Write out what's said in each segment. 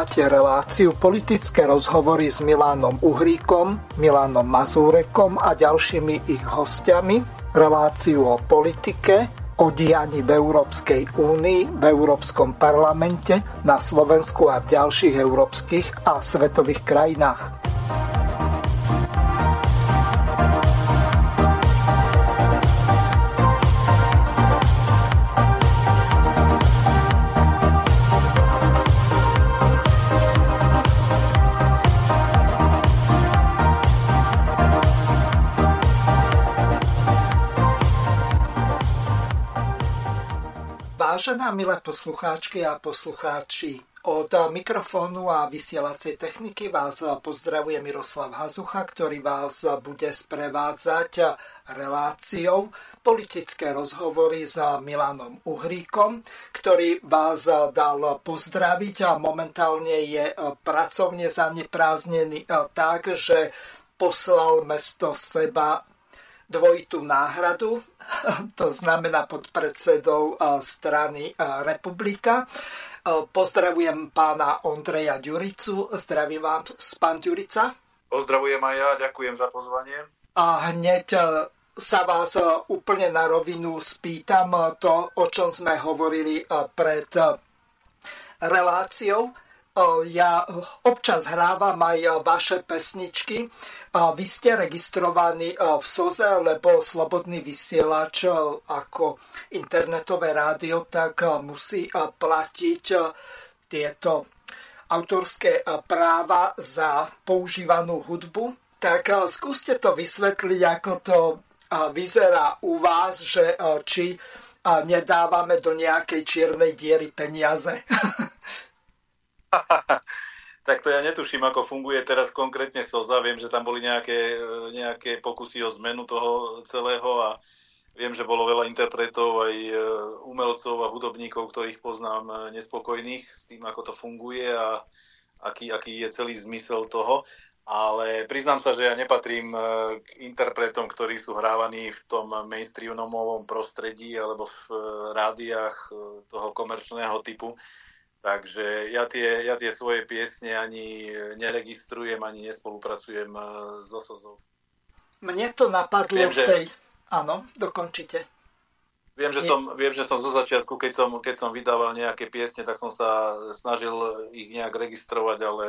Počúvate reláciu politické rozhovory s Milánom Uhríkom, Milánom Mazúrekom a ďalšími ich hostiami. Reláciu o politike, o dianí v Európskej únii, v Európskom parlamente, na Slovensku a v ďalších európskych a svetových krajinách. Vážená milé poslucháčky a poslucháči, od mikrofónu a vysielacej techniky vás pozdravuje Miroslav Hazucha, ktorý vás bude sprevádzať reláciou politické rozhovory s Milanom Uhríkom, ktorý vás dal pozdraviť a momentálne je pracovne zaneprázdnený tak, že poslal mesto seba dvojitú náhradu, to znamená pod predsedou strany Republika. Pozdravujem pána Ondreja Ďuricu. Zdravím vám, pán Ďurica. Pozdravujem aj ja, ďakujem za pozvanie. A hneď sa vás úplne na rovinu spýtam to, o čom sme hovorili pred reláciou. Ja občas hrávam aj vaše pesničky vy ste registrovaní v SOZE, lebo Slobodný vysielač ako internetové rádio, tak musí platiť tieto autorské práva za používanú hudbu. Tak skúste to vysvetliť, ako to vyzerá u vás, že či nedávame do nejakej čiernej diery peniaze. tak to ja netuším, ako funguje teraz konkrétne SOZA. Viem, že tam boli nejaké, nejaké pokusy o zmenu toho celého a viem, že bolo veľa interpretov, aj e, umelcov a hudobníkov, ktorých poznám e, nespokojných s tým, ako to funguje a aký, aký je celý zmysel toho. Ale priznám sa, že ja nepatrím e, k interpretom, ktorí sú hrávaní v tom mainstreamovom prostredí alebo v rádiách toho komerčného typu Takže ja tie, ja tie svoje piesne ani neregistrujem, ani nespolupracujem eh, s OSOZou. Mne to napadlo viem, v tej... Že... Áno, dokončite. Viem že, som, viem, že som zo začiatku, keď som, keď som vydával nejaké piesne, tak som sa snažil ich nejak registrovať, ale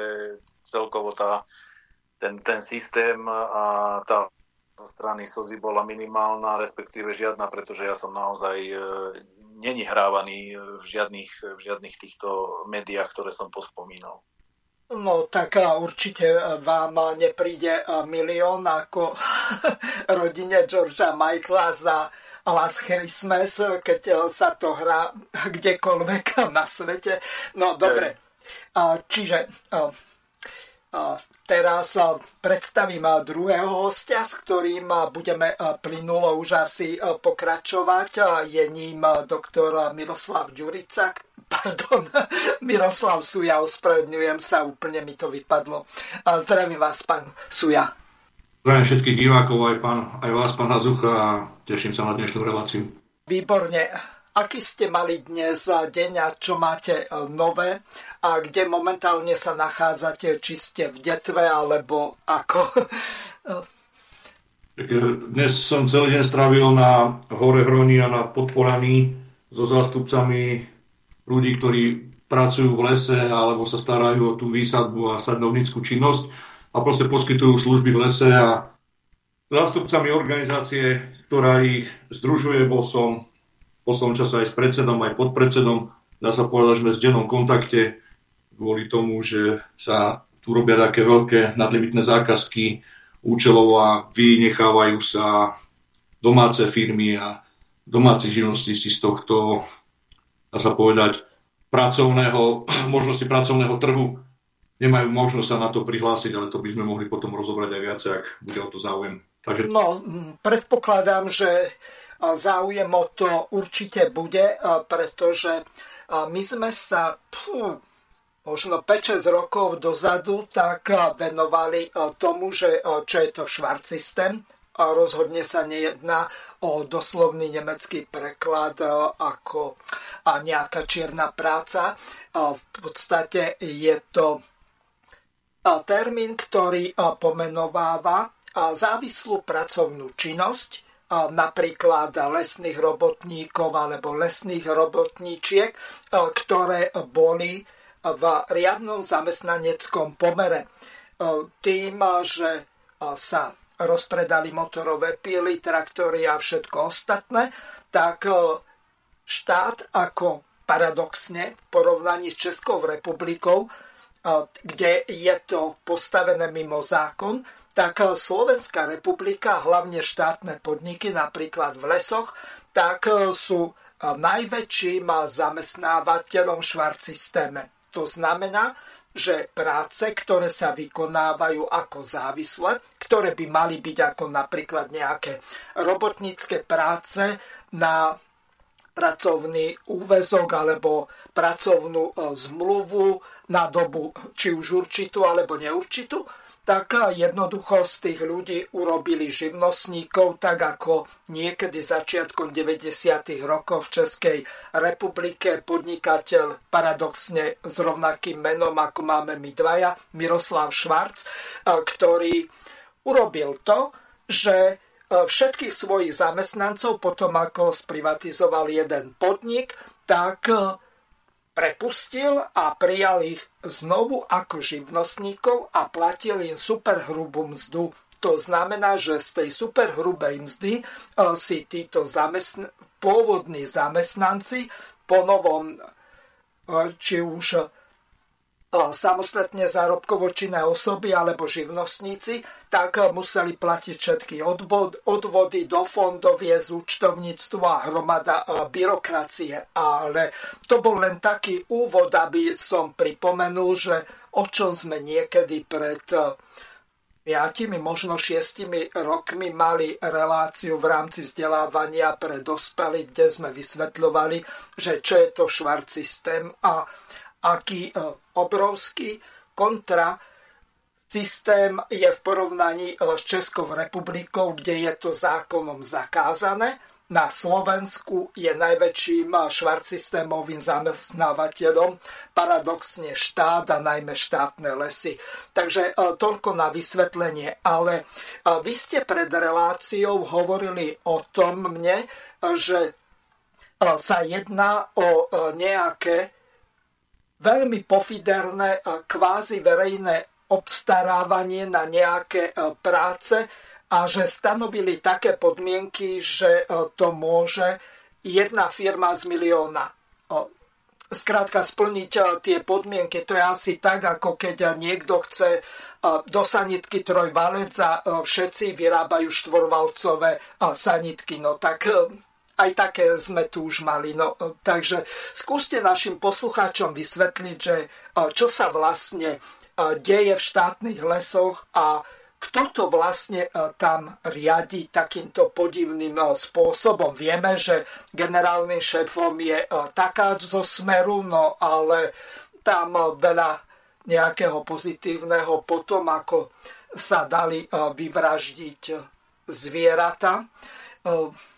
celkovo tá, ten, ten systém a tá strany SOZY bola minimálna, respektíve žiadna, pretože ja som naozaj eh, není hrávaný v žiadnych, v žiadnych týchto médiách, ktoré som pospomínal. No tak určite vám nepríde milión ako rodine Georgea Michaela za Last Christmas, keď sa to hrá kdekoľvek na svete. No dobre, čiže Teraz predstavím druhého hostia, s ktorým budeme plynulo už asi pokračovať. Je ním doktor Miroslav Ďurica. Pardon, Miroslav Suja, ospravedňujem sa, úplne mi to vypadlo. Zdravím vás, pán Suja. Zdravím všetkých divákov, aj, pán, aj vás, pán Hazucha, a teším sa na dnešnú reláciu. Výborne. Aký ste mali dnes deň a čo máte nové? A kde momentálne sa nachádzate, či ste v Detve alebo ako? Dnes som celý deň strávil na Hore Hroni a na Podpolaní so zástupcami ľudí, ktorí pracujú v lese alebo sa starajú o tú výsadbu a sadovnickú činnosť a proste poskytujú služby v lese a zástupcami organizácie, ktorá ich združuje, bol som v poslednom čase aj s predsedom, aj podpredsedom. Dá sa povedať, že sme v dennom kontakte kvôli tomu, že sa tu robia také veľké nadlimitné zákazky účelov a vynechávajú sa domáce firmy a domáci živnostníci z tohto, dá sa povedať, pracovného, možnosti pracovného trhu nemajú možnosť sa na to prihlásiť, ale to by sme mohli potom rozobrať aj viacej, ak bude o to záujem. Takže... No, predpokladám, že záujem o to určite bude, pretože my sme sa, pú, možno 5-6 rokov dozadu tak venovali tomu, že čo je to švart systém, rozhodne sa nejedná o doslovný nemecký preklad ako nejaká čierna práca. V podstate je to termín, ktorý pomenováva závislú pracovnú činnosť, napríklad lesných robotníkov alebo lesných robotníčiek, ktoré boli v riadnom zamestnaneckom pomere. Tým, že sa rozpredali motorové píly, traktory a všetko ostatné, tak štát ako paradoxne v porovnaní s Českou republikou, kde je to postavené mimo zákon, tak Slovenská republika, hlavne štátne podniky, napríklad v lesoch, tak sú najväčším zamestnávateľom švart systéme. To znamená, že práce, ktoré sa vykonávajú ako závislé, ktoré by mali byť ako napríklad nejaké robotnícke práce na pracovný úvezok alebo pracovnú zmluvu na dobu či už určitú alebo neurčitú, tak jednoducho z tých ľudí urobili živnostníkov, tak ako niekedy začiatkom 90. rokov v Českej republike podnikateľ paradoxne s rovnakým menom, ako máme my dvaja, Miroslav Švarc, ktorý urobil to, že všetkých svojich zamestnancov potom ako sprivatizoval jeden podnik, tak prepustil a prijal ich znovu ako živnostníkov a platil im superhrubú mzdu. To znamená, že z tej superhrubej mzdy e, si títo zamestn- pôvodní zamestnanci po novom, e, či už samostatne zárobkovo činné osoby alebo živnostníci, tak museli platiť všetky odvod, odvody do fondov, je zúčtovníctvo a hromada byrokracie. Ale to bol len taký úvod, aby som pripomenul, že o čom sme niekedy pred piatimi, možno šiestimi rokmi mali reláciu v rámci vzdelávania pre dospelých, kde sme vysvetľovali, že čo je to švart systém a aký e, obrovský kontra systém je v porovnaní e, s Českou republikou, kde je to zákonom zakázané. Na Slovensku je najväčším e, švartsystémovým zamestnávateľom paradoxne štát a najmä štátne lesy. Takže toľko na vysvetlenie. Ale vy ste pred reláciou hovorili o tom mne, že sa jedná o nejaké veľmi pofiderné kvázi verejné obstarávanie na nejaké e, práce a že stanovili také podmienky, že e, to môže jedna firma z milióna skrátka splniť tie podmienky. To je asi tak, ako keď niekto chce do sanitky trojvalec a všetci vyrábajú štvorvalcové sanitky. No tak aj také sme tu už mali. No, takže skúste našim poslucháčom vysvetliť, že čo sa vlastne deje v štátnych lesoch a kto to vlastne tam riadi takýmto podivným spôsobom. Vieme, že generálnym šéfom je takáč zo Smeru, no ale tam veľa nejakého pozitívneho potom, ako sa dali vyvraždiť zvieratá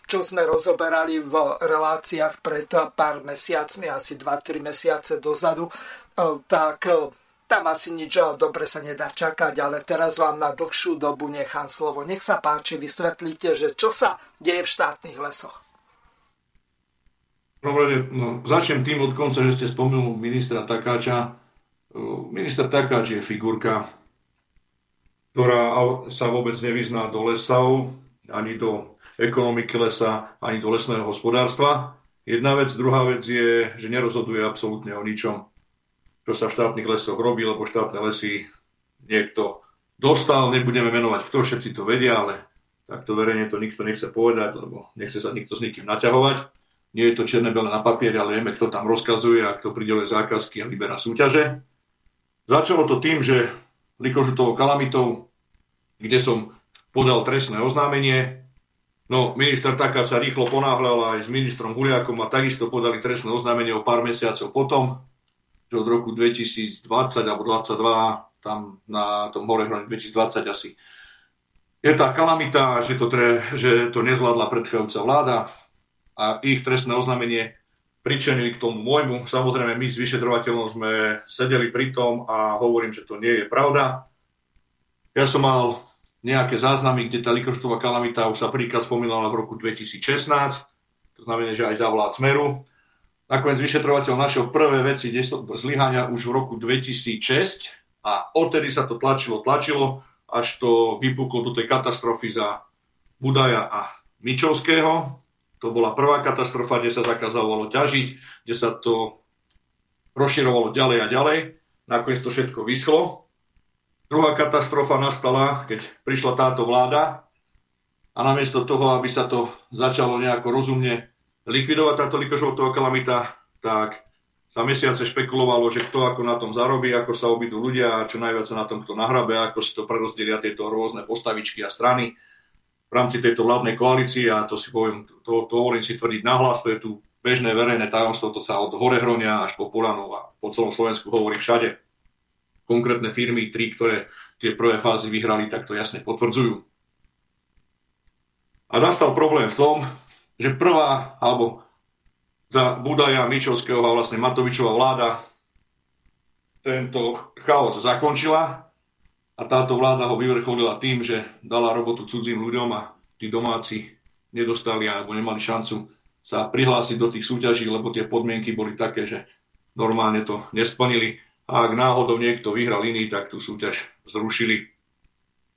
čo sme rozoberali v reláciách pred pár mesiacmi, asi 2-3 mesiace dozadu, tak tam asi nič dobre sa nedá čakať, ale teraz vám na dlhšiu dobu nechám slovo. Nech sa páči, vysvetlíte, že čo sa deje v štátnych lesoch. Dobre, no, začnem tým od konca, že ste spomenul ministra Takáča. Minister Takáč je figurka, ktorá sa vôbec nevyzná do lesov, ani do ekonomiky lesa ani do lesného hospodárstva. Jedna vec. Druhá vec je, že nerozhoduje absolútne o ničom, čo sa v štátnych lesoch robí, lebo štátne lesy niekto dostal, nebudeme menovať kto, všetci to vedia, ale takto verejne to nikto nechce povedať, lebo nechce sa nikto s nikým naťahovať. Nie je to čierne na papieri, ale vieme, kto tam rozkazuje a kto prideluje zákazky a vyberá súťaže. Začalo to tým, že likožutovou kalamitou, kde som podal trestné oznámenie, No, minister Taká sa rýchlo ponáhľal aj s ministrom Huliakom a takisto podali trestné oznámenie o pár mesiacov potom, že od roku 2020 alebo 2022 tam na tom hore 2020 asi je tá kalamita, že to, tre, že to nezvládla predchádzajúca vláda a ich trestné oznámenie pričenili k tomu môjmu. Samozrejme, my s vyšetrovateľom sme sedeli pri tom a hovorím, že to nie je pravda. Ja som mal nejaké záznamy, kde tá likoštová kalamita už sa príklad spomínala v roku 2016, to znamená, že aj za vlád Smeru. Nakoniec vyšetrovateľ našiel prvé veci zlyhania už v roku 2006 a odtedy sa to tlačilo, tlačilo, až to vypuklo do tej katastrofy za Budaja a Mičovského. To bola prvá katastrofa, kde sa zakázalo ťažiť, kde sa to rozširovalo ďalej a ďalej. Nakoniec to všetko vyschlo. Druhá katastrofa nastala, keď prišla táto vláda a namiesto toho, aby sa to začalo nejako rozumne likvidovať táto likožovtová kalamita, tak sa mesiace špekulovalo, že kto ako na tom zarobí, ako sa obidú ľudia a čo najviac sa na tom kto nahrabe, ako si to prerozdelia tieto rôzne postavičky a strany v rámci tejto vládnej koalície a to si poviem, to, to hovorím si tvrdiť nahlas, to je tu bežné verejné tajomstvo, to sa od Horehronia až po Polanov a po celom Slovensku hovorí všade. Konkrétne firmy, tri, ktoré tie prvé fázy vyhrali, tak to jasne potvrdzujú. A nastal problém v tom, že prvá, alebo za Budaja, Mičovského a vlastne Matovičová vláda tento chaos zakončila a táto vláda ho vyvrcholila tým, že dala robotu cudzím ľuďom a tí domáci nedostali alebo nemali šancu sa prihlásiť do tých súťaží, lebo tie podmienky boli také, že normálne to nesplnili. A ak náhodou niekto vyhral iný, tak tú súťaž zrušili.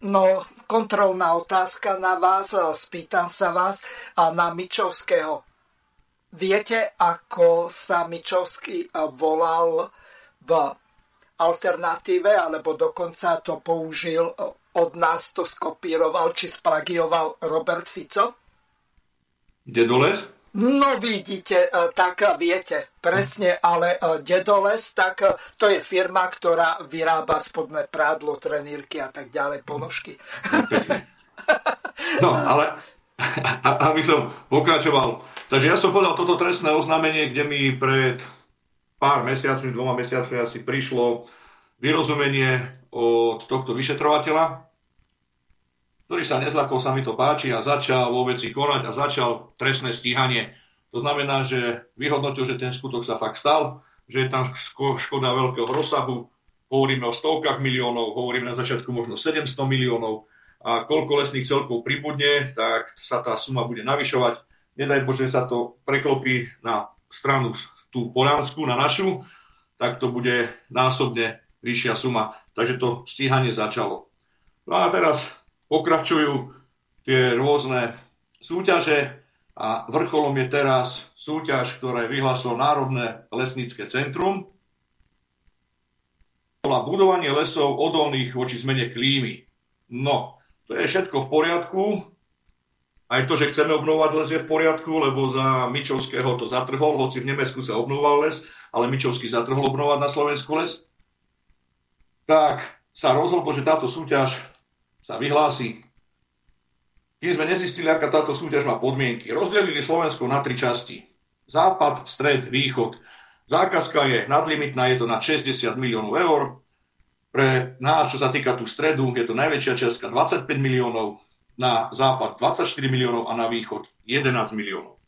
No, kontrolná otázka na vás, spýtam sa vás, a na Mičovského. Viete, ako sa Mičovský volal v alternatíve, alebo dokonca to použil od nás, to skopíroval, či spragioval Robert Fico? Dedoles? No vidíte, e, tak viete presne, ale e, Dedoles, tak e, to je firma, ktorá vyrába spodné prádlo, trenírky a tak ďalej, ponožky. No, ale aby som pokračoval. Takže ja som povedal toto trestné oznámenie, kde mi pred pár mesiacmi, dvoma mesiacmi asi prišlo vyrozumenie od tohto vyšetrovateľa, ktorý sa nezlakol, sa mi to páči a začal vo veci konať a začal trestné stíhanie. To znamená, že vyhodnotil, že ten skutok sa fakt stal, že je tam škoda veľkého rozsahu, hovoríme o stovkách miliónov, hovoríme na začiatku možno 700 miliónov a koľko lesných celkov pribudne, tak sa tá suma bude navyšovať. Nedaj Bože, sa to preklopí na stranu tú polánsku, na našu, tak to bude násobne vyššia suma. Takže to stíhanie začalo. No a teraz pokračujú tie rôzne súťaže a vrcholom je teraz súťaž, ktorá je vyhlásilo Národné lesnícke centrum. Bola budovanie lesov odolných voči zmene klímy. No, to je všetko v poriadku. Aj to, že chceme obnovovať les je v poriadku, lebo za Mičovského to zatrhol, hoci v Nemecku sa obnovoval les, ale Mičovský zatrhol obnovať na Slovensku les. Tak sa rozhodlo, že táto súťaž sa vyhlási. Kým sme nezistili, aká táto súťaž má podmienky, rozdelili Slovensko na tri časti. Západ, stred, východ. Zákazka je nadlimitná, je to na 60 miliónov eur. Pre nás, čo sa týka tú stredu, je to najväčšia čiastka 25 miliónov, na západ 24 miliónov a na východ 11 miliónov.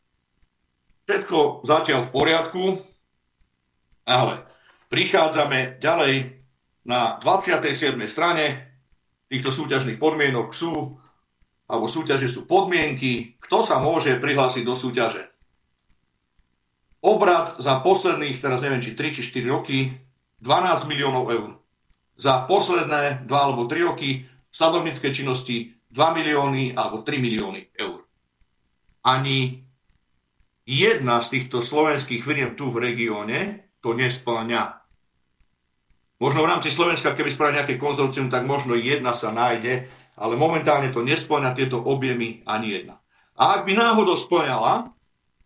Všetko zatiaľ v poriadku, ale prichádzame ďalej na 27. strane týchto súťažných podmienok sú, alebo súťaže sú podmienky, kto sa môže prihlásiť do súťaže. Obrad za posledných, teraz neviem, či 3 či 4 roky, 12 miliónov eur. Za posledné 2 alebo 3 roky v sadovníckej činnosti 2 milióny alebo 3 milióny eur. Ani jedna z týchto slovenských firiem tu v regióne to nesplňa. Možno v rámci Slovenska, keby spravili nejaké konzorcium, tak možno jedna sa nájde, ale momentálne to nesplňa tieto objemy ani jedna. A ak by náhodou splňala,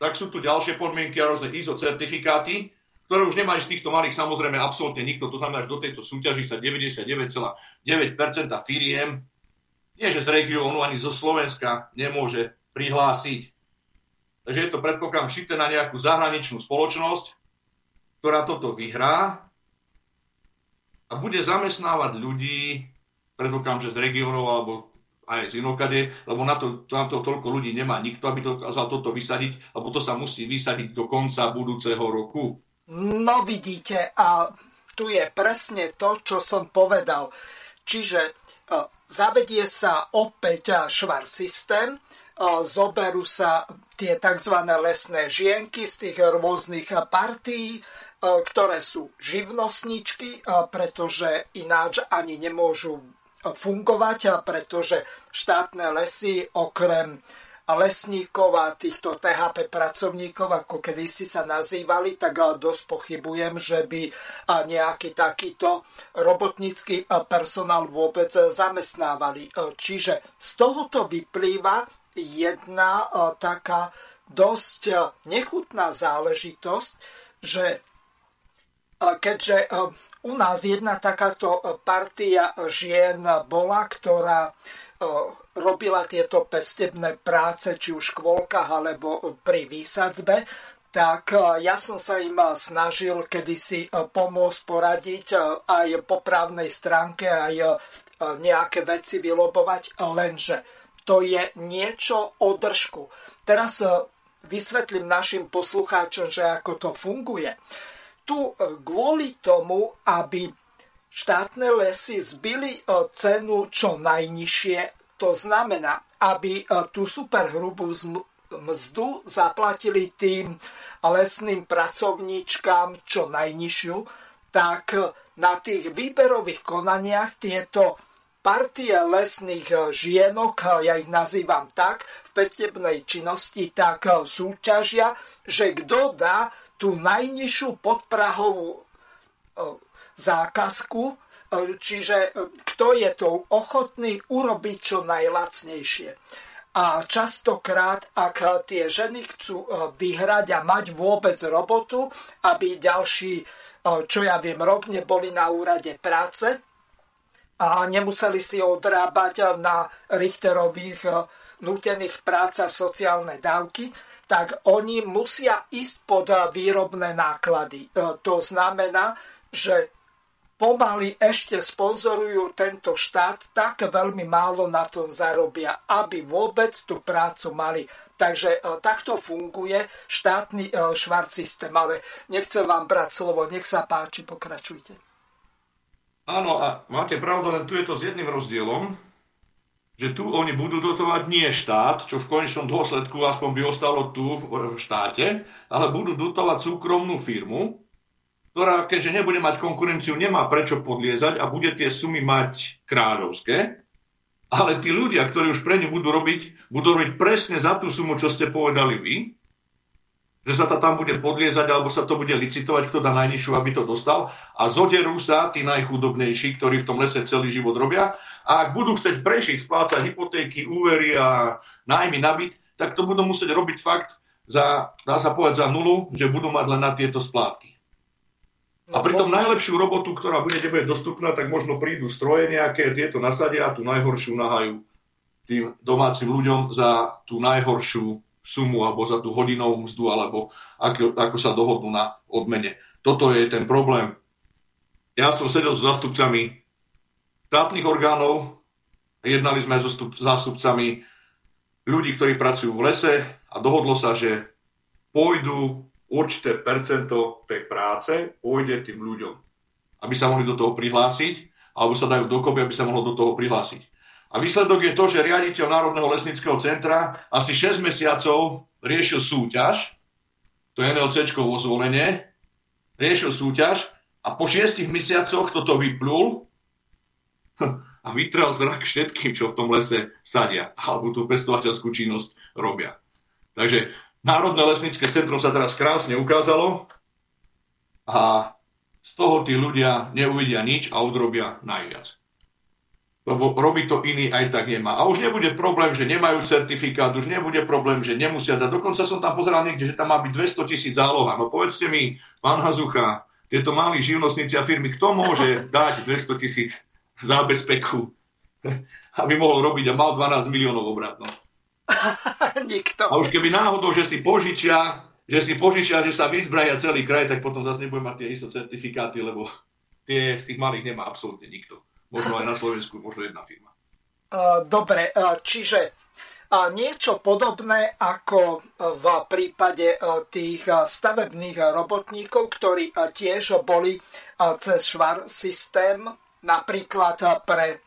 tak sú tu ďalšie podmienky a rôzne ISO certifikáty, ktoré už nemajú z týchto malých samozrejme absolútne nikto. To znamená, že do tejto súťaži sa 99,9% firiem, nie že z regiónu ani zo Slovenska, nemôže prihlásiť. Takže je to predpokladám šité na nejakú zahraničnú spoločnosť, ktorá toto vyhrá a bude zamestnávať ľudí, predpokladám, že z regiónov alebo aj z inokade, lebo na to, na to toľko ľudí nemá nikto, aby dokázal toto vysadiť, lebo to sa musí vysadiť do konca budúceho roku. No vidíte, a tu je presne to, čo som povedal. Čiže e, zavedie sa opäť švar systém, e, zoberú sa tie tzv. lesné žienky z tých rôznych partií, e, ktoré sú živnostničky, pretože ináč ani nemôžu fungovať, pretože štátne lesy okrem lesníkov a týchto THP pracovníkov, ako kedysi sa nazývali, tak dosť pochybujem, že by nejaký takýto robotnícky personál vôbec zamestnávali. Čiže z tohoto vyplýva jedna taká dosť nechutná záležitosť, že keďže u nás jedna takáto partia žien bola, ktorá robila tieto pestebné práce, či už v škôlkach alebo pri výsadzbe, tak ja som sa im snažil kedysi pomôcť poradiť aj po právnej stránke, aj nejaké veci vylobovať, lenže to je niečo o držku. Teraz vysvetlím našim poslucháčom, že ako to funguje. Tu kvôli tomu, aby štátne lesy zbili e, cenu čo najnižšie. To znamená, aby e, tú superhrubú mzdu zaplatili tým lesným pracovníčkám čo najnižšiu, tak e, na tých výberových konaniach tieto partie lesných žienok, ja ich nazývam tak, v pestebnej činnosti, tak súťažia, že kto dá tú najnižšiu podprahovú zákazku, e, čiže e, kto je to ochotný urobiť čo najlacnejšie. A častokrát, ak tie ženy chcú e, vyhrať a mať vôbec robotu, aby ďalší, čo ja viem, rok neboli na úrade práce a nemuseli si odrábať na Richterových nútených prácach sociálne dávky, tak oni musia ísť pod výrobné náklady. To znamená, že pomaly ešte sponzorujú tento štát, tak veľmi málo na tom zarobia, aby vôbec tú prácu mali. Takže e, takto funguje štátny švart systém, ale nechcem vám brať slovo, nech sa páči, pokračujte. Áno, a máte pravdu, len tu je to s jedným rozdielom, že tu oni budú dotovať nie štát, čo v konečnom dôsledku aspoň by ostalo tu v štáte, ale budú dotovať súkromnú firmu, ktorá, keďže nebude mať konkurenciu, nemá prečo podliezať a bude tie sumy mať kráľovské, ale tí ľudia, ktorí už pre ňu budú robiť, budú robiť presne za tú sumu, čo ste povedali vy, že sa to tam bude podliezať, alebo sa to bude licitovať, kto dá najnižšiu, aby to dostal. A zoderú sa tí najchudobnejší, ktorí v tom lese celý život robia. A ak budú chcieť prežiť, splácať hypotéky, úvery a nájmy na byt, tak to budú musieť robiť fakt za, dá sa povedať, za nulu, že budú mať len na tieto splátky. A pritom najlepšiu robotu, ktorá bude nebude dostupná, tak možno prídu stroje nejaké, tieto nasadia a tú najhoršiu nahajú tým domácim ľuďom za tú najhoršiu sumu alebo za tú hodinovú mzdu alebo ako, ako sa dohodnú na odmene. Toto je ten problém. Ja som sedel s zástupcami štátnych orgánov, jednali sme so zástupcami ľudí, ktorí pracujú v lese a dohodlo sa, že pôjdu určité percento tej práce pôjde tým ľuďom, aby sa mohli do toho prihlásiť, alebo sa dajú dokopy, aby sa mohlo do toho prihlásiť. A výsledok je to, že riaditeľ Národného lesnického centra asi 6 mesiacov riešil súťaž, to je NLC vo zvolenie, riešil súťaž a po 6 mesiacoch toto vyplul a vytrel zrak všetkým, čo v tom lese sadia alebo tú pestovateľskú činnosť robia. Takže Národné lesnické centrum sa teraz krásne ukázalo a z toho tí ľudia neuvidia nič a odrobia najviac. Lebo robí to iný aj tak nemá. A už nebude problém, že nemajú certifikát, už nebude problém, že nemusia dať. Dokonca som tam pozeral niekde, že tam má byť 200 tisíc záloha. No povedzte mi, pán Hazucha, tieto malí živnostníci a firmy, kto môže dať 200 tisíc zábezpeku, aby mohol robiť a mal 12 miliónov obratnosť? Nikto. A už keby náhodou, že si požičia, že si požičia, že sa vyzbraja celý kraj, tak potom zase nebude mať tie ISO certifikáty, lebo tie z tých malých nemá absolútne nikto. Možno aj na Slovensku, možno jedna firma. dobre, čiže niečo podobné ako v prípade tých stavebných robotníkov, ktorí tiež boli cez švar systém, napríklad pre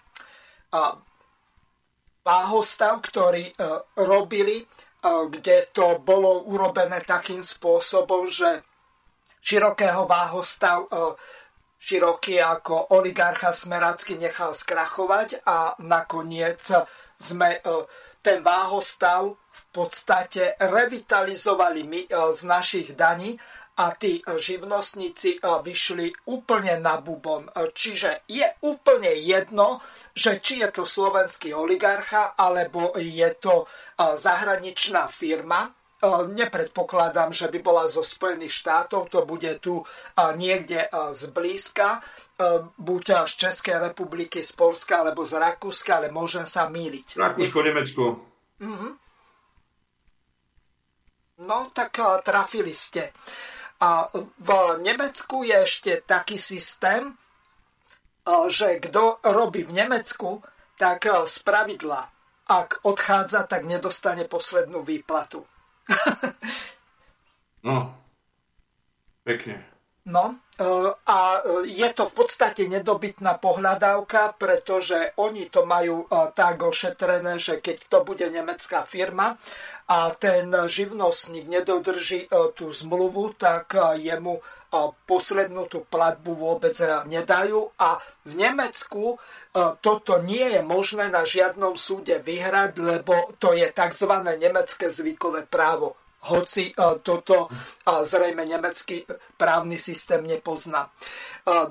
váhostav, ktorý robili, kde to bolo urobené takým spôsobom, že širokého váhostav široký ako oligarcha Smeracky nechal skrachovať a nakoniec sme ten váhostav v podstate revitalizovali my z našich daní a tí živnostníci e, vyšli úplne na bubon. E, čiže je úplne jedno, že či je to slovenský oligarcha, alebo je to zahraničná firma. Nepredpokladám, že by bola zo Spojených štátov, to bude tu niekde zblízka, buď z Českej republiky, z Polska alebo z Rakúska, ale môžem sa míliť. Rakúsko, Nemecko. Uh-huh. No, tak trafili ste. A v Nemecku je ešte taký systém, že kto robí v Nemecku, tak z pravidla, ak odchádza, tak nedostane poslednú výplatu. no, pekne. No e, a je to v podstate nedobytná pohľadávka, pretože oni to majú e, tak ošetrené, že keď to bude nemecká firma a ten živnostník nedodrží tú zmluvu, tak jemu poslednú tú platbu vôbec nedajú a v Nemecku toto nie je možné na žiadnom súde vyhrať, lebo to je tzv. nemecké zvykové právo hoci e, toto e, zrejme nemecký právny systém nepozná. E,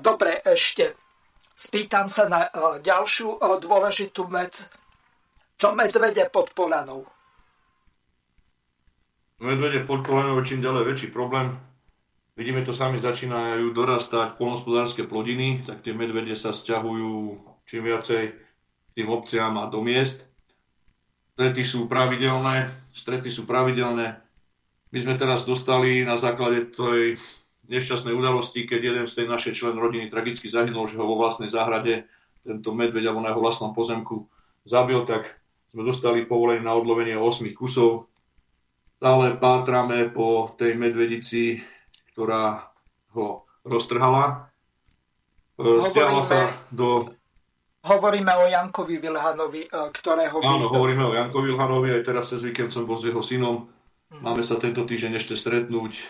dobre, ešte spýtam sa na ďalšiu dôležitú vec. Čo medvede pod Polanou? Medvede pod Polanou je čím ďalej väčší problém. Vidíme to sami, začínajú dorastať polnospodárske plodiny, tak tie medvede sa stiahujú čím viacej tým obciám a do miest. Strety sú pravidelné, strety sú pravidelné, my sme teraz dostali na základe tej nešťastnej udalosti, keď jeden z tej našej člen rodiny tragicky zahynul, že ho vo vlastnej záhrade tento medveď alebo na jeho vlastnom pozemku zabil, tak sme dostali povolenie na odlovenie 8 kusov. Stále pátrame po tej medvedici, ktorá ho roztrhala. E, stiahla sa do... Hovoríme o Jankovi Vilhanovi, e, ktorého... Áno, hovoríme o Jankovi Vilhanovi, aj teraz cez víkend som bol s jeho synom Máme sa tento týždeň ešte stretnúť. E,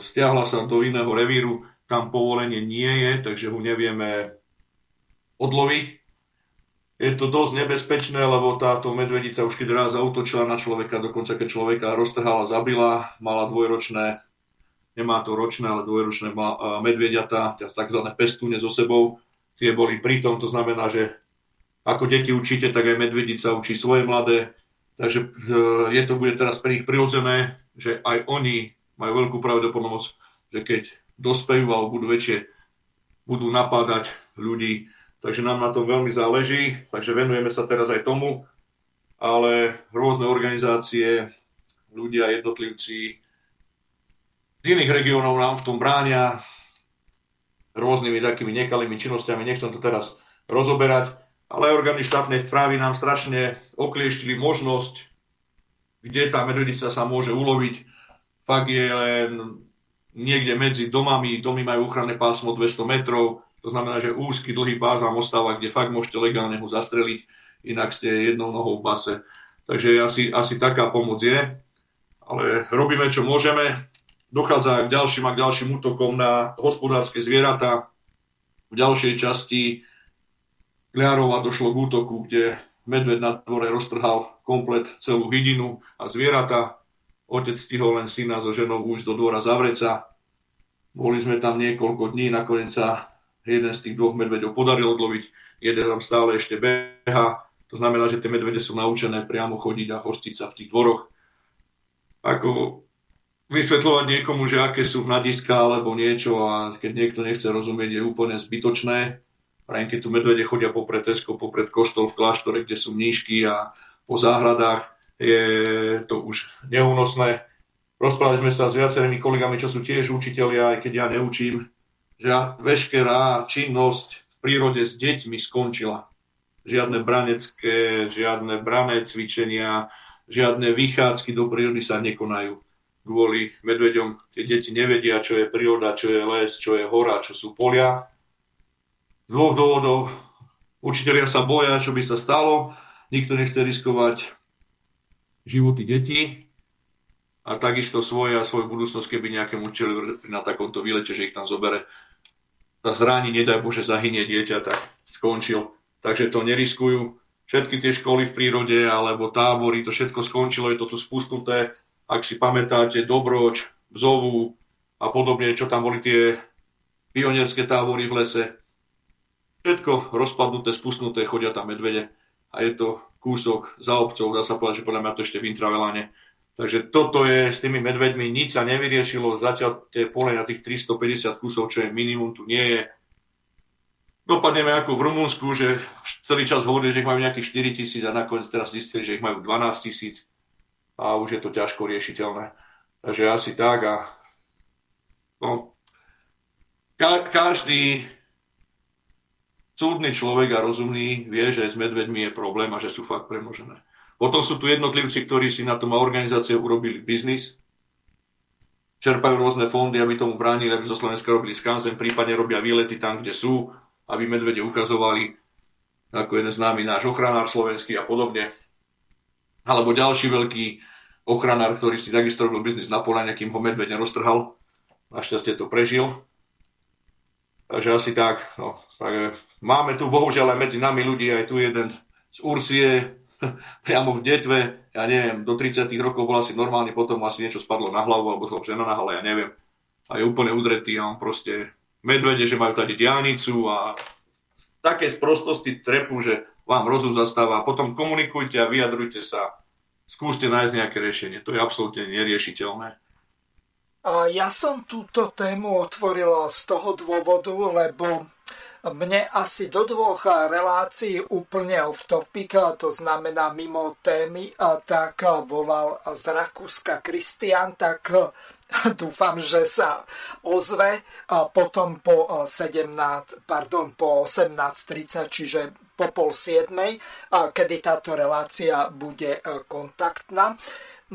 stiahla sa do iného revíru, tam povolenie nie je, takže ho nevieme odloviť. Je to dosť nebezpečné, lebo táto medvedica už keď raz zautočila na človeka, dokonca keď človeka roztrhala, zabila, mala dvojročné, nemá to ročné, ale dvojročné e, medvediatá, tzv. pestúne so sebou. Tie boli pritom, to znamená, že ako deti učíte, tak aj medvedica učí svoje mladé Takže e, je to bude teraz pre nich prirodzené, že aj oni majú veľkú pravdepodobnosť, že keď dospejú alebo budú väčšie, budú napádať ľudí. Takže nám na tom veľmi záleží, takže venujeme sa teraz aj tomu, ale rôzne organizácie, ľudia, jednotlivci z iných regiónov nám v tom bránia rôznymi takými nekalými činnosťami. Nechcem to teraz rozoberať, ale orgány štátnej správy nám strašne oklieštili možnosť, kde tá medvedica sa môže uloviť. Fakt je len niekde medzi domami, domy majú ochranné pásmo 200 metrov, to znamená, že úzky, dlhý pás vám ostáva, kde fakt môžete legálne ho zastreliť, inak ste jednou nohou v base. Takže asi, asi taká pomoc je, ale robíme, čo môžeme. Dochádza k ďalším a k ďalším útokom na hospodárske zvieratá. V ďalšej časti Kľarova došlo k útoku, kde medved na dvore roztrhal komplet celú hydinu a zvieratá. Otec stihol len syna so ženou už do dvora zavreca. Boli sme tam niekoľko dní, nakoniec sa jeden z tých dvoch medvedov podaril odloviť, jeden tam stále ešte beha. To znamená, že tie medvede sú naučené priamo chodiť a hostiť sa v tých dvoroch. Ako vysvetľovať niekomu, že aké sú hľadiska alebo niečo a keď niekto nechce rozumieť, je úplne zbytočné Prajem, keď tu medvede chodia popred Tesko, popred kostol v kláštore, kde sú mníšky a po záhradách, je to už neúnosné. Rozprávali sme sa s viacerými kolegami, čo sú tiež učitelia, aj keď ja neučím, že veškerá činnosť v prírode s deťmi skončila. žiadne branecké, žiadne brané cvičenia, žiadne vychádzky do prírody sa nekonajú. Kvôli medveďom tie deti nevedia, čo je príroda, čo je les, čo je hora, čo sú polia. Z dvoch dôvodov. Učiteľia sa boja, čo by sa stalo. Nikto nechce riskovať životy detí a takisto svoje a svoju budúcnosť, keby nejakému čeli na takomto výlete, že ich tam zobere. Sa zráni, nedaj Bože, zahynie dieťa, tak skončil. Takže to neriskujú všetky tie školy v prírode alebo tábory, to všetko skončilo, je to tu spustnuté. Ak si pamätáte, Dobroč, Bzovu a podobne, čo tam boli tie pionierské tábory v lese. Všetko rozpadnuté, spustnuté, chodia tam medvede a je to kúsok za obcov, dá sa povedať, že podľa mňa to ešte v Intraveláne. Takže toto je s tými medveďmi, nič sa nevyriešilo, zatiaľ tie pole na tých 350 kusov, čo je minimum, tu nie je dopadneme ako v Rumunsku, že celý čas hovorili, že ich majú nejakých 4 tisíc a nakoniec teraz zistili, že ich majú 12 tisíc a už je to ťažko riešiteľné. Takže asi tak a no, ka- každý súdny človek a rozumný vie, že s medveďmi je problém a že sú fakt premožené. Potom sú tu jednotlivci, ktorí si na tom organizácie urobili biznis, čerpajú rôzne fondy, aby tomu bránili, aby zo Slovenska robili skanzen, prípadne robia výlety tam, kde sú, aby medvede ukazovali, ako jeden známy náš ochranár slovenský a podobne. Alebo ďalší veľký ochranár, ktorý si takisto robil biznis na poľane, kým ho medveď neroztrhal. Našťastie to prežil. Takže asi tak. No, tak máme tu bohužiaľ aj medzi nami ľudí, aj tu jeden z Ursie, priamo v detve, ja neviem, do 30 rokov bol asi normálne, potom asi niečo spadlo na hlavu, alebo som žena na hlave, ja neviem. A je úplne udretý a on proste medvede, že majú tady diálnicu a také sprostosti trepu, že vám rozum zastáva potom komunikujte a vyjadrujte sa. Skúste nájsť nejaké riešenie. To je absolútne neriešiteľné. Ja som túto tému otvoril z toho dôvodu, lebo mne asi do dvoch relácií úplne off topic, to znamená mimo témy, tak volal z Rakúska Kristian, tak Dúfam, že sa ozve a potom po 17, pardon, po 18.30, čiže po pol 7, kedy táto relácia bude kontaktná.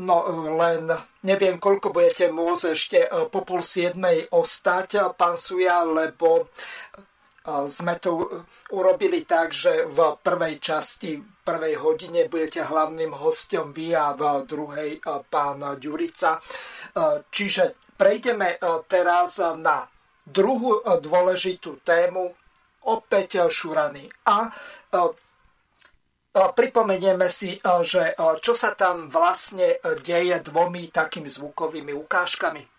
No len neviem, koľko budete môcť ešte po pol 7 ostať, pán Suja, lebo sme to urobili tak, že v prvej časti, prvej hodine budete hlavným hostom vy a v druhej pán Ďurica. Čiže prejdeme teraz na druhú dôležitú tému, opäť šurany. A pripomenieme si, že čo sa tam vlastne deje dvomi takými zvukovými ukážkami.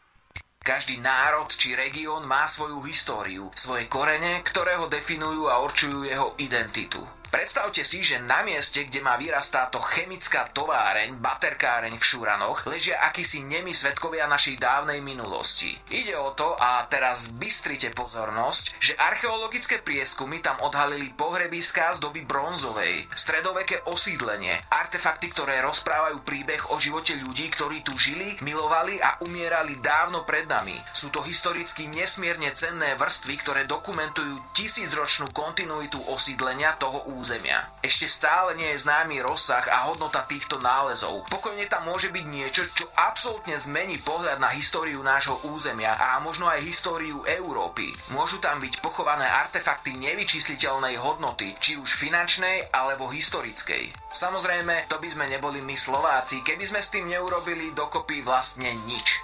Každý národ či región má svoju históriu, svoje korene, ktoré ho definujú a určujú jeho identitu. Predstavte si, že na mieste, kde má vyrastá to chemická továreň, baterkáreň v Šuranoch, ležia akýsi nemi svetkovia našej dávnej minulosti. Ide o to, a teraz bystrite pozornosť, že archeologické prieskumy tam odhalili pohrebiská z doby bronzovej, stredoveké osídlenie, artefakty, ktoré rozprávajú príbeh o živote ľudí, ktorí tu žili, milovali a umierali dávno pred nami. Sú to historicky nesmierne cenné vrstvy, ktoré dokumentujú tisícročnú kontinuitu osídlenia toho územia. Ešte stále nie je známy rozsah a hodnota týchto nálezov. Pokojne tam môže byť niečo, čo absolútne zmení pohľad na históriu nášho územia a možno aj históriu Európy. Môžu tam byť pochované artefakty nevyčísliteľnej hodnoty, či už finančnej alebo historickej. Samozrejme, to by sme neboli my Slováci, keby sme s tým neurobili dokopy vlastne nič.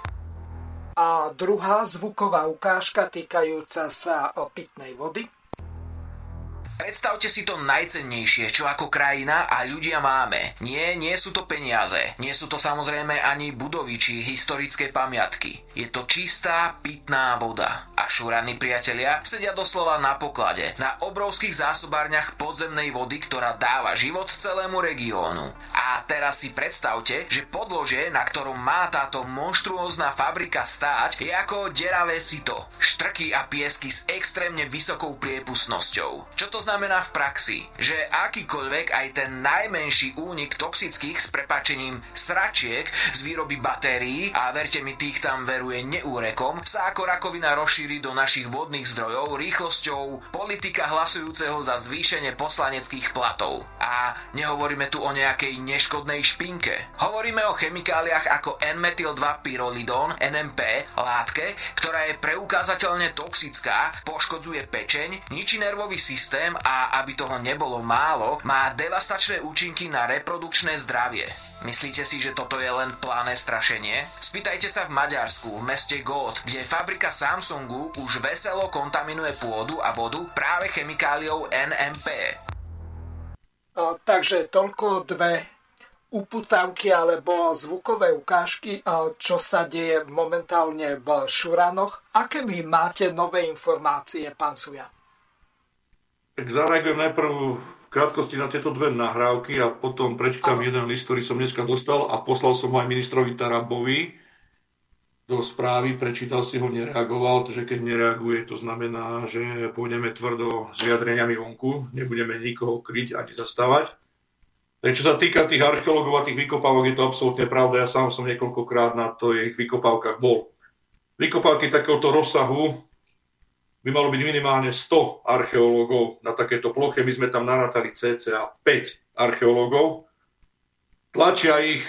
A druhá zvuková ukážka týkajúca sa pitnej vody Predstavte si to najcennejšie, čo ako krajina a ľudia máme. Nie, nie sú to peniaze. Nie sú to samozrejme ani budovy či historické pamiatky. Je to čistá pitná voda. A šúrani priatelia sedia doslova na poklade, na obrovských zásobárniach podzemnej vody, ktorá dáva život celému regiónu. A teraz si predstavte, že podložie, na ktorom má táto monštruózna fabrika stáť, je ako deravé sito. Štrky a piesky s extrémne vysokou priepustnosťou. Čo to znamená? Znamená v praxi, že akýkoľvek aj ten najmenší únik toxických s prepačením sračiek z výroby batérií, a verte mi, tých tam veruje neúrekom, sa ako rakovina rozšíri do našich vodných zdrojov rýchlosťou politika hlasujúceho za zvýšenie poslaneckých platov. A nehovoríme tu o nejakej neškodnej špinke. Hovoríme o chemikáliách ako N-metyl-2-pyrolidón, NMP, látke, ktorá je preukázateľne toxická, poškodzuje pečeň, ničí nervový systém a aby toho nebolo málo, má devastačné účinky na reprodukčné zdravie. Myslíte si, že toto je len pláne strašenie? Spýtajte sa v Maďarsku, v meste God, kde fabrika Samsungu už veselo kontaminuje pôdu a vodu práve chemikáliou NMP. O, takže toľko dve uputavky alebo zvukové ukážky, čo sa deje momentálne v Šuranoch. Aké vy máte nové informácie, pán Suja? Tak zareagujem najprv v krátkosti na tieto dve nahrávky a potom prečítam ano. jeden list, ktorý som dneska dostal a poslal som aj ministrovi Tarabovi do správy, prečítal si ho, nereagoval, takže keď nereaguje, to znamená, že pôjdeme tvrdo s vyjadreniami vonku, nebudeme nikoho kryť ani zastávať. Takže čo sa týka tých archeológov a tých vykopávok, je to absolútne pravda. Ja sám som niekoľkokrát na to ich vykopávkach bol. Vykopávky takéhoto rozsahu by malo byť minimálne 100 archeológov na takéto ploche. My sme tam narátali cca 5 archeológov. Tlačia ich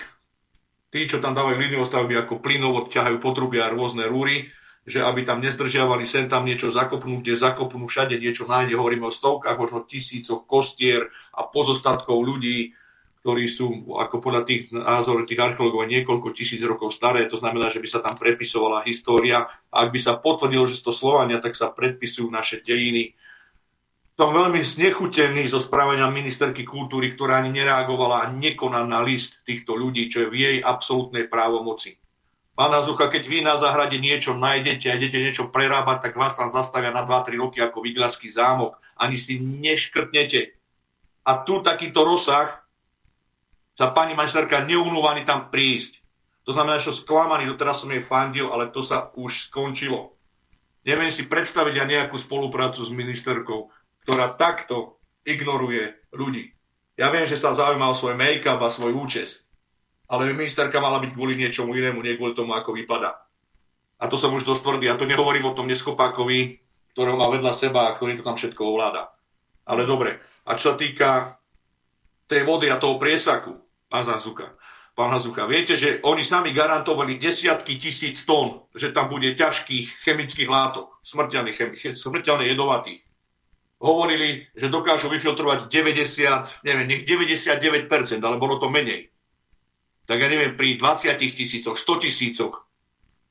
tí, čo tam dávajú líniové stavby ako plynovod, ťahajú potrubia a rôzne rúry, že aby tam nezdržiavali, sem tam niečo zakopnú, kde zakopnú, všade niečo nájde, hovoríme o stovkách, možno tisícoch kostier a pozostatkov ľudí, ktorí sú, ako podľa tých názorov tých archeológov, niekoľko tisíc rokov staré. To znamená, že by sa tam prepisovala história. A ak by sa potvrdilo, že sú to Slovania, tak sa predpisujú naše dejiny. Som veľmi znechutený zo správania ministerky kultúry, ktorá ani nereagovala a nekoná na list týchto ľudí, čo je v jej absolútnej právomoci. Pána Zucha, keď vy na záhrade niečo nájdete a idete niečo prerábať, tak vás tam zastavia na 2-3 roky ako Viglaský zámok. Ani si neškrtnete. A tu takýto rozsah sa pani majsterka neumlúvaný tam prísť. To znamená, že sklamaný, doteraz som jej fandil, ale to sa už skončilo. Neviem si predstaviť aj nejakú spoluprácu s ministerkou, ktorá takto ignoruje ľudí. Ja viem, že sa zaujíma o svoj make-up a svoj účes, ale ministerka mala byť kvôli niečomu inému, nie kvôli tomu, ako vypadá. A to som už dosť tvrdý. Ja to nehovorím o tom neschopákovi, ktorého má vedľa seba a ktorý to tam všetko ovláda. Ale dobre. A čo sa týka tej vody a toho priesaku, pán Zazuka, pán Hazucha, viete, že oni sami garantovali desiatky tisíc tón, že tam bude ťažkých chemických látok, smrteľných, chemi- smrteľných jedovatých. Hovorili, že dokážu vyfiltrovať 90, neviem, nech 99%, ale bolo to menej. Tak ja neviem, pri 20 tisícoch, 100 tisícoch,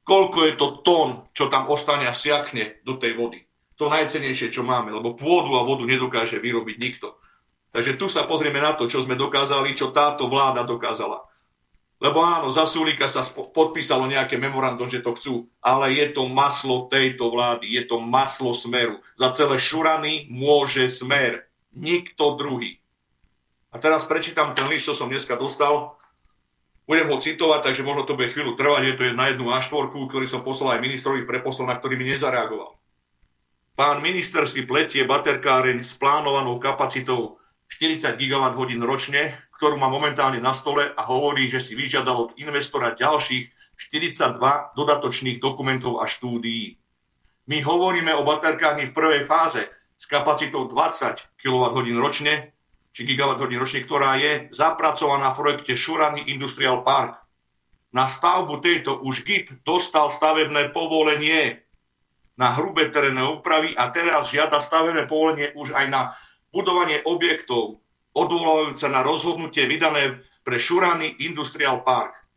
koľko je to tón, čo tam ostane a vsiakne do tej vody. To najcenejšie, čo máme, lebo pôdu a vodu nedokáže vyrobiť nikto. Takže tu sa pozrieme na to, čo sme dokázali, čo táto vláda dokázala. Lebo áno, za Sulíka sa podpísalo nejaké memorandum, že to chcú, ale je to maslo tejto vlády, je to maslo smeru. Za celé šurany môže smer, nikto druhý. A teraz prečítam ten list, čo som dneska dostal. Budem ho citovať, takže možno to bude chvíľu trvať. Je to na jednu A4, ktorý som poslal aj ministrovi preposlal, na ktorý mi nezareagoval. Pán minister si pletie baterkáreň s plánovanou kapacitou 40 GWh ročne, ktorú má momentálne na stole a hovorí, že si vyžiadal od investora ďalších 42 dodatočných dokumentov a štúdií. My hovoríme o baterkárni v prvej fáze s kapacitou 20 kWh ročne, či GWh ročne, ktorá je zapracovaná v projekte Šurany Industrial Park. Na stavbu tejto už GIP dostal stavebné povolenie na hrubé terénne úpravy a teraz žiada stavebné povolenie už aj na budovanie objektov odvolávajúce na rozhodnutie vydané pre Šurany Industrial Park.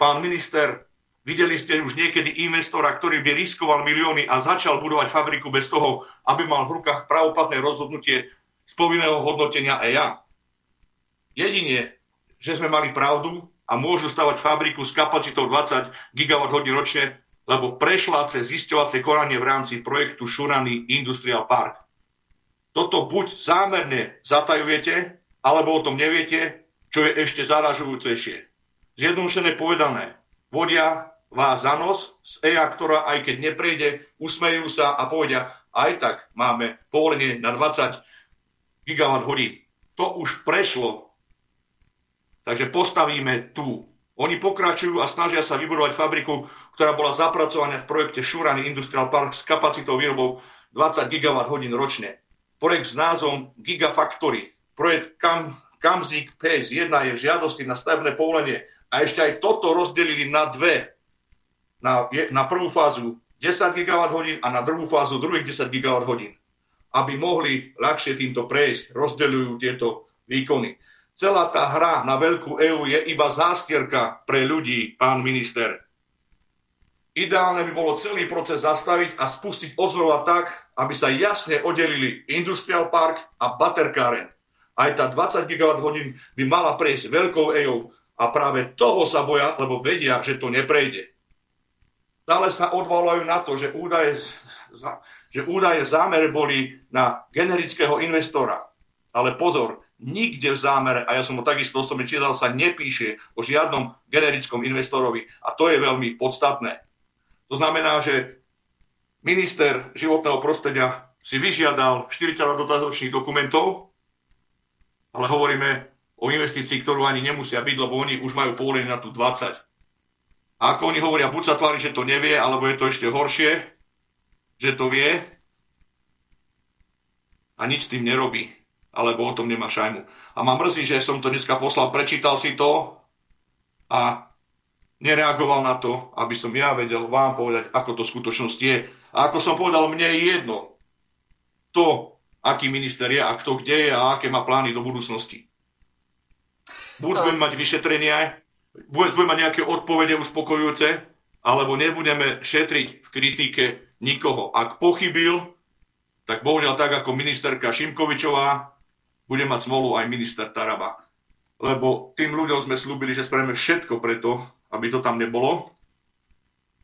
Pán minister, videli ste už niekedy investora, ktorý by riskoval milióny a začal budovať fabriku bez toho, aby mal v rukách pravoplatné rozhodnutie z povinného hodnotenia EIA. Jedine, že sme mali pravdu a môžu stavať fabriku s kapacitou 20 GWh ročne, lebo prešla cez zisťovacie konanie v rámci projektu Šurany Industrial Park. Toto buď zámerne zatajujete, alebo o tom neviete, čo je ešte zaražujúcejšie. Zjednodušené povedané, vodia vás za nos z EA, ktorá aj keď neprejde, usmejú sa a povedia, aj tak máme povolenie na 20 gigawatt hodín. To už prešlo. Takže postavíme tu. Oni pokračujú a snažia sa vybudovať fabriku, ktorá bola zapracovaná v projekte Šurany Industrial Park s kapacitou výrobou 20 gigawatt hodín ročne. Projekt s názvom Gigafactory. Projekt Kam, Kamzik PS1 je v žiadosti na stavebné povolenie a ešte aj toto rozdelili na dve. Na, na prvú fázu 10 GWh a na druhú fázu druhých 10 GWh. Aby mohli ľahšie týmto prejsť, rozdeľujú tieto výkony. Celá tá hra na veľkú EÚ je iba zástierka pre ľudí, pán minister. Ideálne by bolo celý proces zastaviť a spustiť odzrova tak, aby sa jasne oddelili Industrial Park a Baterkáren. Aj tá 20 GWh by mala prejsť veľkou EÚ a práve toho sa boja, lebo vedia, že to neprejde. Stále sa odvolajú na to, že údaje, že údaje v zámere boli na generického investora. Ale pozor, nikde v zámere, a ja som ho takisto osobne čítal, sa nepíše o žiadnom generickom investorovi. A to je veľmi podstatné. To znamená, že minister životného prostredia si vyžiadal 40 dodatočných dokumentov, ale hovoríme o investícii, ktorú ani nemusia byť, lebo oni už majú povolenie na tú 20. A ako oni hovoria, buď sa tvári, že to nevie, alebo je to ešte horšie, že to vie a nič tým nerobí, alebo o tom nemá šajmu. A ma mrzí, že som to dneska poslal, prečítal si to a nereagoval na to, aby som ja vedel vám povedať, ako to v skutočnosti je. A ako som povedal, mne je jedno to, aký minister je a kto kde je a aké má plány do budúcnosti. Buď no. budeme mať vyšetrenia, budeme mať nejaké odpovede uspokojujúce, alebo nebudeme šetriť v kritike nikoho. Ak pochybil, tak bohužiaľ tak ako ministerka Šimkovičová, bude mať smolu aj minister Taraba. Lebo tým ľuďom sme slúbili, že spravíme všetko preto, aby to tam nebolo.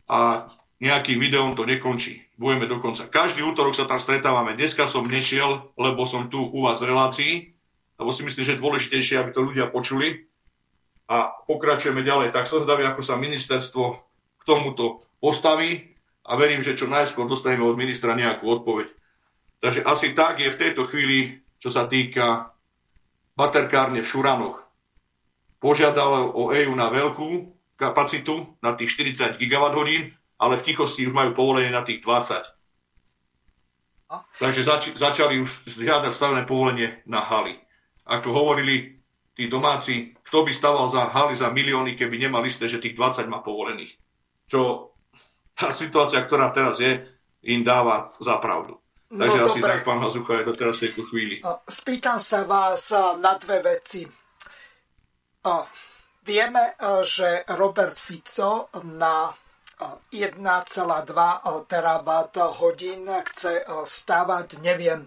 A nejakým videom to nekončí. Budeme dokonca. Každý útorok sa tam stretávame. Dneska som nešiel, lebo som tu u vás v relácii, lebo si myslím, že je dôležitejšie, aby to ľudia počuli. A pokračujeme ďalej. Tak som zdavý, ako sa ministerstvo k tomuto postaví a verím, že čo najskôr dostaneme od ministra nejakú odpoveď. Takže asi tak je v tejto chvíli, čo sa týka baterkárne v Šuranoch. Požiadal o EU na veľkú kapacitu, na tých 40 GWh, ale v tichosti už majú povolenie na tých 20. Takže zač- začali už žiadať stavné povolenie na haly ako hovorili tí domáci, kto by staval za haly za milióny, keby nemal isté, že tých 20 má povolených. Čo tá situácia, ktorá teraz je, im dáva za pravdu. No Takže no, asi dobre. tak, pán Hazucha, je to teraz v tejto chvíli. Spýtam sa vás na dve veci. Vieme, že Robert Fico na 1,2 terabat hodín chce stávať, neviem,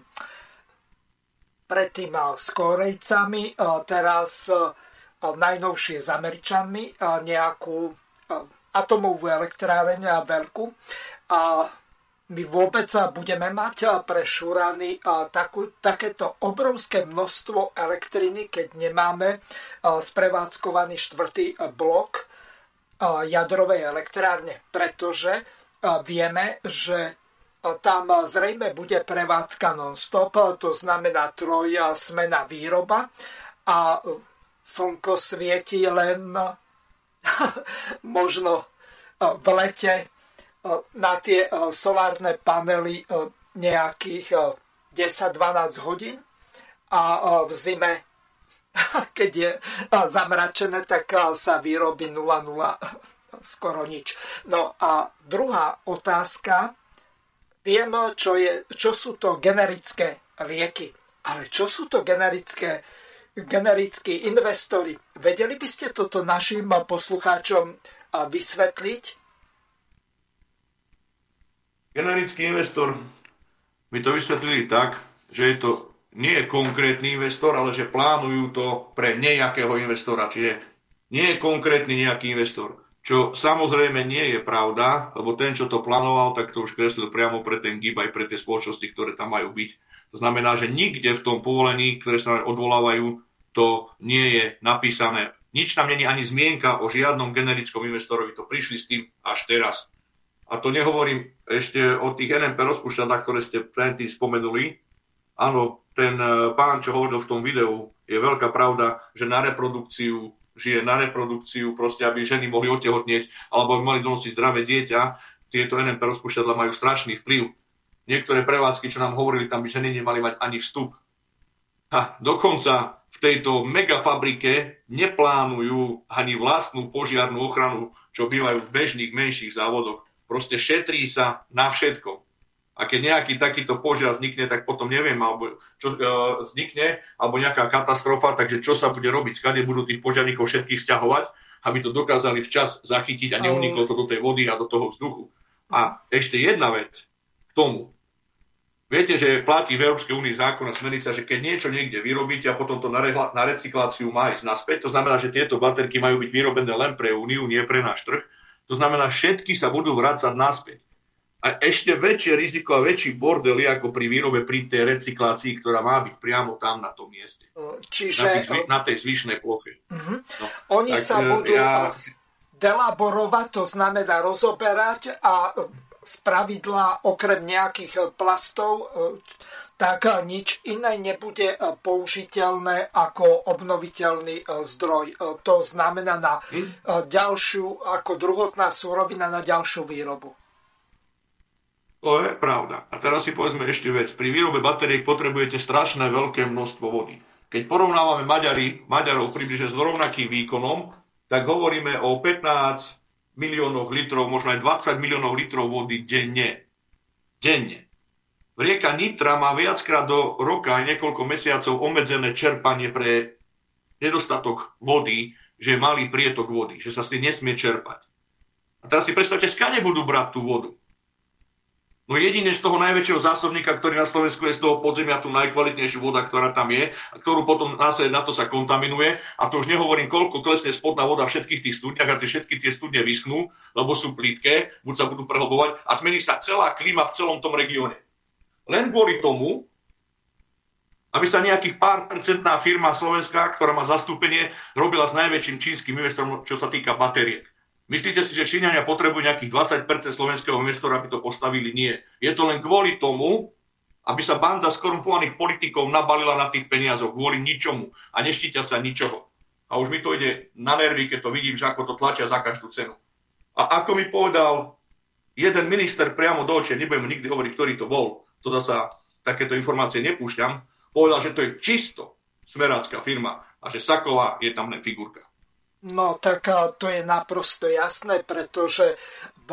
predtým s Korejcami, teraz najnovšie s Američanmi nejakú atomovú elektráreň a veľkú. A my vôbec budeme mať pre Šurany takú, takéto obrovské množstvo elektriny, keď nemáme sprevádzkovaný štvrtý blok jadrovej elektrárne, pretože vieme, že tam zrejme bude prevádzka non-stop, to znamená troj smena výroba a slnko svieti len možno v lete na tie solárne panely nejakých 10-12 hodín a v zime, keď je zamračené, tak sa vyrobí 0,0 skoro nič. No a druhá otázka, Viem, čo, je, čo sú to generické lieky, ale čo sú to generické, generickí investori? Vedeli by ste toto našim poslucháčom vysvetliť? Generický investor by to vysvetlili tak, že je to nie je konkrétny investor, ale že plánujú to pre nejakého investora. Čiže nie je konkrétny nejaký investor. Čo samozrejme nie je pravda, lebo ten, čo to plánoval, tak to už kreslil priamo pre ten GIB aj pre tie spoločnosti, ktoré tam majú byť. To znamená, že nikde v tom povolení, ktoré sa odvolávajú, to nie je napísané. Nič tam není ani zmienka o žiadnom generickom investorovi. To prišli s tým až teraz. A to nehovorím ešte o tých NMP rozpúšťadách, ktoré ste predtým spomenuli. Áno, ten e, pán, čo hovoril v tom videu, je veľká pravda, že na reprodukciu žije na reprodukciu, proste aby ženy mohli otehotnieť, alebo aby mali donosiť zdravé dieťa, tieto NMP rozpúšťadla majú strašný vplyv. Niektoré prevádzky, čo nám hovorili, tam by ženy nemali mať ani vstup. A dokonca v tejto megafabrike neplánujú ani vlastnú požiarnú ochranu, čo bývajú v bežných menších závodoch. Proste šetrí sa na všetko a keď nejaký takýto požiar vznikne, tak potom neviem, alebo čo e, vznikne, alebo nejaká katastrofa, takže čo sa bude robiť, skade budú tých požiarníkov všetkých stiahovať, aby to dokázali včas zachytiť a neuniklo to do tej vody a do toho vzduchu. A ešte jedna vec k tomu. Viete, že platí v Európskej únii zákon a smernica, že keď niečo niekde vyrobíte a potom to na, rehla, na recykláciu má ísť naspäť, to znamená, že tieto baterky majú byť vyrobené len pre úniu, nie pre náš trh. To znamená, všetky sa budú vrácať naspäť a ešte väčšie riziko a väčší bordel je ako pri výrobe pri tej recyklácii, ktorá má byť priamo tam na tom mieste. Čiže... Na, tých, na tej zvyšnej ploche. Uh-huh. No, Oni tak, sa e, budú ja... delaborovať, to znamená rozoberať a z pravidla okrem nejakých plastov tak nič iné nebude použiteľné ako obnoviteľný zdroj. To znamená na hm? ďalšiu, ako druhotná súrovina na ďalšiu výrobu. To je pravda. A teraz si povedzme ešte vec. Pri výrobe batériek potrebujete strašné veľké množstvo vody. Keď porovnávame Maďari, Maďarov približne s rovnakým výkonom, tak hovoríme o 15 miliónoch litrov, možno aj 20 miliónov litrov vody denne. Denne. Rieka Nitra má viackrát do roka aj niekoľko mesiacov obmedzené čerpanie pre nedostatok vody, že je malý prietok vody, že sa s tým nesmie čerpať. A teraz si predstavte, skade budú brať tú vodu. No jedine z toho najväčšieho zásobníka, ktorý na Slovensku je z toho podzemia tu najkvalitnejšia voda, ktorá tam je, a ktorú potom na to sa kontaminuje. A to už nehovorím, koľko klesne spodná voda všetkých tých studniach a tie všetky tie studne vyschnú, lebo sú plítke, buď sa budú prehlbovať a zmení sa celá klíma v celom tom regióne. Len kvôli tomu, aby sa nejakých pár percentná firma slovenská, ktorá má zastúpenie, robila s najväčším čínskym investorom, čo sa týka batériek. Myslíte si, že Číňania potrebujú nejakých 20% slovenského investora, aby to postavili? Nie. Je to len kvôli tomu, aby sa banda skorumpovaných politikov nabalila na tých peniazoch kvôli ničomu a neštítia sa ničoho. A už mi to ide na nervy, keď to vidím, že ako to tlačia za každú cenu. A ako mi povedal jeden minister priamo do očia, nebudem nikdy hovoriť, ktorý to bol, to zasa takéto informácie nepúšťam, povedal, že to je čisto smerácká firma a že Saková je tam len figurka. No tak to je naprosto jasné, pretože v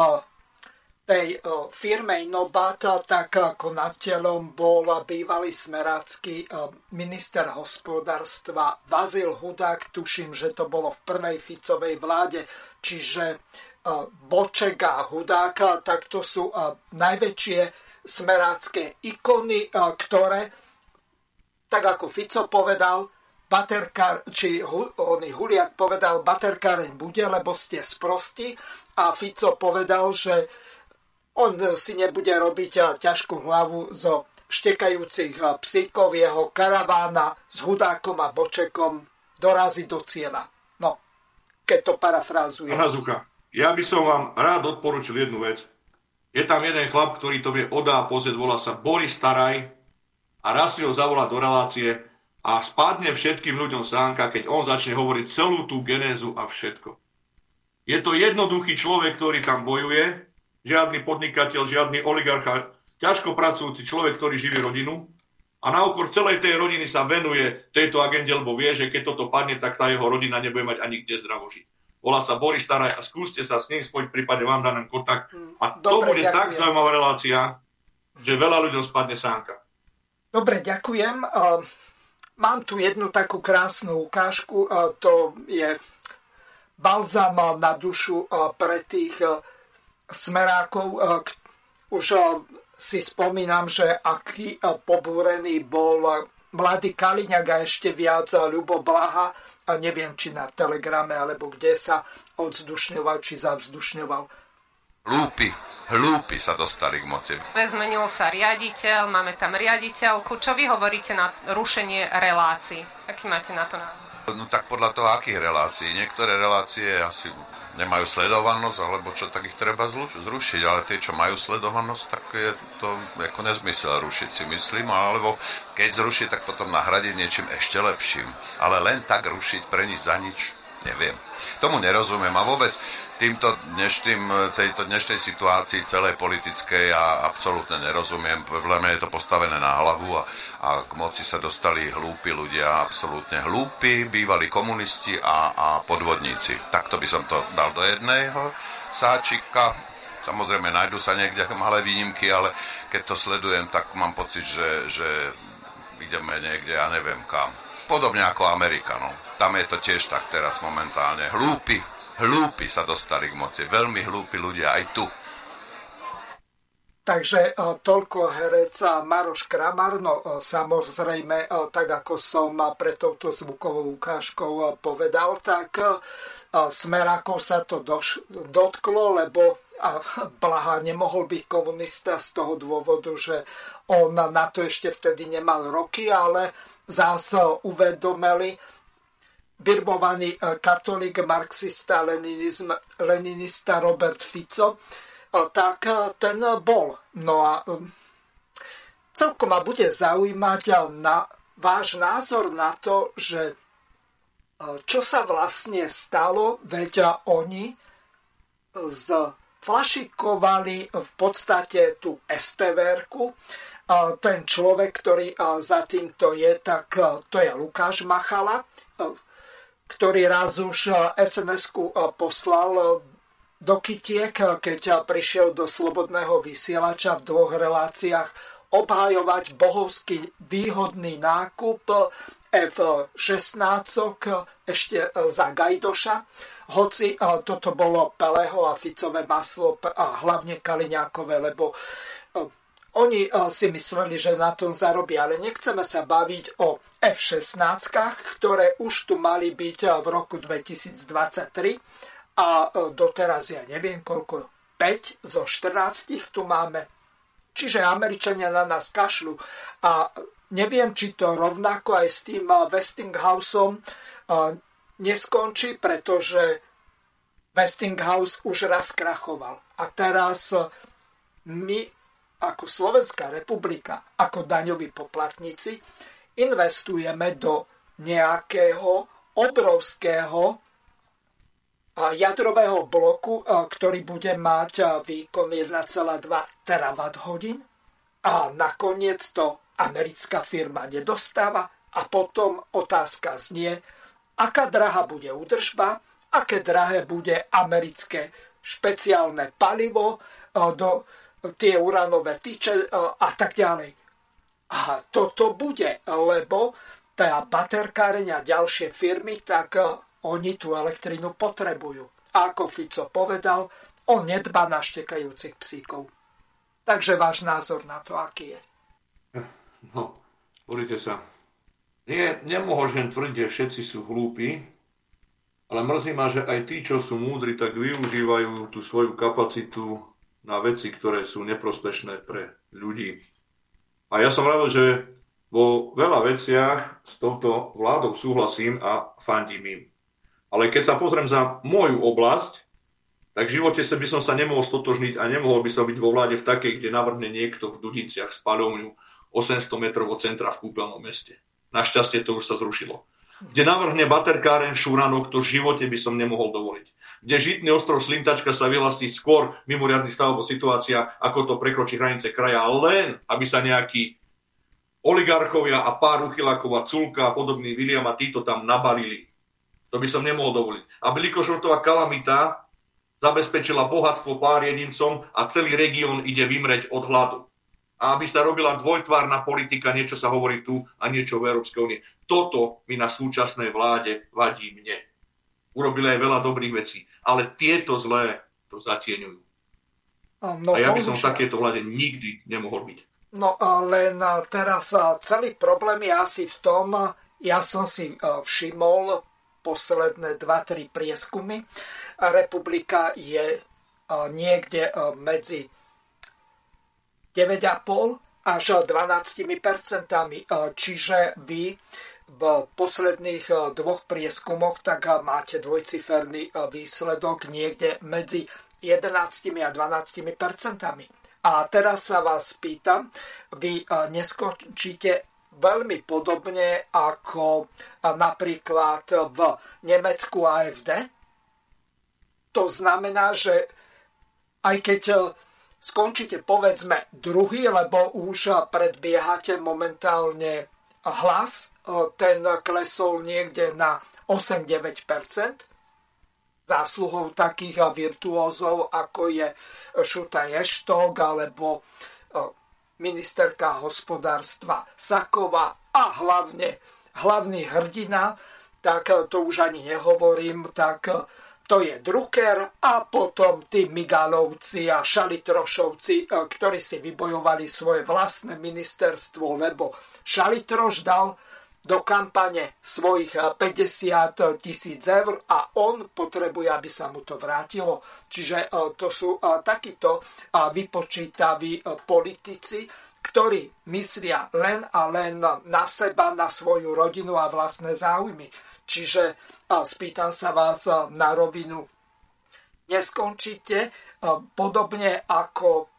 tej firme Inobata tak konateľom bol bývalý smerácky minister hospodárstva Vazil Hudák, tuším, že to bolo v prvej Ficovej vláde, čiže Boček a Hudáka, tak to sú najväčšie smerácké ikony, ktoré, tak ako Fico povedal, Baterkár, či oný Huliak povedal, baterkáreň bude, lebo ste sprostí a Fico povedal, že on si nebude robiť ťažkú hlavu zo štekajúcich psíkov, jeho karavána s hudákom a bočekom dorazí do cieľa. No, keď to parafrázujem. Razucha, ja by som vám rád odporučil jednu vec. Je tam jeden chlap, ktorý to vie odá pozrieť, volá sa Boris Staraj a raz si ho zavolá do relácie a spadne všetkým ľuďom sánka, keď on začne hovoriť celú tú genézu a všetko. Je to jednoduchý človek, ktorý tam bojuje, žiadny podnikateľ, žiadny oligarcha, ťažko pracujúci človek, ktorý živí rodinu a na okor celej tej rodiny sa venuje tejto agende, lebo vie, že keď toto padne, tak tá jeho rodina nebude mať ani kde zdravo žiť. Volá sa Boris Staraj a skúste sa s ním spojiť, prípade vám dá kontakt. A to Dobre, bude ďakujem. tak zaujímavá relácia, že veľa ľuďom spadne sánka. Dobre, ďakujem. Mám tu jednu takú krásnu ukážku, to je balzam na dušu pre tých smerákov. Už si spomínam, že aký pobúrený bol mladý Kaliňák a ešte viac Ľubo Blaha, neviem, či na Telegrame, alebo kde sa odzdušňoval, či zavzdušňoval Hlúpi, hlúpi sa dostali k moci. Zmenil sa riaditeľ, máme tam riaditeľku. Čo vy hovoríte na rušenie relácií? Aký máte na to názor? No tak podľa toho, akých relácií. Niektoré relácie asi nemajú sledovanosť, alebo čo, tak ich treba zrušiť. Ale tie, čo majú sledovanosť, tak je to ako nezmysel rušiť si myslím, alebo keď zrušiť, tak potom nahradiť niečím ešte lepším. Ale len tak rušiť pre nič za nič, neviem. Tomu nerozumiem a vôbec týmto dnešným, tejto dnešnej situácii celej politickej ja absolútne nerozumiem. Podľa mňa je to postavené na hlavu a, a k moci sa dostali hlúpi ľudia, absolútne hlúpi, bývalí komunisti a, a podvodníci. Takto by som to dal do jedného sáčika. Samozrejme, nájdu sa niekde malé výnimky, ale keď to sledujem, tak mám pocit, že, že ideme niekde, ja neviem kam. Podobne ako Amerika, no. Tam je to tiež tak teraz momentálne. Hlúpi, hlúpi sa dostali k moci. Veľmi hlúpi ľudia aj tu. Takže e, toľko herec Maroš Kramar, no e, samozrejme, e, tak ako som pre touto zvukovou ukážkou povedal, tak smerákov sa to doš- dotklo, lebo Blaha nemohol byť komunista z toho dôvodu, že on na to ešte vtedy nemal roky, ale zás uvedomili, birbovaný e, katolík, marxista, leninista Robert Fico, e, tak e, ten bol. No a celkom ma bude zaujímať na váš názor na to, že čo sa vlastne stalo, veď oni zflašikovali v podstate tú stvr ten človek, ktorý za týmto je, tak to je Lukáš Machala, ktorý raz už SMS-ku poslal do kytiek, keď prišiel do slobodného vysielača v dvoch reláciách obhajovať bohovský výhodný nákup F-16 ešte za Gajdoša. Hoci toto bolo Peleho a Ficové maslo a hlavne Kaliňákové, lebo oni eh, si mysleli, že na tom zarobia, ale nechceme sa baviť o F-16, ktoré už tu mali byť eh, v roku 2023 a eh, doteraz ja neviem koľko, 5 zo 14 tu máme. Čiže Američania na nás kašľú a neviem, či to rovnako aj s tým Westinghouseom neskončí, pretože Westinghouse už raz krachoval. A teraz my ako Slovenská republika, ako daňoví poplatníci, investujeme do nejakého obrovského jadrového bloku, ktorý bude mať výkon 1,2 terawatt hodín a nakoniec to americká firma nedostáva. A potom otázka znie, aká drahá bude údržba, aké drahé bude americké špeciálne palivo do tie uránové tyče e, a tak ďalej. A toto bude, lebo tá baterkáreň a ďalšie firmy, tak e, oni tú elektrínu potrebujú. A ako Fico povedal, on nedba na štekajúcich psíkov. Takže váš názor na to, aký je? No, pozrite sa. Nie, nemôžem tvrdiť, že všetci sú hlúpi, ale mrzí ma, že aj tí, čo sú múdri, tak využívajú tú svoju kapacitu na veci, ktoré sú neprospešné pre ľudí. A ja som rád, že vo veľa veciach s touto vládou súhlasím a fandím im. Ale keď sa pozriem za moju oblasť, tak v živote sa by som sa nemohol stotožniť a nemohol by som byť vo vláde v takej, kde navrhne niekto v Dudiciach spalovňu 800 metrov od centra v kúpeľnom meste. Našťastie to už sa zrušilo. Kde navrhne baterkáren v Šuranoch, to v živote by som nemohol dovoliť kde žitný ostrov Slintačka sa vyhlasí skôr mimoriadný stav alebo situácia, ako to prekročí hranice kraja, len aby sa nejakí oligarchovia a pár uchylákov a Culka a podobný William a títo tam nabalili. To by som nemohol dovoliť. A Likošortová kalamita zabezpečila bohatstvo pár jedincom a celý región ide vymreť od hladu. A aby sa robila dvojtvárna politika, niečo sa hovorí tu a niečo v Európskej únie. Toto mi na súčasnej vláde vadí mne urobili aj veľa dobrých vecí. Ale tieto zlé to zatieňujú. No, a ja by som v takéto vláde nikdy nemohol byť. No len teraz celý problém je asi v tom, ja som si všimol posledné 2-3 prieskumy. Republika je niekde medzi 9,5 až 12 percentami. Čiže vy v posledných dvoch prieskumoch, tak máte dvojciferný výsledok niekde medzi 11 a 12 percentami. A teraz sa vás pýtam, vy neskončíte veľmi podobne ako napríklad v Nemecku AFD? To znamená, že aj keď skončíte povedzme druhý, lebo už predbiehate momentálne hlas, ten klesol niekde na 8-9%, zásluhou takých virtuózov, ako je Šuta Ještok alebo ministerka hospodárstva Sakova a hlavne hlavný hrdina, tak to už ani nehovorím, tak to je Drucker a potom tí Migalovci a Šalitrošovci, ktorí si vybojovali svoje vlastné ministerstvo, lebo Šalitroš dal do kampane svojich 50 e, tisíc eur a on potrebuje, aby sa mu to vrátilo. Čiže e, to sú takíto vypočítaví politici, ktorí myslia len a len na seba, na svoju rodinu a vlastné záujmy. Čiže spýtam sa vás na rovinu, neskončíte podobne ako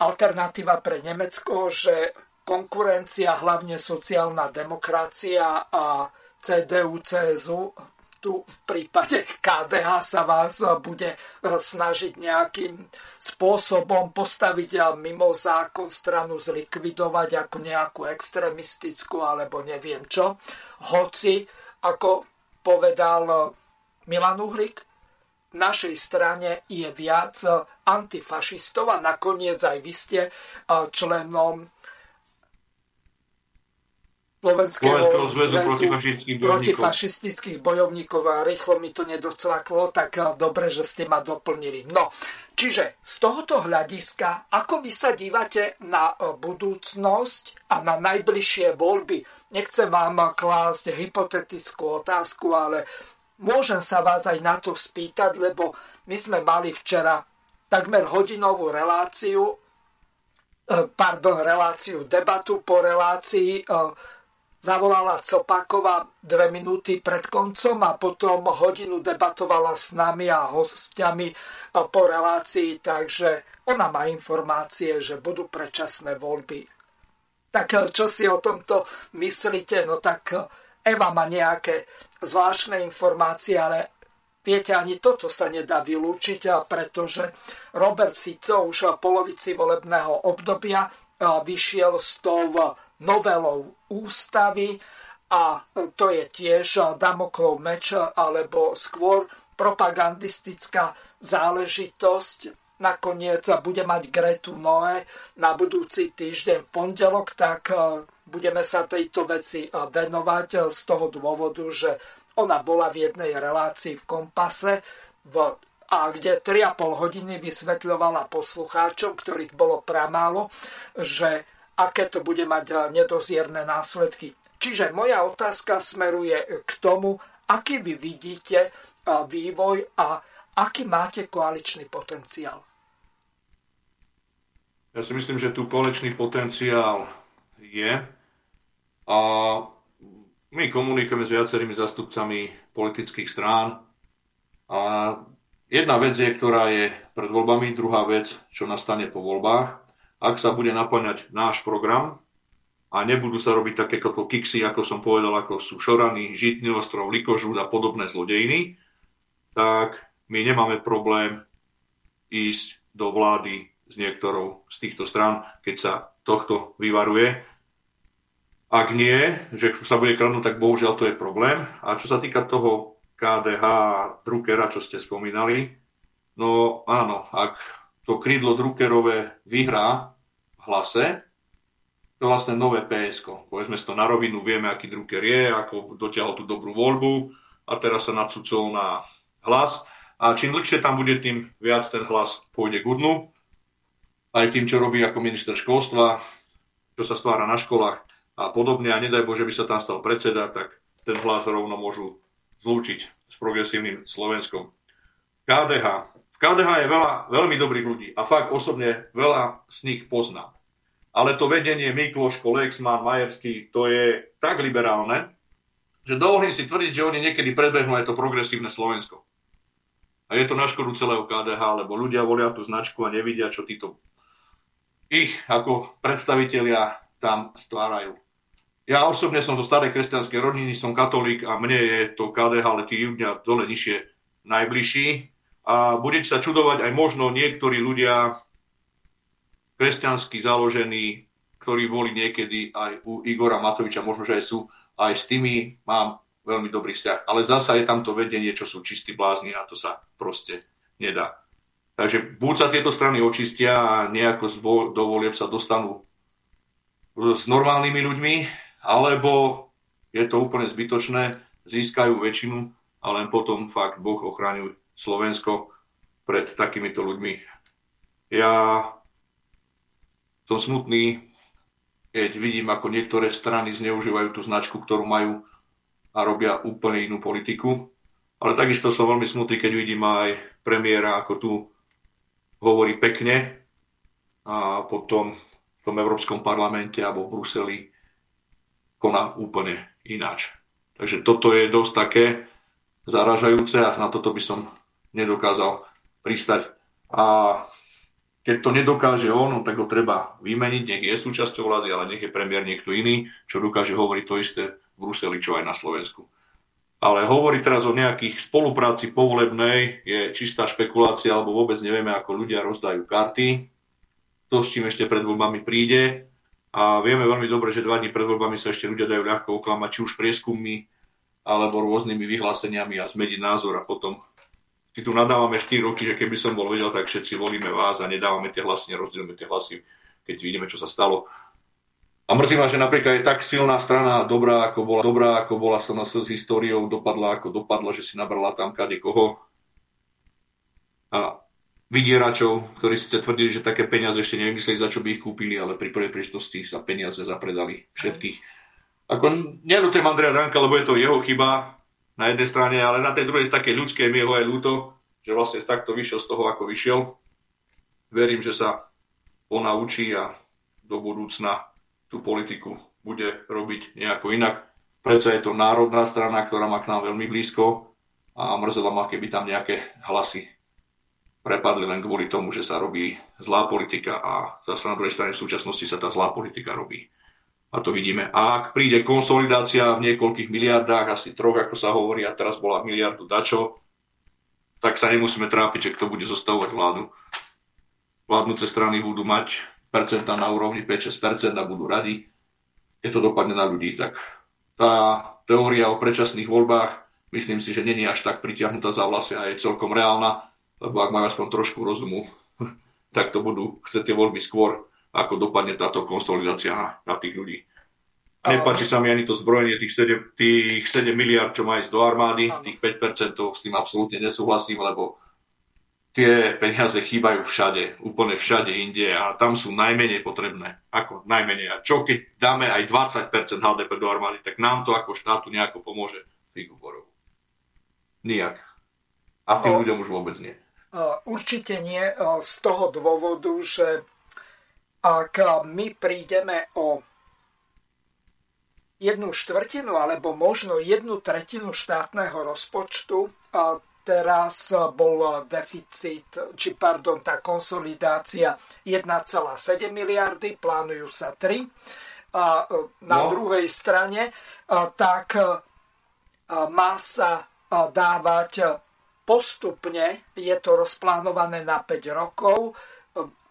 alternatíva pre Nemecko, že konkurencia, hlavne sociálna demokracia a CDU, CSU tu v prípade KDH sa vás bude snažiť nejakým spôsobom postaviť mimo zákon stranu zlikvidovať ako nejakú extremistickú alebo neviem čo. Hoci, ako povedal Milan Uhlik, v našej strane je viac antifašistov a nakoniec aj vy ste členom Slovenského zväzu protifašistických bojovníkov. protifašistických bojovníkov a rýchlo mi to nedocvaklo, tak eh, dobre, že ste ma doplnili. No, čiže z tohoto hľadiska, ako vy sa dívate na eh, budúcnosť a na najbližšie voľby? Nechcem vám klásť hypotetickú otázku, ale môžem sa vás aj na to spýtať, lebo my sme mali včera takmer hodinovú reláciu, eh, pardon, reláciu, debatu po relácii zavolala Copáková dve minúty pred koncom a potom hodinu debatovala s nami a hostiami po relácii, takže ona má informácie, že budú predčasné voľby. Tak čo si o tomto myslíte? No tak Eva má nejaké zvláštne informácie, ale viete, ani toto sa nedá vylúčiť, pretože Robert Fico už v polovici volebného obdobia vyšiel s tou novelou ústavy a to je tiež Damoklov meč alebo skôr propagandistická záležitosť. Nakoniec bude mať Gretu Noe na budúci týždeň v pondelok, tak e, budeme sa tejto veci e, venovať z toho dôvodu, že ona bola v jednej relácii v Kompase v a kde 3,5 hodiny vysvetľovala poslucháčom, ktorých bolo pramálo, že aké to bude mať eh, nedozierne následky. Čiže moja otázka smeruje k tomu, aký vy vidíte eh, vývoj a aký máte koaličný potenciál. Ja si myslím, že tu koaličný potenciál je a my komunikujeme s viacerými zastupcami politických strán a jedna vec je, ktorá je pred voľbami, druhá vec, čo nastane po voľbách ak sa bude naplňať náš program a nebudú sa robiť také ako kiksy, ako som povedal, ako sú Šorany, Žitný ostrov, Likožút a podobné zlodejiny, tak my nemáme problém ísť do vlády s niektorou z týchto stran, keď sa tohto vyvaruje. Ak nie, že sa bude kradnúť, tak bohužiaľ to je problém. A čo sa týka toho KDH Druckera, čo ste spomínali, no áno, ak to krídlo Druckerové vyhrá v hlase, to je vlastne nové PSK. Povedzme si to na rovinu, vieme, aký Drucker je, ako dotiahol tú dobrú voľbu a teraz sa nacúcol na hlas. A čím dlhšie tam bude, tým viac ten hlas pôjde k dnu. Aj tým, čo robí ako minister školstva, čo sa stvára na školách a podobne. A nedaj Bože, by sa tam stal predseda, tak ten hlas rovno môžu zlúčiť s progresívnym Slovenskom. KDH. V KDH je veľa veľmi dobrých ľudí a fakt osobne veľa z nich poznám. ale to vedenie Mikloš, Lexman, Majerský, to je tak liberálne, že dovolím si tvrdiť, že oni niekedy predbehnú aj to progresívne Slovensko. A je to na škodu celého KDH, lebo ľudia volia tú značku a nevidia, čo títo ich ako predstavitelia tam stvárajú. Ja osobne som zo starej kresťanskej rodiny, som katolík a mne je to KDH, ale tí ľudia dole nižšie najbližší. A budete sa čudovať aj možno niektorí ľudia kresťansky založení, ktorí boli niekedy aj u Igora Matoviča, možno, že aj sú, aj s tými mám veľmi dobrý vzťah. Ale zasa je tam to vedenie, čo sú čistí blázni a to sa proste nedá. Takže buď sa tieto strany očistia a nejako do volieb sa dostanú s normálnymi ľuďmi, alebo je to úplne zbytočné, získajú väčšinu a len potom fakt Boh ochráňuje Slovensko pred takýmito ľuďmi. Ja som smutný, keď vidím, ako niektoré strany zneužívajú tú značku, ktorú majú a robia úplne inú politiku. Ale takisto som veľmi smutný, keď vidím aj premiéra, ako tu hovorí pekne a potom v tom Európskom parlamente alebo v Bruseli koná úplne ináč. Takže toto je dosť také zaražajúce a na toto by som nedokázal pristať. A keď to nedokáže on, no tak ho treba vymeniť, nech je súčasťou vlády, ale nech je premiér niekto iný, čo dokáže hovoriť to isté v Bruseli, čo aj na Slovensku. Ale hovoriť teraz o nejakých spolupráci povolebnej je čistá špekulácia, alebo vôbec nevieme, ako ľudia rozdajú karty. To, s čím ešte pred voľbami príde, a vieme veľmi dobre, že dva dní pred voľbami sa ešte ľudia dajú ľahko oklamať, či už prieskummi, alebo rôznymi vyhláseniami a zmeniť názor a potom si tu nadávame 4 roky, že keby som bol vedel, tak všetci volíme vás a nedávame tie hlasy, nerozdielme tie hlasy, keď vidíme, čo sa stalo. A mrzí ma, že napríklad je tak silná strana dobrá, ako bola, dobrá, ako bola sa s históriou, dopadla, ako dopadla, že si nabrala tam kade koho. A vydieračov, ktorí ste tvrdili, že také peniaze ešte nevymysleli, za čo by ich kúpili, ale pri prvej príležitosti sa peniaze zapredali všetkých. Ako nenutem Andreja Danka, lebo je to jeho chyba na jednej strane, ale na tej druhej také ľudské mi ho aj ľúto, že vlastne takto vyšiel z toho, ako vyšiel. Verím, že sa ponaučí a do budúcna tú politiku bude robiť nejako inak. Prečo je to národná strana, ktorá má k nám veľmi blízko a mrzela ma, keby tam nejaké hlasy prepadli len kvôli tomu, že sa robí zlá politika a zase na druhej strane v súčasnosti sa tá zlá politika robí. A to vidíme. A ak príde konsolidácia v niekoľkých miliardách, asi troch, ako sa hovorí, a teraz bola miliardu dačo, tak sa nemusíme trápiť, že kto bude zostavovať vládu. Vládnúce strany budú mať percenta na úrovni 5-6% a budú radi. Keď to dopadne na ľudí, tak tá teória o predčasných voľbách, myslím si, že není až tak pritiahnutá za vlasy a je celkom reálna lebo ak majú aspoň trošku rozumu, tak to budú chcete voľby skôr, ako dopadne táto konsolidácia na, na tých ľudí. A nepáči sa mi ani to zbrojenie tých 7, tých 7 miliard, čo má ísť do armády, tých 5%, s tým absolútne nesúhlasím, lebo tie peniaze chýbajú všade, úplne všade inde a tam sú najmenej potrebné. Ako najmenej. A čo keď dáme aj 20% HDP do armády, tak nám to ako štátu nejako pomôže. Figu Nijak. A tým no, ľuďom už vôbec nie. Určite nie z toho dôvodu, že ak my prídeme o jednu štvrtinu alebo možno jednu tretinu štátneho rozpočtu, a teraz bol deficit, či pardon, tá konsolidácia 1,7 miliardy, plánujú sa 3. A na no. druhej strane, tak má sa dávať postupne je to rozplánované na 5 rokov.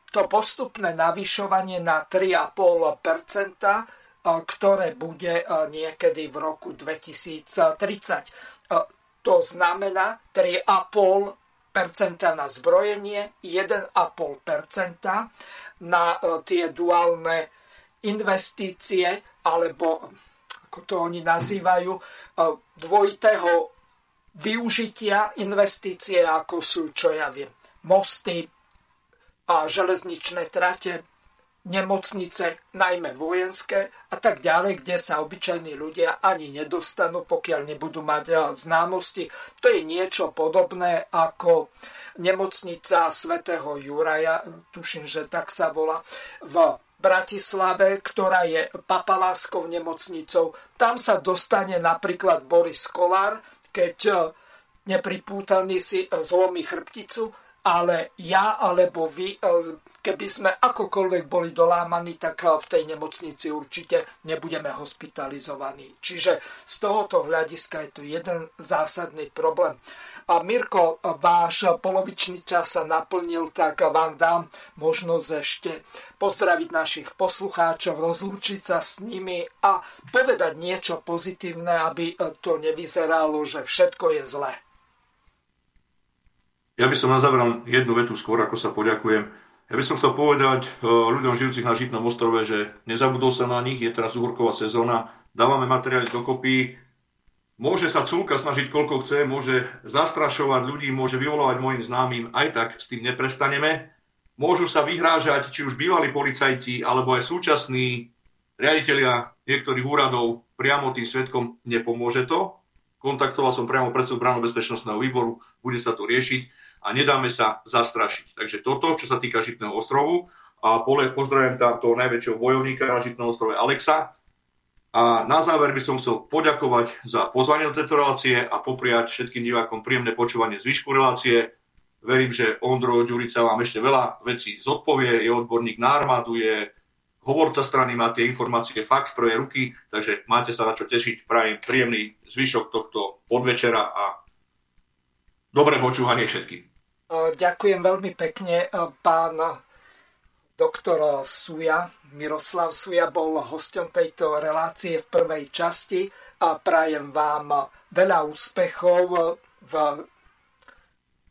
To postupné navyšovanie na 3,5% ktoré bude niekedy v roku 2030. To znamená 3,5% na zbrojenie, 1,5% na tie duálne investície, alebo ako to oni nazývajú, dvojitého využitia investície, ako sú, čo ja viem, mosty a železničné trate, nemocnice, najmä vojenské a tak ďalej, kde sa obyčajní ľudia ani nedostanú, pokiaľ nebudú mať eh, známosti. To je niečo podobné ako nemocnica svätého Juraja, tuším, že tak sa volá, v Bratislave, ktorá je papaláskou nemocnicou. Tam sa dostane napríklad Boris Kolár, keď e, nepripútaný si zlomí chrbticu, ale ja alebo vy, keby sme akokoľvek boli dolámaní, tak v tej nemocnici určite nebudeme hospitalizovaní. Čiže z tohoto hľadiska je to jeden zásadný problém. A Mirko, váš polovičný čas sa naplnil, tak vám dám možnosť ešte pozdraviť našich poslucháčov, rozlúčiť sa s nimi a povedať niečo pozitívne, aby to nevyzeralo, že všetko je zlé. Ja by som na záver jednu vetu skôr, ako sa poďakujem. Ja by som chcel povedať e, ľuďom žijúcich na Žitnom ostrove, že nezabudol sa na nich, je teraz úhorková sezóna, dávame materiály dokopy, Môže sa culka snažiť koľko chce, môže zastrašovať ľudí, môže vyvolávať mojim známym, aj tak s tým neprestaneme. Môžu sa vyhrážať, či už bývalí policajti, alebo aj súčasní riaditeľia niektorých úradov priamo tým svetkom nepomôže to. Kontaktoval som priamo predsedu bránu bezpečnostného výboru, bude sa to riešiť a nedáme sa zastrašiť. Takže toto, čo sa týka Žitného ostrovu, a pozdravujem tam toho najväčšieho bojovníka na Žitnom ostrove Alexa, a na záver by som chcel poďakovať za pozvanie do tejto relácie a popriať všetkým divákom príjemné počúvanie zvyšku relácie. Verím, že Ondro Ďurica vám ešte veľa vecí zodpovie, je odborník na armádu, je hovorca strany, má tie informácie fakt z prvej ruky, takže máte sa na čo tešiť. Prajem príjemný zvyšok tohto podvečera a dobré počúvanie všetkým. Ďakujem veľmi pekne, pán doktor Suja. Miroslav Suja bol hosťom tejto relácie v prvej časti a prajem vám veľa úspechov v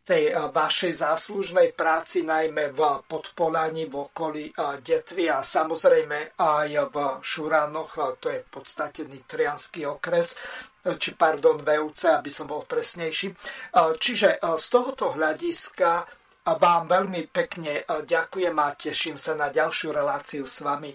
tej vašej záslužnej práci, najmä v Podpolaní, v okolí Detvy a samozrejme aj v Šuránoch, to je v podstate Nitrianský okres, či pardon, VUC, aby som bol presnejší. Čiže z tohoto hľadiska a vám veľmi pekne e, ďakujem a teším sa na ďalšiu reláciu s vami.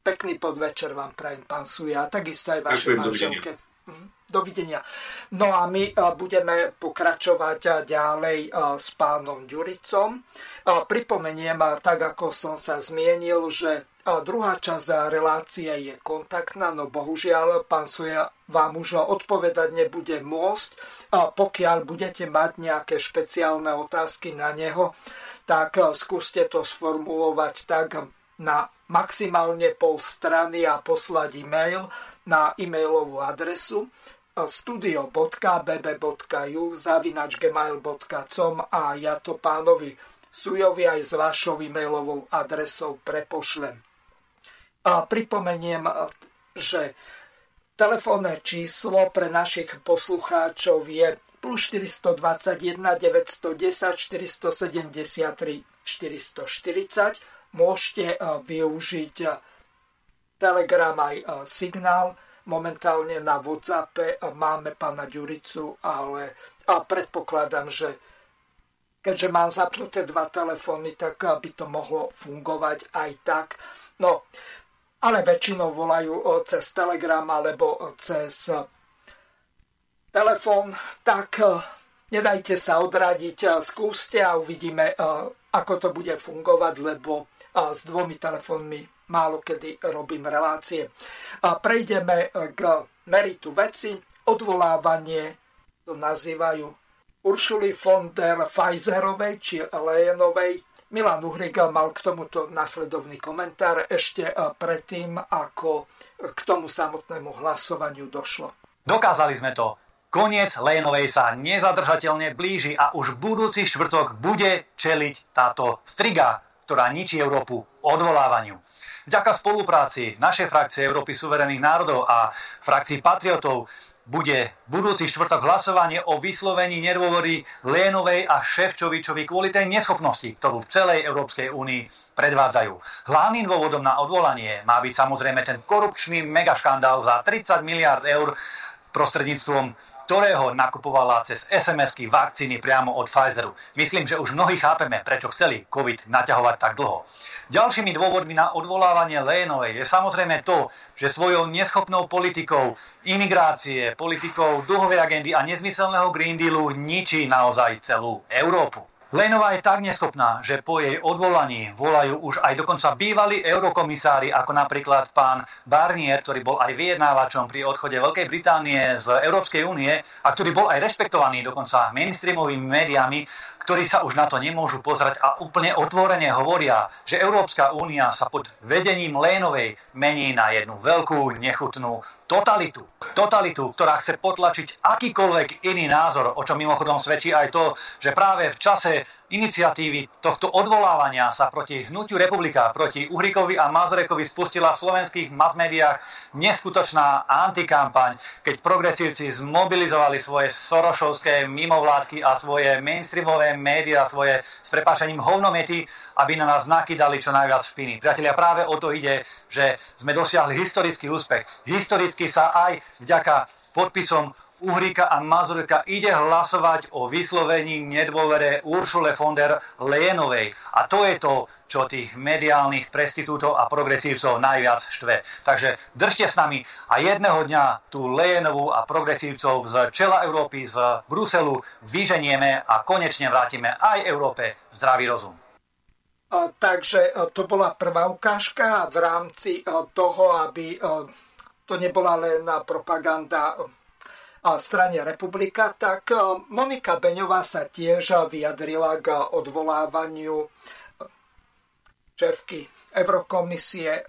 Pekný podvečer vám prajem, pán Suja, a takisto aj vaše manželke. Mhm, dovidenia. No a my e, budeme pokračovať e, ďalej s pánom Ďuricom. Pripomeniem, tak ako som sa zmienil, že druhá časť relácie je kontaktná, no bohužiaľ pán Suja vám už odpovedať nebude môcť. A pokiaľ budete mať nejaké špeciálne otázky na neho, tak skúste to sformulovať tak na maximálne pol strany a poslať e-mail na e-mailovú adresu studio.bb.ju zavinač gmail.com a ja to pánovi Sujovi aj s vašou e-mailovou adresou prepošlem. A pripomeniem, že telefónne číslo pre našich poslucháčov je plus 421 910 473 440. Môžete e, využiť e, Telegram aj e, signál. Momentálne na WhatsAppe máme pána Ďuricu, ale predpokladám, že keďže mám zapnuté dva telefóny, tak by to mohlo fungovať aj tak. No, ale väčšinou volajú cez Telegram alebo cez telefón, tak nedajte sa odradiť, skúste a uvidíme, ako to bude fungovať, lebo s dvomi telefónmi málo kedy robím relácie. Prejdeme k meritu veci. Odvolávanie to nazývajú Uršuli von der Pfizerovej či Lejenovej Milan Uhrik mal k tomuto nasledovný komentár ešte e, predtým, ako k tomu samotnému hlasovaniu došlo. Dokázali sme to. Koniec Lénovej sa nezadržateľne blíži a už budúci štvrtok bude čeliť táto striga, ktorá ničí Európu odvolávaniu. Vďaka spolupráci našej frakcie Európy suverených národov a frakcii patriotov bude budúci štvrtok hlasovanie o vyslovení nedôvory Lénovej a Ševčovičovi kvôli tej neschopnosti, ktorú v celej Európskej únii predvádzajú. Hlavným dôvodom na odvolanie má byť samozrejme ten korupčný megaškandál za 30 miliard eur prostredníctvom ktorého nakupovala cez SMS-ky vakcíny priamo od Pfizeru. Myslím, že už mnohí chápeme, prečo chceli COVID naťahovať tak dlho. Ďalšími dôvodmi na odvolávanie Lénovej je samozrejme to, že svojou neschopnou politikou imigrácie, politikou dlhovej agendy a nezmyselného Green Dealu ničí naozaj celú Európu. Lenová je tak neschopná, že po jej odvolaní volajú už aj dokonca bývalí eurokomisári, ako napríklad pán Barnier, ktorý bol aj vyjednávačom pri odchode Veľkej Británie z Európskej únie a ktorý bol aj rešpektovaný dokonca mainstreamovými médiami, ktorí sa už na to nemôžu pozrieť a úplne otvorene hovoria, že Európska únia sa pod vedením Lénovej mení na jednu veľkú, nechutnú totalitu. Totalitu, ktorá chce potlačiť akýkoľvek iný názor, o čom mimochodom svedčí aj to, že práve v čase iniciatívy tohto odvolávania sa proti hnutiu republika, proti Uhrikovi a Mazurekovi spustila v slovenských mass médiách neskutočná antikampaň, keď progresívci zmobilizovali svoje sorošovské mimovládky a svoje mainstreamové médiá, svoje s prepáčením hovnomety, aby na nás nakydali čo najviac špiny. Priatelia, práve o to ide, že sme dosiahli historický úspech. Historicky sa aj vďaka podpisom Uhrika a Mazurika ide hlasovať o vyslovení nedôvere Uršule von der Leyenovej. A to je to, čo tých mediálnych prestitútov a progresívcov najviac štve. Takže držte s nami a jedného dňa tú Leyenovú a progresívcov z čela Európy, z Bruselu vyženieme a konečne vrátime aj Európe zdravý rozum. Takže to bola prvá ukážka v rámci toho, aby to nebola len propaganda strane Republika, tak e, Monika Beňová sa tiež vyjadrila k odvolávaniu šéfky Eurokomisie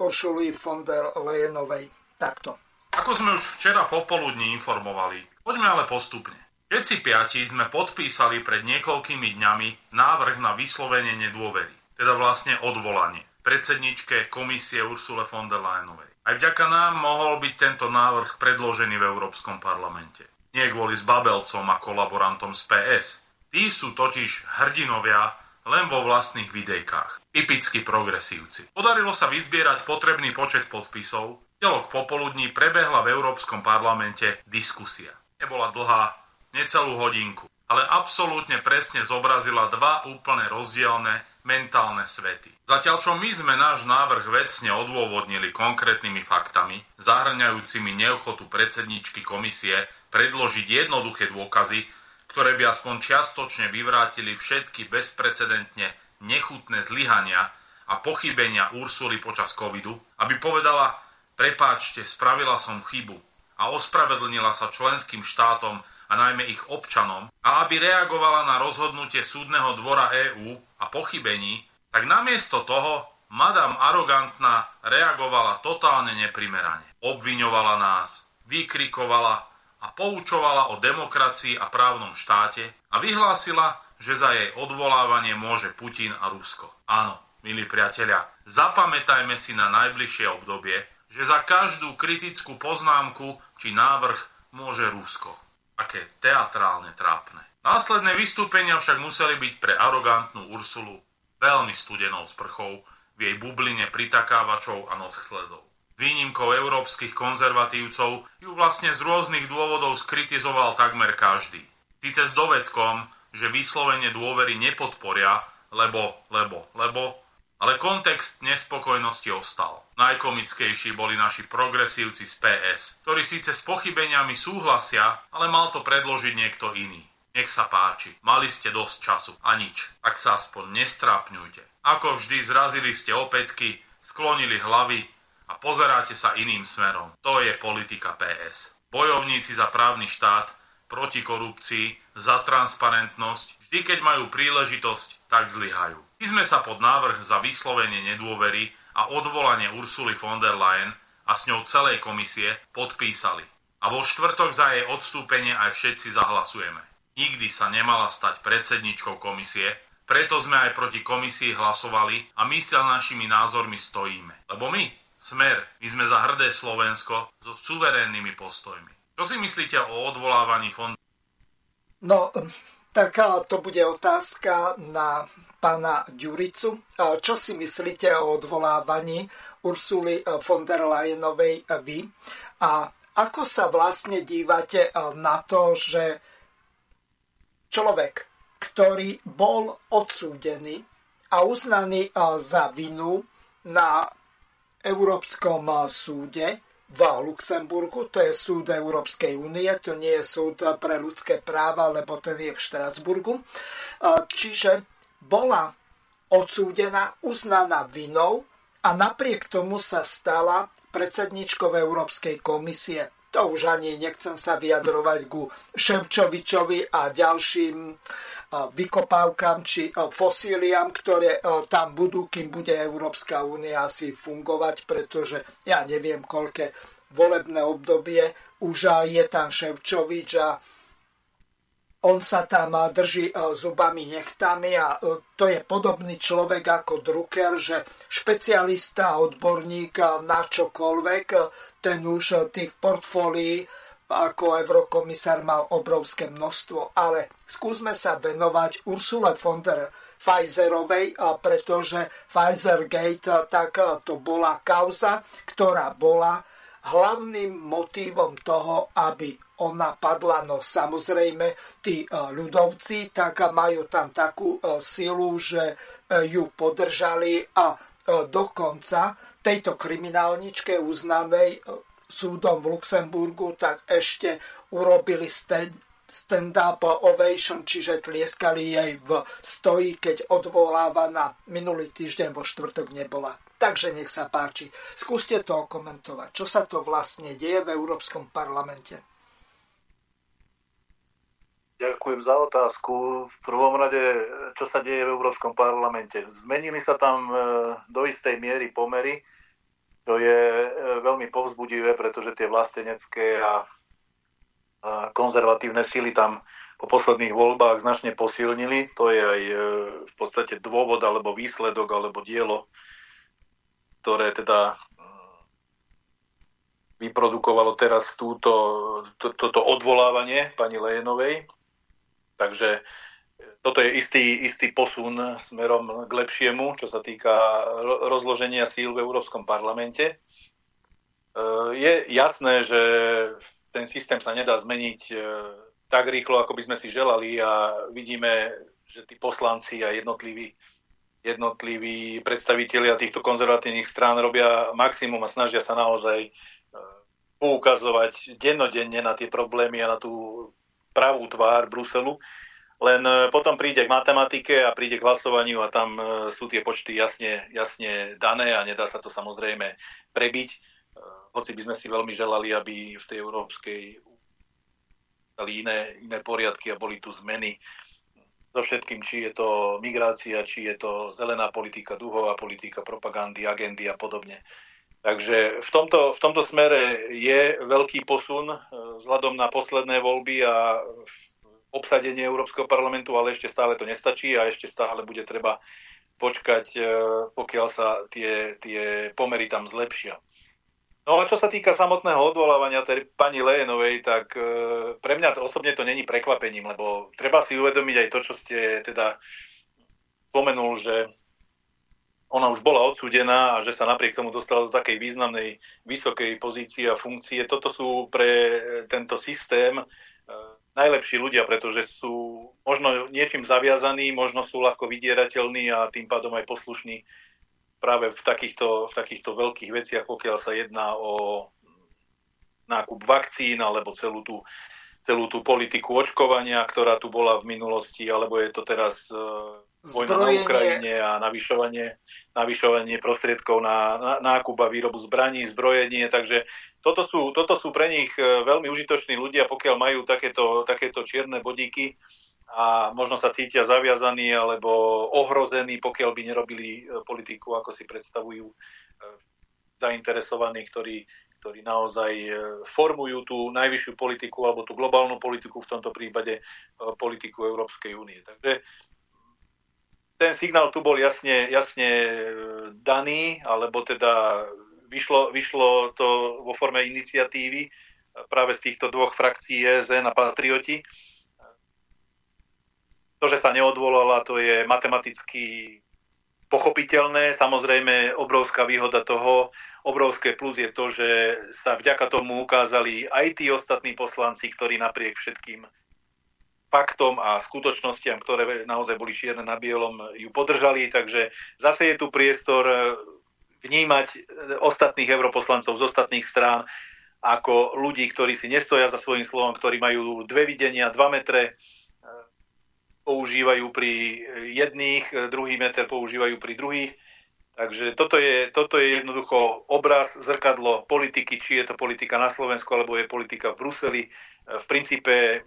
Uršuly von der Leyenovej. Takto. Ako sme už včera popoludní informovali, poďme ale postupne. Všetci piati sme podpísali pred niekoľkými dňami návrh na vyslovenie nedôvery, teda vlastne odvolanie predsedničke komisie Ursule von der Leyenovej. Aj vďaka nám mohol byť tento návrh predložený v Európskom parlamente. Nie kvôli zbabelcom a kolaborantom z PS. Tí sú totiž hrdinovia len vo vlastných videjkách. Typicky progresívci. Podarilo sa vyzbierať potrebný počet podpisov. Delok popoludní prebehla v Európskom parlamente diskusia. Nebola dlhá, necelú hodinku, ale absolútne presne zobrazila dva úplne rozdielne mentálne svety. Zatiaľ čo my sme náš návrh vecne odôvodnili konkrétnymi faktami, zahrňajúcimi neochotu predsedničky komisie predložiť jednoduché dôkazy, ktoré by aspoň čiastočne vyvrátili všetky bezprecedentne nechutné zlyhania a pochybenia Ursuly počas covidu, aby povedala, prepáčte, spravila som chybu a ospravedlnila sa členským štátom a najmä ich občanom, a aby reagovala na rozhodnutie súdneho dvora EÚ a pochybení, tak namiesto toho Madame arogantná reagovala totálne neprimerane. Obviňovala nás, vykrikovala a poučovala o demokracii a právnom štáte a vyhlásila, že za jej odvolávanie môže Putin a Rusko. Áno, milí priatelia, zapamätajme si na najbližšie obdobie, že za každú kritickú poznámku či návrh môže Rusko. Aké teatrálne trápne. Následné vystúpenia však museli byť pre arogantnú Ursulu veľmi studenou sprchou v jej bubline pritakávačov a nosledov. Výnimkou európskych konzervatívcov ju vlastne z rôznych dôvodov skritizoval takmer každý. Sice s dovedkom, že vyslovene dôvery nepodporia, lebo, lebo, lebo, ale kontext nespokojnosti ostal. Najkomickejší boli naši progresívci z PS, ktorí síce s pochybeniami súhlasia, ale mal to predložiť niekto iný. Nech sa páči, mali ste dosť času a nič, tak sa aspoň nestrápňujte. Ako vždy zrazili ste opätky, sklonili hlavy a pozeráte sa iným smerom. To je politika PS. Bojovníci za právny štát, proti korupcii, za transparentnosť, vždy keď majú príležitosť, tak zlyhajú. My sme sa pod návrh za vyslovenie nedôvery a odvolanie Ursuly von der Leyen a s ňou celej komisie podpísali. A vo štvrtok za jej odstúpenie aj všetci zahlasujeme. Nikdy sa nemala stať predsedničkou komisie, preto sme aj proti komisii hlasovali a my sa našimi názormi stojíme. Lebo my, Smer, my sme za hrdé Slovensko so suverénnymi postojmi. Čo si myslíte o odvolávaní fondu? No, tak to bude otázka na pána Ďuricu. Čo si myslíte o odvolávaní Ursuly von der Leyenovej vy? A ako sa vlastne dívate na to, že človek, ktorý bol odsúdený a uznaný za vinu na Európskom súde, v Luxemburgu, to je súd Európskej únie, to nie je súd pre ľudské práva, lebo ten je v Štrasburgu. Čiže bola odsúdená, uznaná vinou a napriek tomu sa stala predsedničkou Európskej komisie. To už ani nechcem sa vyjadrovať ku Ševčovičovi a ďalším vykopávkam či fosíliam, ktoré tam budú, kým bude Európska únia asi fungovať, pretože ja neviem, koľké volebné obdobie už je tam Ševčovič a on sa tam drží zubami nechtami a to je podobný človek ako Drucker, že špecialista, odborník na čokoľvek, ten už tých portfólií ako eurokomisár mal obrovské množstvo, ale skúsme sa venovať Ursule von der Pfizerovej, pretože Pfizergate tak to bola kauza, ktorá bola hlavným motívom toho, aby ona padla. No samozrejme, tí ľudovci tak majú tam takú silu, že ju podržali a dokonca tejto kriminálničke uznanej súdom v Luxemburgu, tak ešte urobili stand-up ovation, čiže tlieskali jej v stoji, keď odvolávaná minulý týždeň vo štvrtok nebola. Takže nech sa páči. Skúste to okomentovať. Čo sa to vlastne deje v Európskom parlamente? Ďakujem za otázku. V prvom rade, čo sa deje v Európskom parlamente? Zmenili sa tam e, do istej miery pomery to je e, veľmi povzbudivé, pretože tie vlastenecké a konzervatívne sily tam po posledných voľbách značne posilnili. To je aj e, v podstate dôvod alebo výsledok alebo dielo, ktoré teda vyprodukovalo teraz túto, to, toto odvolávanie pani Lejenovej. Takže toto je istý, istý posun smerom k lepšiemu, čo sa týka rozloženia síl v Európskom parlamente. E, je jasné, že ten systém sa nedá zmeniť e, tak rýchlo, ako by sme si želali a vidíme, že tí poslanci a jednotliví, jednotliví predstavitelia týchto konzervatívnych strán robia maximum a snažia sa naozaj e, poukazovať dennodenne na tie problémy a na tú pravú tvár Bruselu len e, potom príde k matematike a príde k hlasovaniu a tam e, sú tie počty jasne, jasne dané a nedá sa to samozrejme prebiť. E, hoci by sme si veľmi želali, aby v tej európskej dali iné, iné poriadky a boli tu zmeny so všetkým, či je to migrácia, či je to zelená politika, duhová politika, propagandy, agendy a podobne. Takže v tomto, v tomto smere je veľký posun vzhľadom na posledné voľby a obsadenie Európskeho parlamentu, ale ešte stále to nestačí a ešte stále bude treba počkať, e, pokiaľ sa tie, tie pomery tam zlepšia. No a čo sa týka samotného odvolávania tej pani Lejenovej, tak e, pre mňa to, osobne to není prekvapením, lebo treba si uvedomiť aj to, čo ste teda spomenul, že ona už bola odsúdená a že sa napriek tomu dostala do takej významnej, vysokej pozície a funkcie. Toto sú pre tento systém e, najlepší ľudia, pretože sú možno niečím zaviazaní, možno sú ľahko vydierateľní a tým pádom aj poslušní práve v takýchto, v takýchto veľkých veciach, pokiaľ sa jedná o nákup vakcín alebo celú tú, celú tú politiku očkovania, ktorá tu bola v minulosti, alebo je to teraz e, vojna na Ukrajine a navyšovanie, navyšovanie prostriedkov na, na nákup a výrobu zbraní, zbrojenie. Takže toto sú, toto sú pre nich e, veľmi užitoční ľudia, pokiaľ majú takéto, takéto čierne bodíky a možno sa cítia zaviazaní alebo ohrození, pokiaľ by nerobili e, politiku, ako si predstavujú e, zainteresovaní, ktorí, ktorí naozaj formujú tú najvyššiu politiku alebo tú globálnu politiku, v tomto prípade politiku Európskej únie. Takže ten signál tu bol jasne, jasne e, daný, alebo teda vyšlo, vyšlo to vo forme iniciatívy práve z týchto dvoch frakcií ESN a Patrioti. To, že sa neodvolala, to je matematicky pochopiteľné. Samozrejme, obrovská výhoda toho, obrovské plus je to, že sa vďaka tomu ukázali aj tí ostatní poslanci, ktorí napriek všetkým faktom a skutočnostiam, ktoré naozaj boli čierne na bielom, ju podržali. Takže zase je tu priestor e, vnímať ostatných europoslancov z ostatných strán ako ľudí, ktorí si nestoja za svojím slovom, ktorí majú dve videnia, dva metre, používajú pri jedných, druhý meter používajú pri druhých. Takže toto je, toto je jednoducho obraz, zrkadlo politiky, či je to politika na Slovensku, alebo je politika v Bruseli. V princípe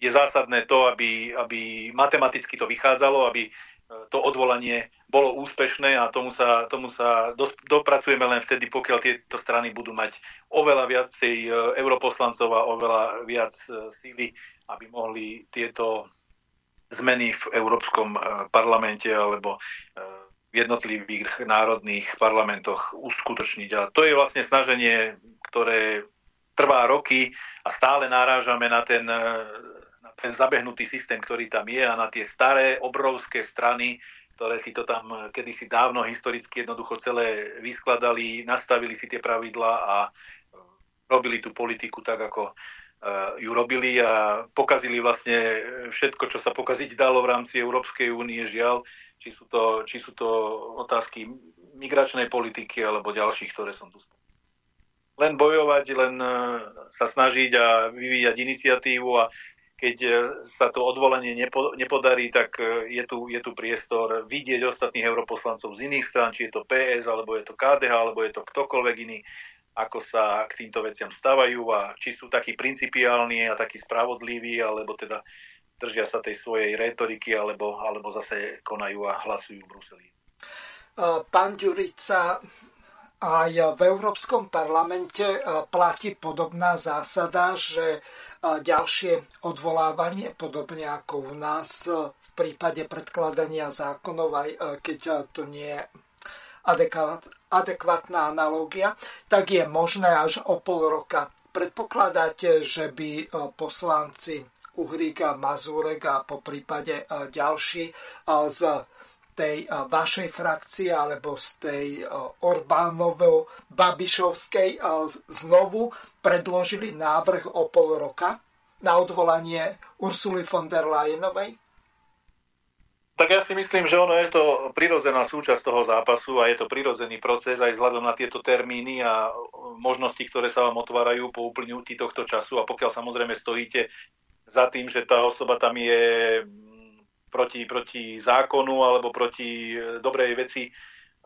je zásadné to, aby, aby matematicky to vychádzalo, aby to odvolanie bolo úspešné a tomu sa, tomu sa dopracujeme len vtedy, pokiaľ tieto strany budú mať oveľa viacej e, europoslancov a oveľa viac e, síly, aby mohli tieto zmeny v Európskom e, parlamente alebo v jednotlivých národných parlamentoch uskutočniť. A to je vlastne snaženie, ktoré trvá roky a stále narážame na ten ten zabehnutý systém, ktorý tam je a na tie staré, obrovské strany, ktoré si to tam kedysi dávno historicky jednoducho celé vyskladali, nastavili si tie pravidlá a robili tú politiku tak, ako ju robili a pokazili vlastne všetko, čo sa pokaziť dalo v rámci Európskej únie, žiaľ, či sú to, či sú to otázky migračnej politiky alebo ďalších, ktoré som tu spomenul. Len bojovať, len sa snažiť a vyvíjať iniciatívu a keď e, sa to odvolanie nepo, nepodarí, tak e, je tu, je tu priestor vidieť ostatných europoslancov z iných strán, či je to PS, alebo je to KDH, alebo je to ktokoľvek iný, ako sa k týmto veciam stavajú a či sú takí principiálni a takí spravodliví, alebo teda držia sa tej svojej retoriky, alebo, alebo zase konajú a hlasujú v Bruseli. E, pán Ďurica, aj v Európskom parlamente platí podobná zásada, že ďalšie odvolávanie, podobne ako u nás v prípade predkladania zákonov, aj keď to nie je adekvátna analógia, tak je možné až o pol roka. Predpokladáte, že by poslanci Uhrík a Mazúrek a po prípade ďalší z tej vašej frakcie alebo z tej Orbánovo-Babišovskej znovu predložili návrh o pol roka na odvolanie Ursuly von der Leyenovej? Tak ja si myslím, že ono je to prirodzená súčasť toho zápasu a je to prirodzený proces aj vzhľadom na tieto termíny a možnosti, ktoré sa vám otvárajú po uplynutí tohto času a pokiaľ samozrejme stojíte za tým, že tá osoba tam je proti, proti zákonu alebo proti e, dobrej veci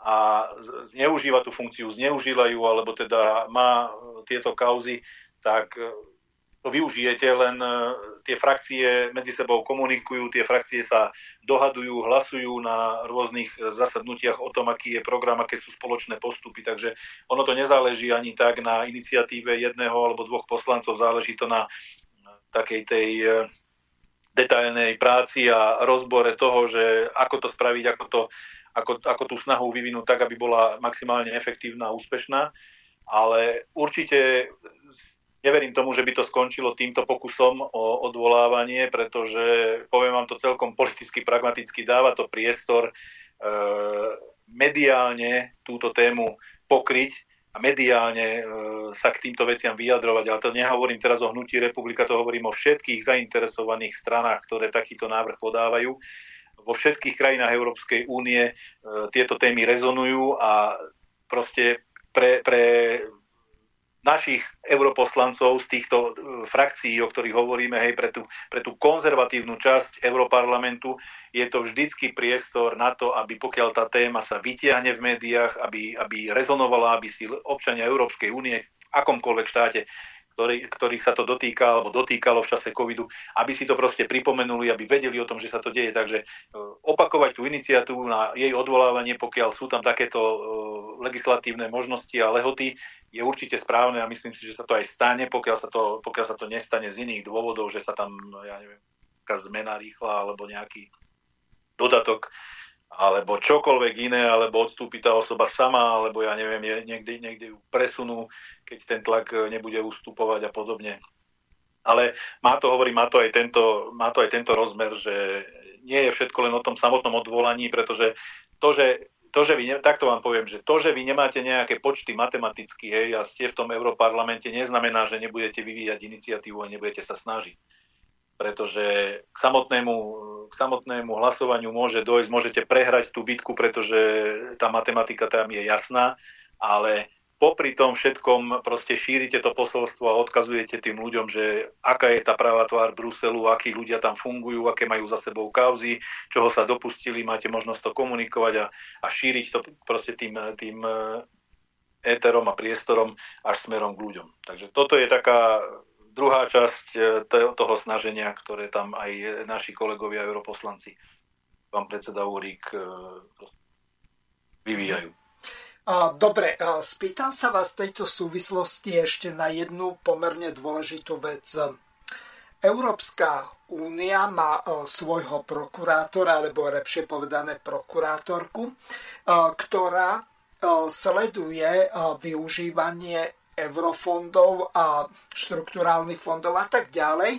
a zneužíva tú funkciu, zneužila ju, alebo teda má e, tieto kauzy, tak e, to využijete, len tie frakcie medzi sebou komunikujú, tie frakcie sa dohadujú, hlasujú na rôznych zasadnutiach o tom, aký je program, aké sú spoločné postupy, takže ono to nezáleží ani tak na iniciatíve jedného alebo dvoch poslancov, záleží to na takej tej detailnej práci a rozbore toho, že ako to spraviť, ako, to, ako, ako tú snahu vyvinúť tak, aby bola maximálne efektívna a úspešná. Ale určite neverím tomu, že by to skončilo týmto pokusom o odvolávanie, pretože, poviem vám to celkom politicky, pragmaticky, dáva to priestor e, mediálne túto tému pokryť a mediálne e, sa k týmto veciam vyjadrovať. Ale to nehovorím teraz o hnutí republika, to hovorím o všetkých zainteresovaných stranách, ktoré takýto návrh podávajú. Vo všetkých krajinách Európskej únie e, tieto témy rezonujú a proste pre, pre našich europoslancov z týchto e, frakcií, o ktorých hovoríme, hej, pre tú, pre tú konzervatívnu časť Európarlamentu, je to vždycky priestor na to, aby pokiaľ tá téma sa vytiahne v médiách, aby, aby rezonovala, aby si občania Európskej únie v akomkoľvek štáte ktorý, ktorých sa to dotýka alebo dotýkalo v čase covidu, aby si to proste pripomenuli, aby vedeli o tom, že sa to deje. Takže e, opakovať tú iniciatívu na jej odvolávanie, pokiaľ sú tam takéto e, legislatívne možnosti a lehoty, je určite správne a myslím si, že sa to aj stane, pokiaľ sa to, pokiaľ sa to nestane z iných dôvodov, že sa tam, ja neviem, zmena rýchla alebo nejaký dodatok alebo čokoľvek iné, alebo odstúpi tá osoba sama, alebo ja neviem, niekde, niekde ju presunú, keď ten tlak e, nebude ustupovať a podobne. Ale má to, hovorím, má to, aj tento, má to aj tento rozmer, že nie je všetko len o tom samotnom odvolaní, pretože to, že, to, že vy, takto vám poviem, že to, že vy nemáte nejaké počty matematicky hej, a ste v tom Európarlamente, neznamená, že nebudete vyvíjať iniciatívu a nebudete sa snažiť. Pretože k samotnému, k samotnému hlasovaniu môže dojsť, môžete prehrať tú bitku, pretože tá matematika tam je jasná, ale popri tom všetkom proste šírite to posolstvo a odkazujete tým ľuďom, že aká je tá práva tvár Bruselu, akí ľudia tam fungujú, aké majú za sebou kauzy, čoho sa dopustili, máte možnosť to komunikovať a, a šíriť to proste tým, tým éterom a priestorom až smerom k ľuďom. Takže toto je taká druhá časť e, toho snaženia, ktoré tam aj naši kolegovia europoslanci, pán predseda Úrik, e, vyvíjajú. Dobre, spýtam sa vás v tejto súvislosti ešte na jednu pomerne dôležitú vec. Európska únia má e, svojho prokurátora, alebo lepšie povedané prokurátorku, ktorá sleduje využívanie eurofondov a štrukturálnych fondov a tak ďalej.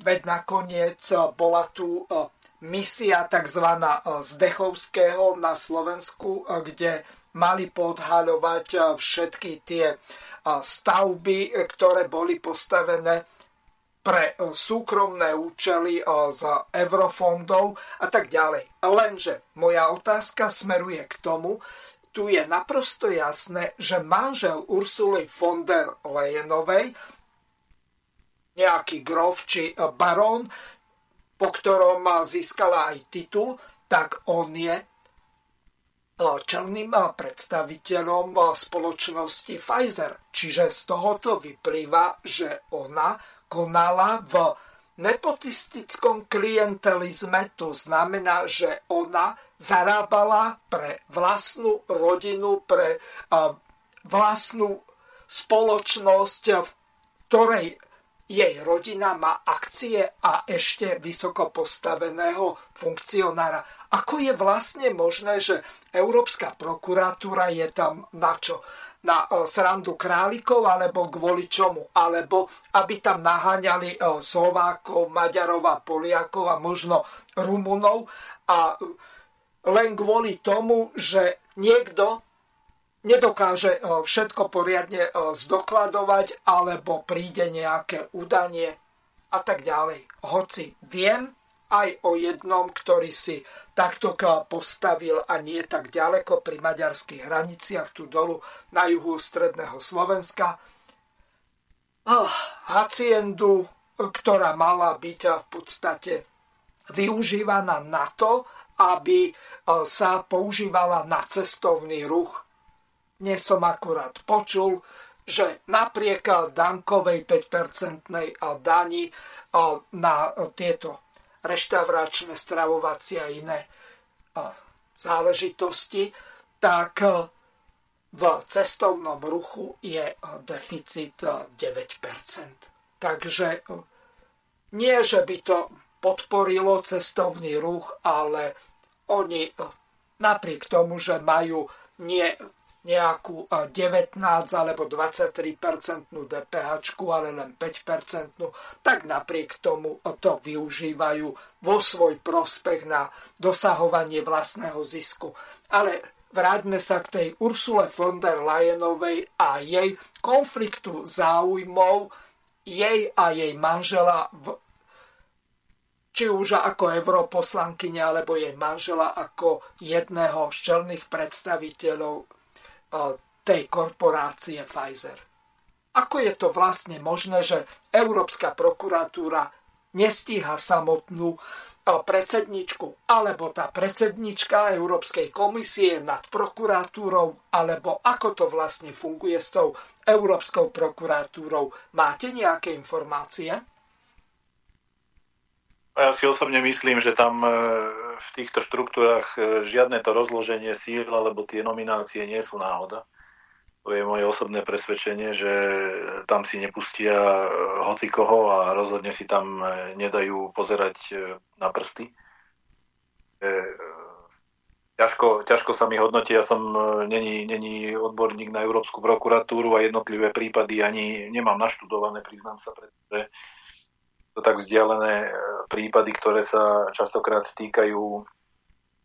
Veď nakoniec bola tu misia tzv. Zdechovského na Slovensku, kde mali podhaľovať všetky tie stavby, ktoré boli postavené pre súkromné účely z eurofondov a tak ďalej. Lenže moja otázka smeruje k tomu, tu je naprosto jasné, že manžel Ursuly von der Leyenovej, nejaký grof či barón, po ktorom získala aj titul, tak on je čelným predstaviteľom spoločnosti Pfizer. Čiže z tohoto vyplýva, že ona konala v nepotistickom klientelizme, to znamená, že ona zarábala pre vlastnú rodinu, pre vlastnú spoločnosť, v ktorej jej rodina má akcie a ešte vysoko postaveného funkcionára. Ako je vlastne možné, že Európska prokuratúra je tam na čo? Na srandu králikov, alebo kvôli čomu? Alebo aby tam naháňali Slovákov, Maďarov a Poliakov a možno Rumunov a len kvôli tomu, že niekto nedokáže všetko poriadne zdokladovať alebo príde nejaké udanie a tak ďalej. Hoci viem, aj o jednom, ktorý si takto postavil a nie tak ďaleko pri maďarských hraniciach tu dolu na juhu stredného Slovenska. Haciendu, ktorá mala byť v podstate využívaná na to, aby sa používala na cestovný ruch. Dnes som akurát počul, že napriek dankovej 5-percentnej dani na tieto reštauračné, stravovacie a iné záležitosti, tak e, v cestovnom ruchu je e, deficit 9%. E, Takže nie, že by to podporilo cestovný ruch, ale oni napriek tomu, že majú nie nejakú 19 alebo 23% DPH, ale len 5%, tak napriek tomu to využívajú vo svoj prospech na dosahovanie vlastného zisku. Ale vráťme sa k tej Ursule von der Leyenovej a jej konfliktu záujmov jej a jej manžela v či už ako europoslankyňa, alebo jej manžela ako jedného z čelných predstaviteľov tej korporácie Pfizer. Ako je to vlastne možné, že Európska prokuratúra nestíha samotnú predsedničku, alebo tá predsednička Európskej komisie nad prokuratúrou, alebo ako to vlastne funguje s tou Európskou prokuratúrou. Máte nejaké informácie? Ja si osobne myslím, že tam e, v týchto štruktúrach e, žiadne to rozloženie síl alebo tie nominácie nie sú náhoda. To je moje osobné presvedčenie, že tam si nepustia e, hoci koho a rozhodne si tam nedajú pozerať na prsty. Ťažko, ťažko sa mi hodnotí, ja som není, není odborník na Európsku prokuratúru a jednotlivé prípady ani nemám naštudované, priznám sa, pretože to tak vzdialené e, prípady, ktoré sa častokrát týkajú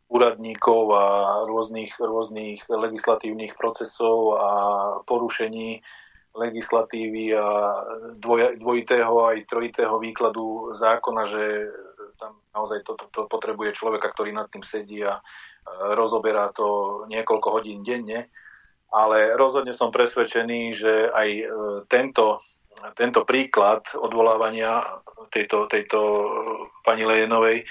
úradníkov a rôznych, rôznych legislatívnych procesov a porušení legislatívy a dvoj, dvojitého aj trojitého výkladu zákona, že tam naozaj to, to, to potrebuje človeka, ktorý nad tým sedí a rozoberá to niekoľko hodín denne. Ale rozhodne som presvedčený, že aj e, tento, tento príklad odvolávania tejto, tejto pani Lejenovej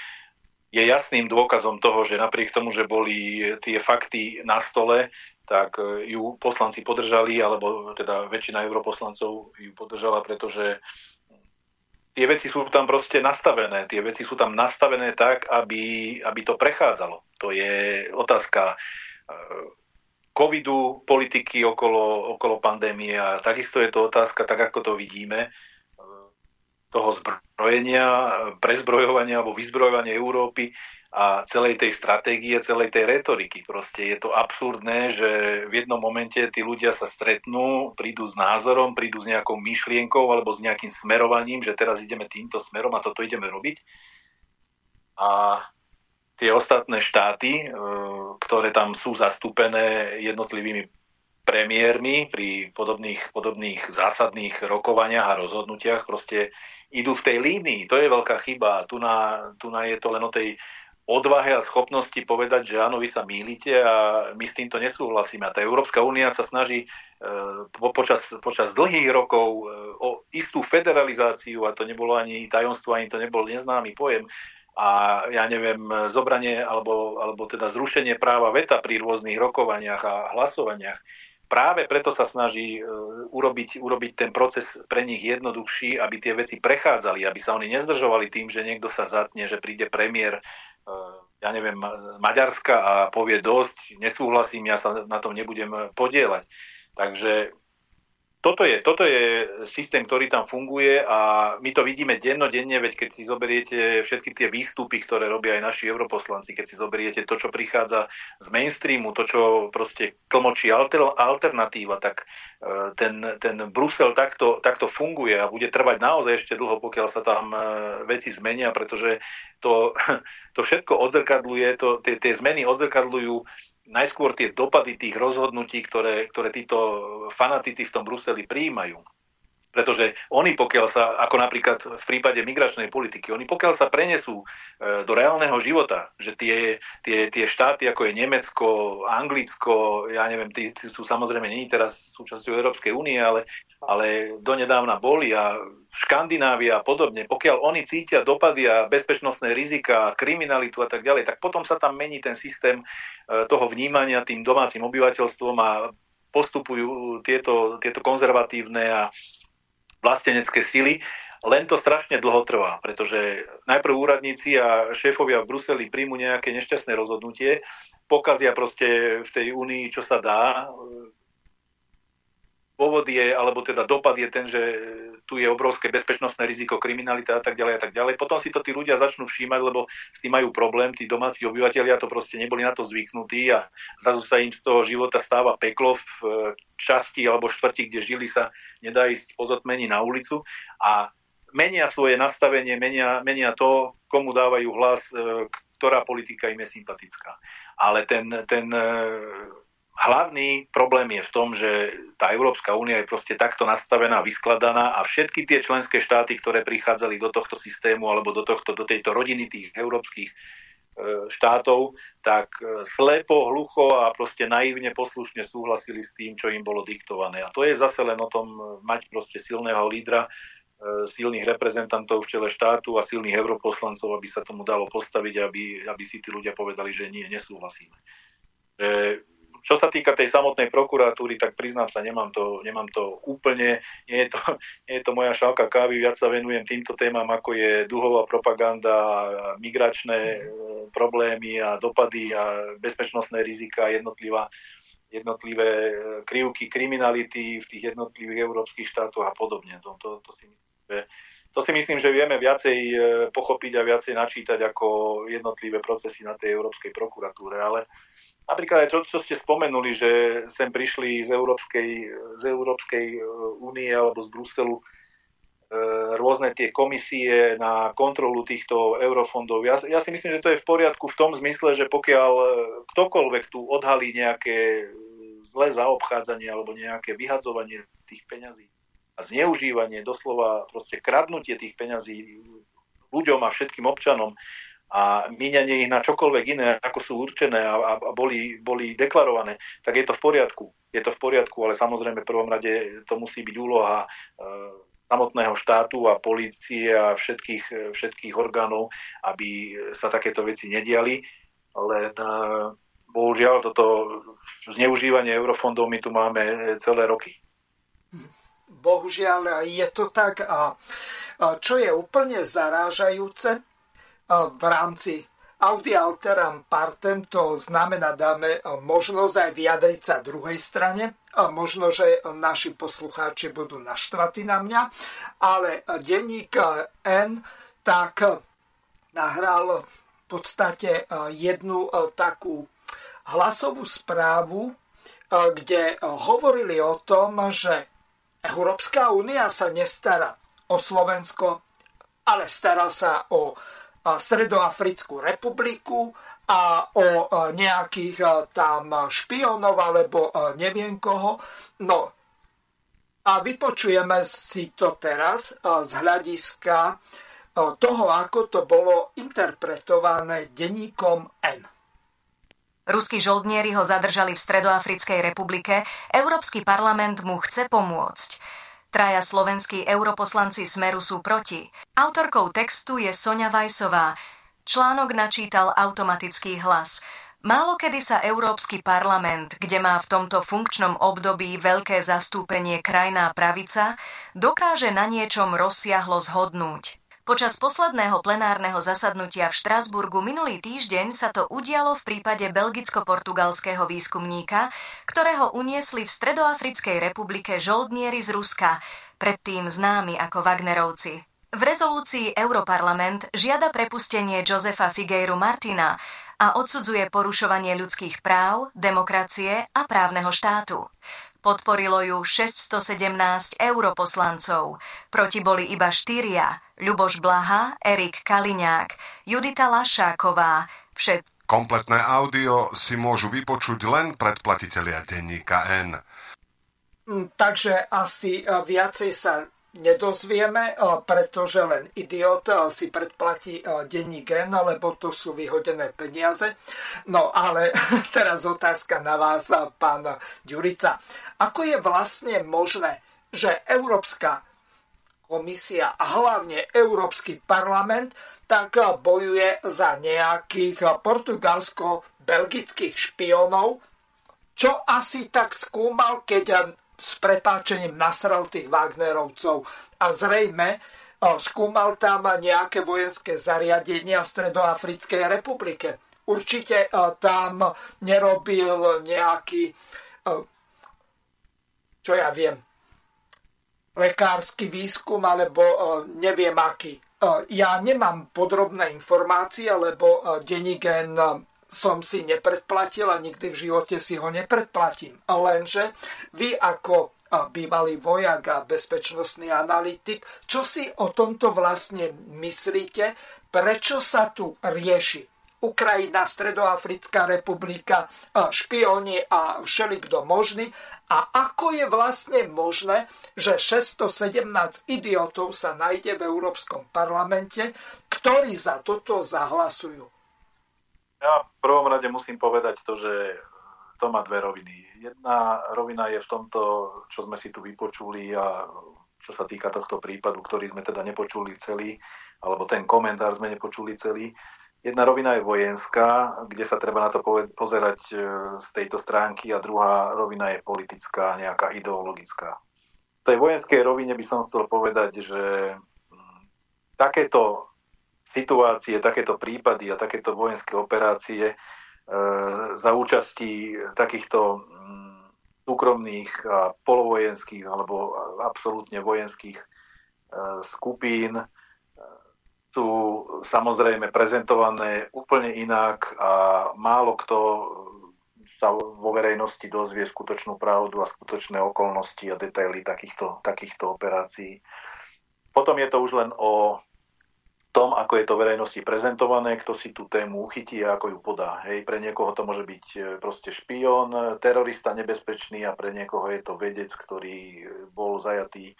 je jasným dôkazom toho, že napriek tomu, že boli tie fakty na stole, tak ju poslanci podržali, alebo teda väčšina europoslancov ju podržala, pretože tie veci sú tam proste nastavené. Tie veci sú tam nastavené tak, aby, aby to prechádzalo. To je otázka covidu, politiky okolo, okolo pandémie a takisto je to otázka, tak ako to vidíme, e, toho zbrojenia, prezbrojovania alebo vyzbrojovania Európy a celej tej stratégie, celej tej retoriky. Proste je to absurdné, že v jednom momente tí ľudia sa stretnú, prídu s názorom, prídu s nejakou myšlienkou alebo s nejakým smerovaním, že teraz ideme týmto smerom a toto ideme robiť. A tie ostatné štáty, e, ktoré tam sú zastúpené jednotlivými premiérmi pri podobných, podobných zásadných rokovaniach a rozhodnutiach, proste idú v tej línii. To je veľká chyba. Tu na, tu na je to len o tej odvahe a schopnosti povedať, že áno, vy sa mýlite a my s týmto nesúhlasíme. A tá Európska únia sa snaží e, počas, počas dlhých rokov e, o istú federalizáciu, a to nebolo ani tajomstvo, ani to nebol neznámy pojem, a ja neviem, zobranie alebo, alebo teda zrušenie práva veta pri rôznych rokovaniach a hlasovaniach. Práve preto sa snaží e, urobiť, urobiť ten proces pre nich jednoduchší, aby tie veci prechádzali, aby sa oni nezdržovali tým, že niekto sa zatne, že príde premiér Eh, ja neviem, Maďarska a povie dosť, nesúhlasím, ja sa na tom nebudem podielať. Takže toto je, toto je systém, ktorý tam funguje a my to vidíme dennodenne, veď keď si zoberiete všetky tie výstupy, ktoré robia aj naši europoslanci, keď si zoberiete to, čo prichádza z mainstreamu, to, čo proste tlmočí alter, alternatíva, tak e, ten, ten Brusel takto, takto funguje a bude trvať naozaj ešte dlho, pokiaľ sa tam e, veci zmenia, pretože to, to všetko odzrkadluje, to, tie, tie zmeny odzrkadľujú najskôr tie dopady tých rozhodnutí, ktoré, ktoré títo fanatici v tom Bruseli prijímajú. Pretože oni pokiaľ sa, ako napríklad v prípade migračnej politiky, oni pokiaľ sa prenesú e, do reálneho života, že tie, tie, tie štáty ako je Nemecko, Anglicko, ja neviem, tí, tí sú samozrejme není teraz súčasťou Európskej únie, ale, ale donedávna boli a Škandinávia a podobne, pokiaľ oni cítia dopady a bezpečnostné rizika, kriminalitu a tak ďalej, tak potom sa tam mení ten systém e, toho vnímania tým domácim obyvateľstvom a postupujú tieto, tieto konzervatívne a vlastenecké sily, len to strašne dlho trvá, pretože najprv úradníci a šéfovia v Bruseli príjmu nejaké nešťastné rozhodnutie, pokazia proste v tej únii, čo sa dá. Dôvod je, alebo teda dopad je ten, že tu je obrovské bezpečnostné riziko, kriminalita a tak ďalej a tak ďalej. Potom si to tí ľudia začnú všímať, lebo s tým majú problém, tí domáci obyvateľia to proste neboli na to zvyknutí a zrazu sa im z toho života stáva peklo v e, časti alebo štvrti, kde žili sa, nedá ísť pozotmení na ulicu a menia svoje nastavenie, menia, menia to, komu dávajú hlas, e, ktorá politika im je sympatická. Ale ten, ten e, hlavný problém je v tom, že tá Európska únia je proste takto nastavená, vyskladaná a všetky tie členské štáty, ktoré prichádzali do tohto systému alebo do, tohto, do tejto rodiny tých európskych e, štátov, tak e, slepo, hlucho a proste naivne poslušne súhlasili s tým, čo im bolo diktované. A to je zase len o tom mať proste silného lídra, e, silných reprezentantov v čele štátu a silných europoslancov, aby sa tomu dalo postaviť, aby, aby si tí ľudia povedali, že nie, nesúhlasíme. Čo sa týka tej samotnej prokuratúry, tak priznám sa, nemám to, nemám to úplne, nie je to, nie je to moja šálka kávy, viac sa venujem týmto témam, ako je duhová propaganda, migračné e, problémy a dopady a bezpečnostné rizika jednotlivá jednotlivé e, krivky kriminality v tých jednotlivých európskych štátoch a podobne. To, to, to, si, to si myslím, že vieme viacej e, pochopiť a viacej načítať ako jednotlivé procesy na tej európskej prokuratúre. Ale Napríklad aj to, čo ste spomenuli, že sem prišli z Európskej, z Európskej e, únie alebo z Bruselu e, rôzne tie komisie na kontrolu týchto eurofondov. Ja, ja si myslím, že to je v poriadku v tom zmysle, že pokiaľ e, ktokoľvek tu odhalí nejaké zlé zaobchádzanie alebo nejaké vyhadzovanie tých peňazí a zneužívanie, doslova proste kradnutie tých peňazí ľuďom a všetkým občanom a míňanie ich na čokoľvek iné, ako sú určené a, a boli, boli deklarované, tak je to v poriadku. Je to v poriadku, ale samozrejme v prvom rade to musí byť úloha e, samotného štátu a polície a všetkých, všetkých orgánov, aby sa takéto veci nediali. Len e, bohužiaľ toto zneužívanie eurofondov my tu máme celé roky. Bohužiaľ je to tak a čo je úplne zarážajúce, v rámci Audi Alteram Partem to znamená, dáme možnosť aj vyjadriť sa druhej strane. Možno, že naši poslucháči budú naštvatí na mňa, ale denník N tak nahral v podstate jednu takú hlasovú správu, kde hovorili o tom, že Európska únia sa nestará o Slovensko, ale stará sa o Stredoafrickú republiku a o nejakých tam špionov alebo neviem koho. No a vypočujeme si to teraz z hľadiska toho, ako to bolo interpretované denníkom N. Ruskí žoldnieri ho zadržali v Stredoafrickej republike. Európsky parlament mu chce pomôcť. Traja slovenskí europoslanci Smeru sú proti. Autorkou textu je Sonja Vajsová. Článok načítal automatický hlas. Málo kedy sa Európsky parlament, kde má v tomto funkčnom období veľké zastúpenie krajná pravica, dokáže na niečom rozsiahlo zhodnúť. Počas posledného plenárneho zasadnutia v Štrasburgu minulý týždeň sa to udialo v prípade belgicko-portugalského výskumníka, ktorého uniesli v Stredoafrickej republike žoldnieri z Ruska, predtým známi ako Wagnerovci. V rezolúcii Europarlament žiada prepustenie Josefa Figueiru Martina a odsudzuje porušovanie ľudských práv, demokracie a právneho štátu. Podporilo ju 617 europoslancov. Proti boli iba štyria. Ľuboš Blaha, Erik Kaliňák, Judita Lašáková. Všet... Kompletné audio si môžu vypočuť len predplatitelia denníka N. Mm, takže asi e, viacej sa nedozvieme, pretože len idiot si predplatí denní gen, lebo to sú vyhodené peniaze. No ale teraz otázka na vás, pán Ďurica. Ako je vlastne možné, že Európska komisia a hlavne Európsky parlament tak bojuje za nejakých portugalsko-belgických špionov, čo asi tak skúmal, keď s prepáčením nasral tých Wagnerovcov a zrejme skúmal tam nejaké vojenské zariadenia v Stredoafrickej republike. Určite tam nerobil nejaký čo ja viem, lekársky výskum alebo neviem aký. Ja nemám podrobné informácie, lebo Denigen som si nepredplatil a nikdy v živote si ho nepredplatím. Lenže vy ako bývalý vojak a bezpečnostný analytik, čo si o tomto vlastne myslíte? Prečo sa tu rieši Ukrajina, Stredoafrická republika, špioni a všelikto možný. A ako je vlastne možné, že 617 idiotov sa nájde v Európskom parlamente, ktorí za toto zahlasujú? Ja v prvom rade musím povedať to, že to má dve roviny. Jedna rovina je v tomto, čo sme si tu vypočuli a čo sa týka tohto prípadu, ktorý sme teda nepočuli celý, alebo ten komentár sme nepočuli celý. Jedna rovina je vojenská, kde sa treba na to pozerať e, z tejto stránky a druhá rovina je politická, nejaká ideologická. V tej vojenskej rovine by som chcel povedať, že mm, takéto situácie, takéto prípady a takéto vojenské operácie e, za účasti takýchto mm, súkromných a polovojenských alebo absolútne vojenských e, skupín sú samozrejme prezentované úplne inak a málo kto sa vo verejnosti dozvie skutočnú pravdu a skutočné okolnosti a detaily takýchto, takýchto operácií. Potom je to už len o tom, ako je to verejnosti prezentované, kto si tú tému uchytí a ako ju podá. Hej, pre niekoho to môže byť e, proste špión, terorista nebezpečný a pre niekoho je to vedec, ktorý bol zajatý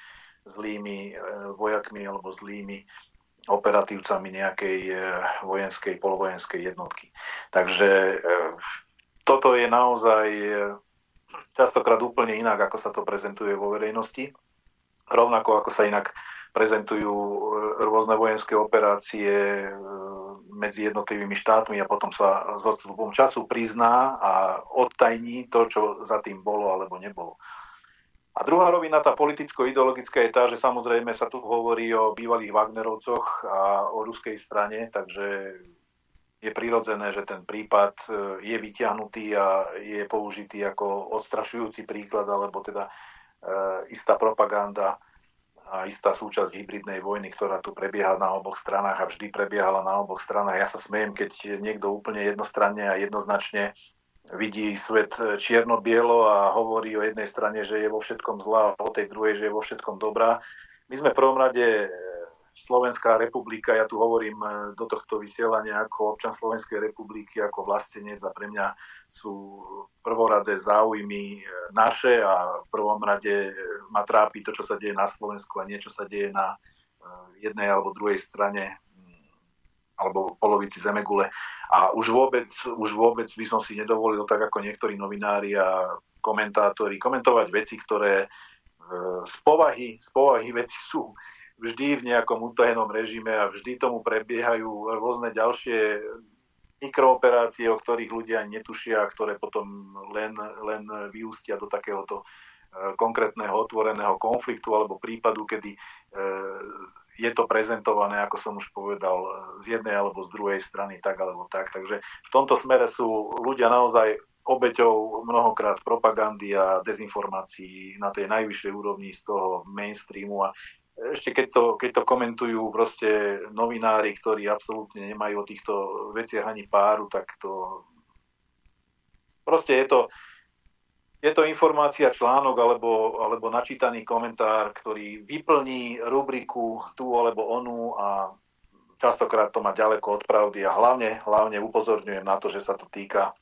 zlými e, vojakmi alebo zlými operatívcami nejakej e, vojenskej, polovojenskej jednotky. Takže toto je naozaj častokrát úplne inak, ako sa to prezentuje vo verejnosti. Rovnako ako sa inak prezentujú e, rôzne vojenské operácie e, medzi jednotlivými štátmi a potom sa s odstupom času prizná a odtajní to, čo za tým bolo alebo nebolo. A druhá rovina, tá politicko-ideologická, je tá, že samozrejme sa tu hovorí o bývalých Wagnerovcoch a o ruskej strane, takže je prirodzené, že ten prípad e, je vyťahnutý a je použitý ako odstrašujúci príklad, alebo teda e, istá propaganda istá súčasť hybridnej vojny, ktorá tu prebieha na oboch stranách a vždy prebiehala na oboch stranách. Ja sa smejem, keď niekto úplne jednostranne a jednoznačne vidí svet čierno-bielo a hovorí o jednej strane, že je vo všetkom zlá a o tej druhej, že je vo všetkom dobrá. My sme v prvom rade Slovenská republika, ja tu hovorím e, do tohto vysielania ako občan Slovenskej republiky, ako vlastenec a pre mňa sú prvoradé záujmy e, naše a v prvom rade e, ma trápi to, čo sa deje na Slovensku a niečo sa deje na jednej alebo druhej strane mm, alebo polovici zemegule. A už vôbec, už vôbec by som si nedovolil, tak ako niektorí novinári a komentátori, komentovať veci, ktoré z povahy, z povahy veci sú vždy v nejakom utajenom režime a vždy tomu prebiehajú rôzne ďalšie mikrooperácie, o ktorých ľudia netušia, ktoré potom len, len vyústia do takéhoto e, konkrétneho otvoreného konfliktu alebo prípadu, kedy e, je to prezentované, ako som už povedal, z jednej alebo z druhej strany, tak alebo tak. Takže v tomto smere sú ľudia naozaj obeťou mnohokrát propagandy a dezinformácií na tej najvyššej úrovni z toho mainstreamu a ešte keď to, keď to komentujú proste novinári, ktorí absolútne nemajú o týchto veciach ani páru, tak to proste je to, je to informácia, článok alebo, alebo načítaný komentár, ktorý vyplní rubriku tú alebo onú a častokrát to má ďaleko od pravdy. A hlavne, hlavne upozorňujem na to, že sa to týka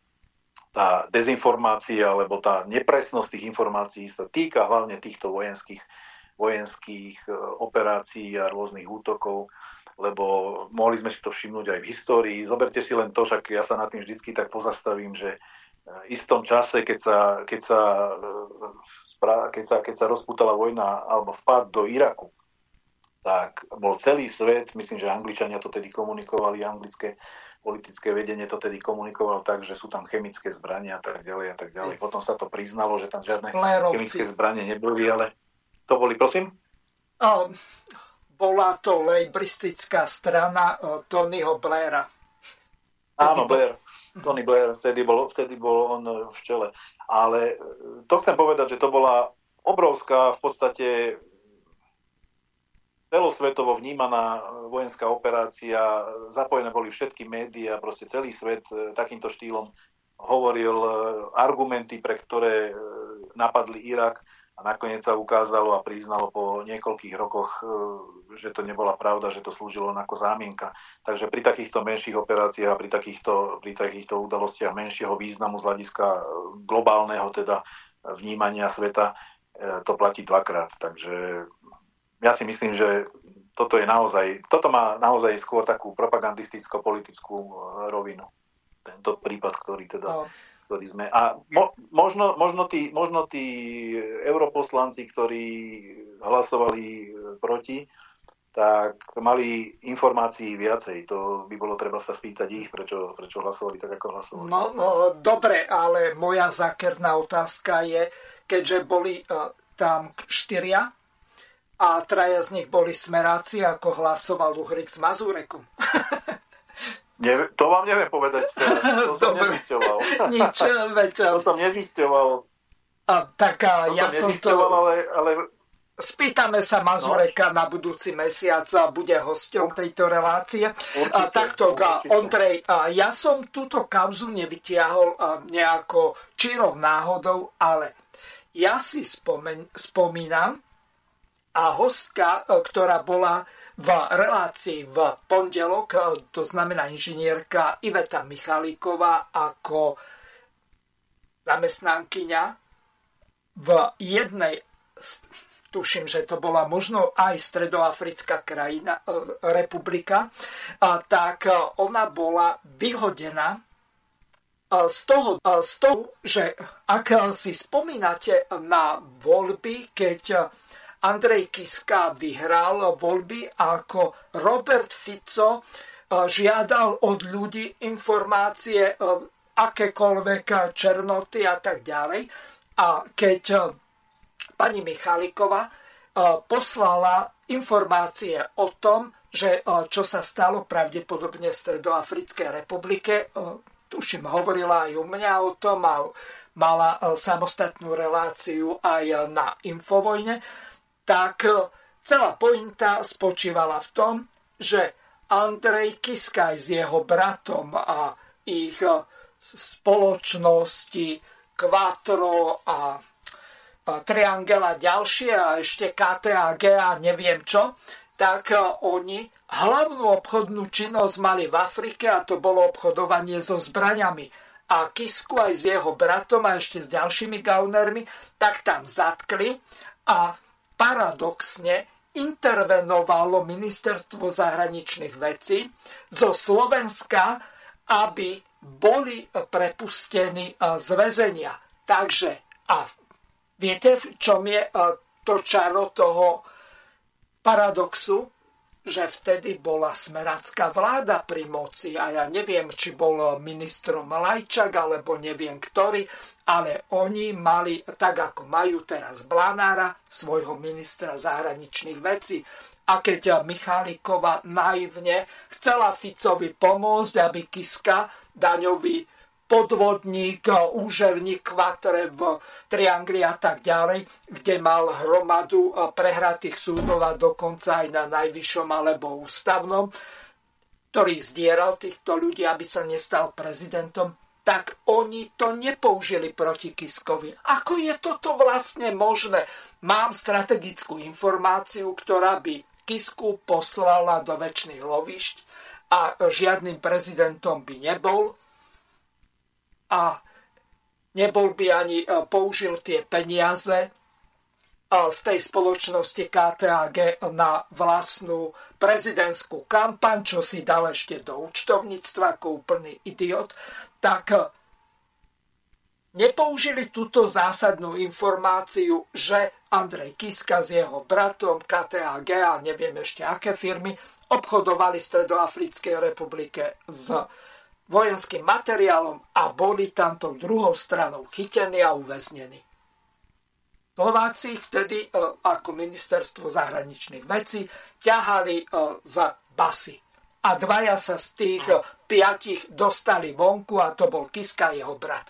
tá dezinformácia alebo tá nepresnosť tých informácií sa týka hlavne týchto vojenských vojenských e, operácií a rôznych útokov, lebo mohli sme si to všimnúť aj v histórii. Zoberte si len to, však ja sa nad tým vždy tak pozastavím, že v istom čase, keď sa, keď sa, e, keď sa, keď sa rozputala vojna alebo vpad do Iraku, tak bol celý svet, myslím, že Angličania to tedy komunikovali, anglické politické vedenie to tedy komunikovalo tak, že sú tam chemické zbrania a tak ďalej a tak ďalej. Potom sa to priznalo, že tam žiadne chemické zbranie neboli, ale to boli, prosím? Bola to lejbristická strana Tonyho Blaira. Áno, Blair. Tony Blair, vtedy bol, vtedy bol on v čele. Ale e, to chcem povedať, že to bola obrovská v podstate celosvetovo vnímaná vojenská operácia, zapojené boli všetky médiá, proste celý svet e, takýmto štýlom hovoril e, argumenty, pre ktoré napadli Irak nakoniec sa ukázalo a priznalo po niekoľkých rokoch, e, že to nebola pravda, že to slúžilo len ako zámienka. Takže pri takýchto menších operáciách a pri takýchto, pri takýchto udalostiach menšieho významu z hľadiska e, globálneho teda vnímania sveta e, to platí dvakrát. Takže ja si myslím, že toto je naozaj, toto má naozaj skôr takú propagandisticko-politickú rovinu. Tento prípad, ktorý teda no ktorí sme. A mo, možno, možno, tí, možno tí europoslanci, ktorí hlasovali e, proti, tak mali informácií viacej. To by bolo treba sa spýtať ich, prečo, prečo hlasovali tak, ako hlasovali. No, no dobre, ale moja zákerná otázka je, keďže boli uh, tam štyria a traja z nich boli smeráci, ako hlasoval Uhrik s Mazurekom. Ne, to vám neviem povedať To som Dobre. nezisťoval. Nič, veď... To som nezisťoval. A, tak a, to ja som, som to... Ale, ale... Spýtame sa Mazureka no. na budúci mesiac a bude hosťom tejto relácie. Určite, a takto, určite. Ondrej, a ja som túto kauzu nevytiahol nejako čirou náhodou, ale ja si spomen, spomínam, A hostka, ktorá bola v relácii v pondelok, to znamená inžinierka Iveta Michalíková ako zamestnankyňa v jednej tuším, že to bola možno aj stredoafrická krajina, e, republika, tak e, ona bola vyhodená e, z toho, z toho, že ak si spomínate na voľby, keď Andrej Kiska vyhral voľby ako Robert Fico žiadal od ľudí informácie akékoľvek černoty a tak ďalej. A keď pani Michalíková e, poslala informácie o tom, že čo sa stalo pravdepodobne v Stredoafrickej republike. Tuším, hovorila aj u mňa o tom a mala samostatnú reláciu aj na Infovojne. Tak celá pointa spočívala v tom, že Andrej Kiskaj s jeho bratom a ich spoločnosti Quattro a Triangela ďalšie a ešte KTAG a neviem čo, tak e, oni hlavnú obchodnú činnosť mali v Afrike a to bolo obchodovanie so zbraňami. A Kisku aj s jeho bratom a ešte s ďalšími gaunermi, tak tam zatkli a paradoxne intervenovalo ministerstvo zahraničných vecí zo Slovenska, aby boli prepustení z väzenia. Takže a Viete, v čom je e, to čaro toho paradoxu? Že vtedy bola smeracká vláda pri moci a ja neviem, či bol ministrom Lajčak alebo neviem ktorý, ale oni mali, tak ako majú teraz Blanára, svojho ministra zahraničných vecí. A keď Michalíková naivne chcela Ficovi pomôcť, aby Kiska, daňový podvodník, úžerník, kvatre v triangli a tak ďalej, kde mal hromadu prehratých súdov a dokonca aj na najvyššom alebo ústavnom, ktorý zdieral týchto ľudí, aby sa nestal prezidentom, tak oni to nepoužili proti Kiskovi. Ako je toto vlastne možné? Mám strategickú informáciu, ktorá by Kisku poslala do väčšných lovišť a žiadnym prezidentom by nebol a nebol by ani e, použil tie peniaze e, z tej spoločnosti KTAG na vlastnú prezidentskú kampaň, čo si dal ešte do účtovníctva ako úplný idiot, tak e, nepoužili túto zásadnú informáciu, že Andrej Kiska s jeho bratom KTAG a neviem ešte aké firmy obchodovali v Stredoafrickej republike s vojenským materiálom a boli tamto druhou stranou chytení a uväznení. Slováci vtedy e, ako ministerstvo zahraničných vecí ťahali e, za basy. A dvaja sa z tých e, piatich dostali vonku a to bol Kiska jeho brat.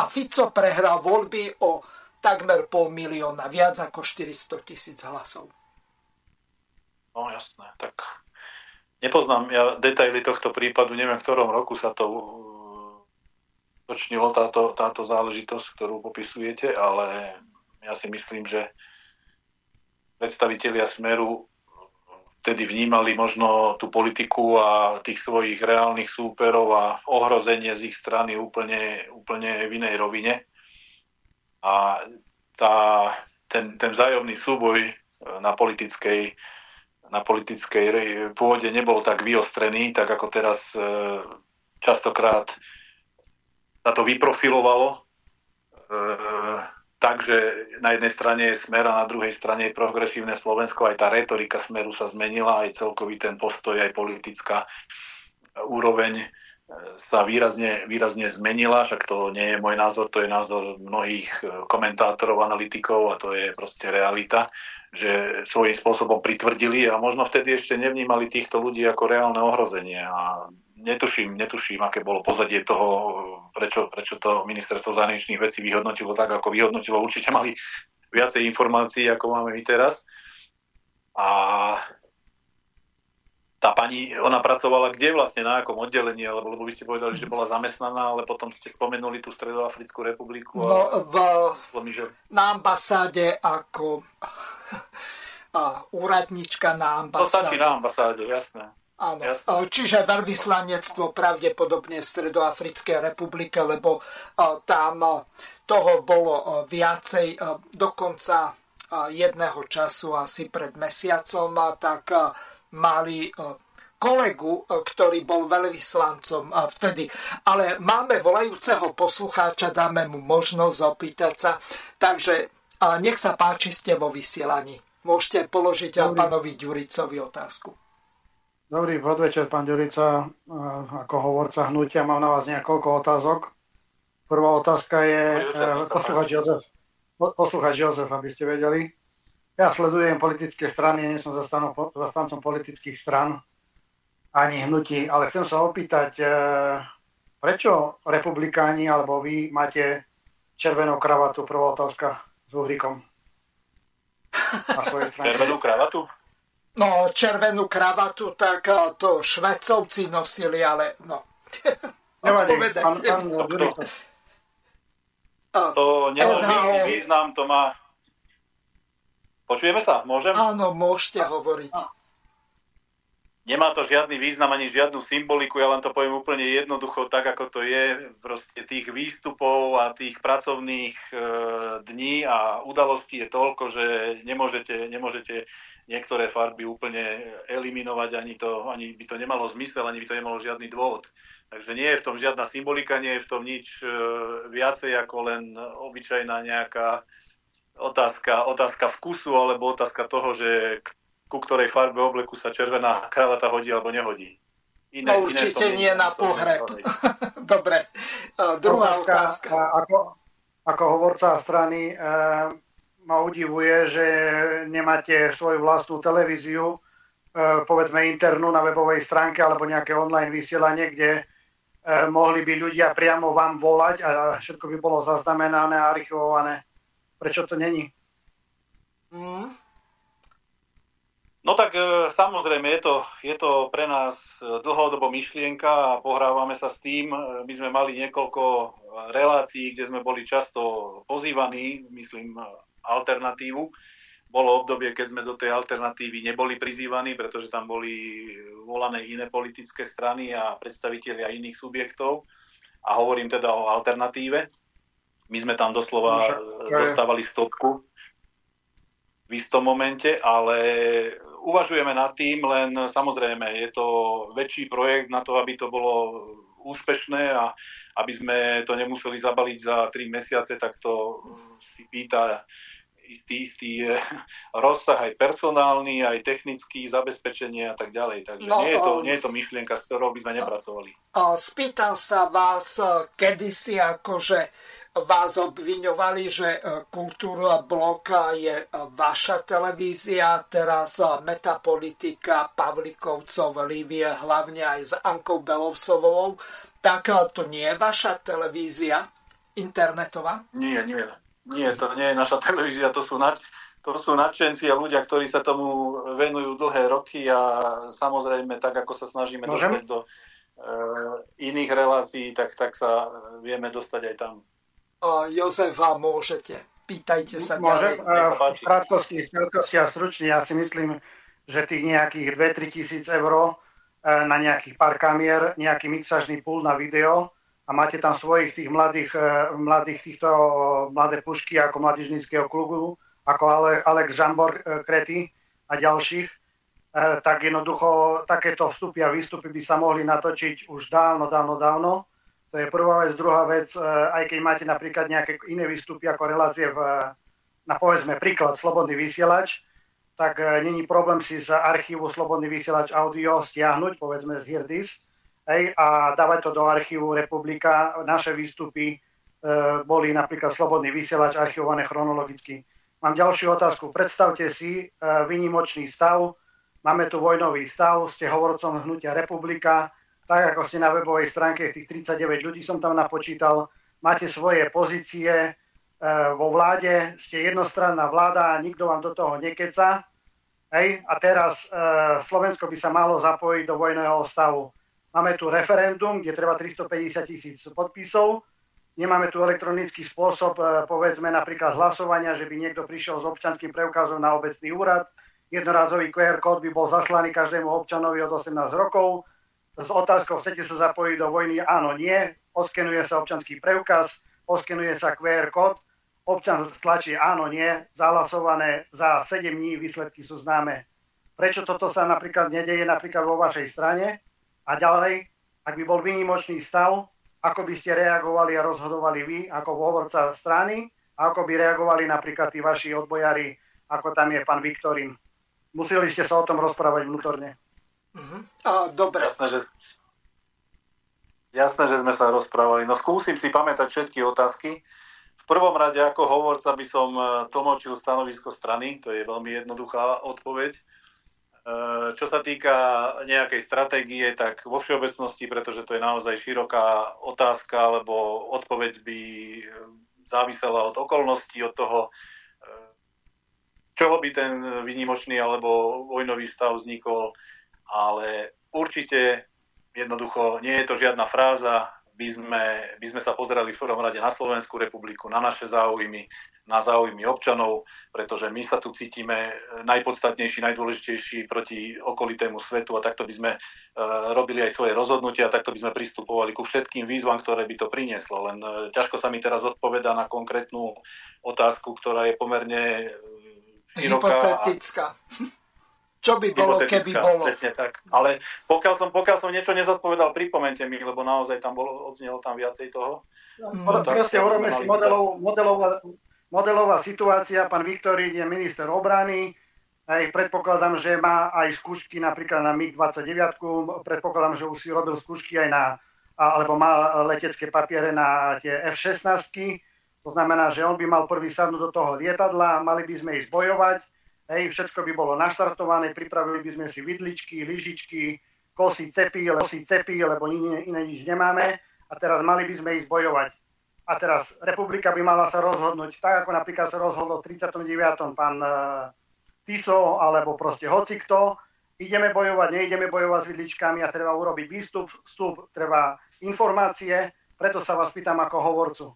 A Fico prehral voľby o takmer pol milióna, viac ako 400 tisíc hlasov. No jasné, tak Nepoznám ja detaily tohto prípadu, neviem, v ktorom roku sa to uh, točnilo táto, táto záležitosť, ktorú popisujete, ale ja si myslím, že predstavitelia Smeru vtedy vnímali možno tú politiku a tých svojich reálnych súperov a ohrozenie z ich strany úplne, úplne v inej rovine. A tá, ten, ten vzájomný súboj na politickej na politickej pôde nebol tak vyostrený, tak ako teraz e, častokrát sa to vyprofilovalo. E, takže na jednej strane je smer a na druhej strane je progresívne Slovensko. Aj tá retorika smeru sa zmenila, aj celkový ten postoj, aj politická úroveň sa výrazne, výrazne zmenila, však to nie je môj názor, to je názor mnohých komentátorov, analytikov a to je proste realita že svojím spôsobom pritvrdili a možno vtedy ešte nevnímali týchto ľudí ako reálne ohrozenie. A netuším, netuším, aké bolo pozadie toho, prečo, prečo to ministerstvo zahraničných vecí vyhodnotilo tak, ako vyhodnotilo. Určite mali viacej informácií, ako máme my teraz. A tá pani, ona pracovala kde vlastne, na akom oddelení, alebo lebo vy ste povedali, že bola zamestnaná, ale potom ste spomenuli tú Stredoafrickú republiku. No, v, že... na ambasáde ako úradnička na ambasáde. To stačí na ambasáde, jasné. Áno, Jasne. čiže veľvyslanectvo pravdepodobne v Stredoafrickej republike, lebo tam toho bolo viacej, dokonca jedného času, asi pred mesiacom, tak mali kolegu, ktorý bol veľvyslancom vtedy. Ale máme volajúceho poslucháča, dáme mu možnosť opýtať sa. Takže nech sa páči, ste vo vysielaní. Môžete položiť Dobrý. pánovi Ďuricovi otázku. Dobrý podvečer, pán Ďurica. Ako hovorca hnutia mám na vás niekoľko otázok. Prvá otázka je e, Jozef, poslúchať Jozef, aby ste vedeli. Ja sledujem politické strany, nie som zastancom politických stran ani hnutí, ale chcem sa opýtať, e, prečo republikáni alebo vy máte červenú kravatu? Prvá otázka s uhrikom. Červenú kravatu? No, červenú kravatu, tak eh, to švecovci nosili, ale no. Nevadí, pán, pán, to, to nemá význam, to má... Počujeme sa? Môžem? Áno, môžete hovoriť. Nemá to žiadny význam ani žiadnu symboliku, ja len to poviem úplne jednoducho, tak ako to je. Proste tých výstupov a tých pracovných e, dní a udalostí je toľko, že nemôžete, nemôžete niektoré farby úplne eliminovať, ani, to, ani by to nemalo zmysel, ani by to nemalo žiadny dôvod. Takže nie je v tom žiadna symbolika, nie je v tom nič e, viacej ako len obyčajná nejaká otázka, otázka vkusu alebo otázka toho, že ku ktorej farbe obleku sa červená kravata hodí alebo nehodí. Iné, no určite iné nie na pohreb. Dobre, uh, druhá otázka. Ako, ako hovorca strany uh, ma udivuje, že nemáte svoju vlastnú televíziu, uh, povedzme internú na webovej stránke alebo nejaké online vysielanie, kde uh, mohli by ľudia priamo vám volať a všetko by bolo zaznamenané a archivované. Prečo to není? Mm. No tak e, samozrejme, je to, je to pre nás dlhodobo myšlienka a pohrávame sa s tým. My sme mali niekoľko relácií, kde sme boli často pozývaní, myslím, alternatívu. Bolo obdobie, keď sme do tej alternatívy neboli prizývaní, pretože tam boli volané iné politické strany a predstavitelia iných subjektov. A hovorím teda o alternatíve. My sme tam doslova dostávali stopku v istom momente, ale uvažujeme nad tým, len samozrejme je to väčší projekt na to, aby to bolo úspešné a aby sme to nemuseli zabaliť za 3 mesiace, tak to si pýta istý, istý rozsah aj personálny, aj technický, zabezpečenie a tak ďalej. Takže no, nie, je to, nie je to myšlienka, s ktorou by sme nepracovali. Spýtam sa vás kedysi akože vás obviňovali, že e, Kultúra bloka je e, vaša televízia, teraz e, Metapolitika, Pavlikovcov, Lívie, hlavne aj s Ankou Belovsovou, tak to nie je vaša televízia internetová? Nie, nie. Nie, to nie je naša televízia, to sú, nad, to sú nadšenci a ľudia, ktorí sa tomu venujú dlhé roky a samozrejme tak, ako sa snažíme Môžem? dostať do e, iných relácií, tak, tak sa vieme dostať aj tam. Jozefa môžete. Pýtajte sa Môžem, ďalej. V krátkosti, krátkosti a stručne, ja si myslím, že tých nejakých 2-3 tisíc eur e, na nejakých pár kamier, nejaký mixažný pult na video a máte tam svojich tých mladých, e, mladých týchto mladé pušky ako mladížnického klubu, ako Alex Žambor e, Krety a ďalších, tak jednoducho takéto vstupy a výstupy by sa mohli natočiť už dávno, dávno, dávno to je prvá vec. Druhá vec, e, aj keď máte napríklad nejaké iné výstupy ako relácie v, na povedzme príklad Slobodný vysielač, tak e, není problém si z archívu Slobodný vysielač audio stiahnuť, povedzme z Hirdis, hej, a dávať to do archívu Republika. Naše výstupy e, boli napríklad Slobodný vysielač archivované chronologicky. Mám ďalšiu otázku. Predstavte si e, vynimočný stav. Máme tu vojnový stav, ste hovorcom hnutia Republika, tak ako ste na webovej stránke, tých 39 ľudí som tam napočítal, máte svoje pozície e, vo vláde, ste jednostranná vláda nikto vám do toho nekeca. Hej? A teraz e, Slovensko by sa malo zapojiť do vojného stavu. Máme tu referendum, kde treba 350 tisíc podpisov. Nemáme tu elektronický spôsob, e, povedzme napríklad hlasovania, že by niekto prišiel s občanským preukazom na obecný úrad. Jednorazový QR kód by bol zaslaný každému občanovi od 18 rokov s otázkou, chcete sa zapojiť do vojny? Áno, nie. Oskenuje sa občanský preukaz, oskenuje sa QR kód, občan stlačí áno, nie, zahlasované za 7 dní, výsledky sú známe. Prečo toto sa napríklad nedeje napríklad vo vašej strane? A ďalej, ak by bol výnimočný stav, ako by ste reagovali a rozhodovali vy ako hovorca strany a ako by reagovali napríklad tí vaši odbojári, ako tam je pán Viktorín. Museli ste sa o tom rozprávať vnútorne. Uh-huh. A, dobre. Jasné že, jasné, že sme sa rozprávali. No skúsim si pamätať všetky otázky. V prvom rade ako hovorca by som e, tlmočil stanovisko strany, to je veľmi jednoduchá odpoveď. E, čo sa týka nejakej stratégie, tak vo všeobecnosti, pretože to je naozaj široká otázka, lebo odpoveď by e, závisela od okolností, od toho, čoho by ten výnimočný alebo vojnový stav vznikol, ale určite jednoducho nie je to žiadna fráza, by sme, by sme sa pozerali v prvom rade na Slovenskú republiku, na naše záujmy, na záujmy občanov, pretože my sa tu cítime najpodstatnejší, najdôležitejší proti okolitému svetu a takto by sme uh, robili aj svoje rozhodnutia, takto by sme pristupovali ku všetkým výzvam, ktoré by to prinieslo. Len uh, ťažko sa mi teraz odpoveda na konkrétnu otázku, ktorá je pomerne Hypotetická. Čo by bolo, keby bolo? Presne tak. Ale pokiaľ som, pokiaľ som niečo nezodpovedal, pripomente mi, lebo naozaj tam bolo, odznelo tam viacej toho. No, proste hovoríme si modelov, modelová, modelová situácia. Pán Viktorík je minister obrany. Aj predpokladám, že má aj skúšky napríklad na MiG-29. Predpokladám, že už si robil skúšky aj na, alebo má letecké papiere na tie F-16. To znamená, že on by mal prvý sadnúť do toho lietadla, mali by sme ísť bojovať, hej, všetko by bolo naštartované, pripravili by sme si vidličky, lyžičky, kosy, cepy, kosy, cepy, lebo iné, iné nič nemáme a teraz mali by sme ísť bojovať. A teraz republika by mala sa rozhodnúť tak, ako napríklad sa rozhodol v 39. pán uh, Tiso, alebo proste hocikto, ideme bojovať, neideme bojovať s vidličkami a treba urobiť výstup, vstup, treba informácie, preto sa vás pýtam ako hovorcu.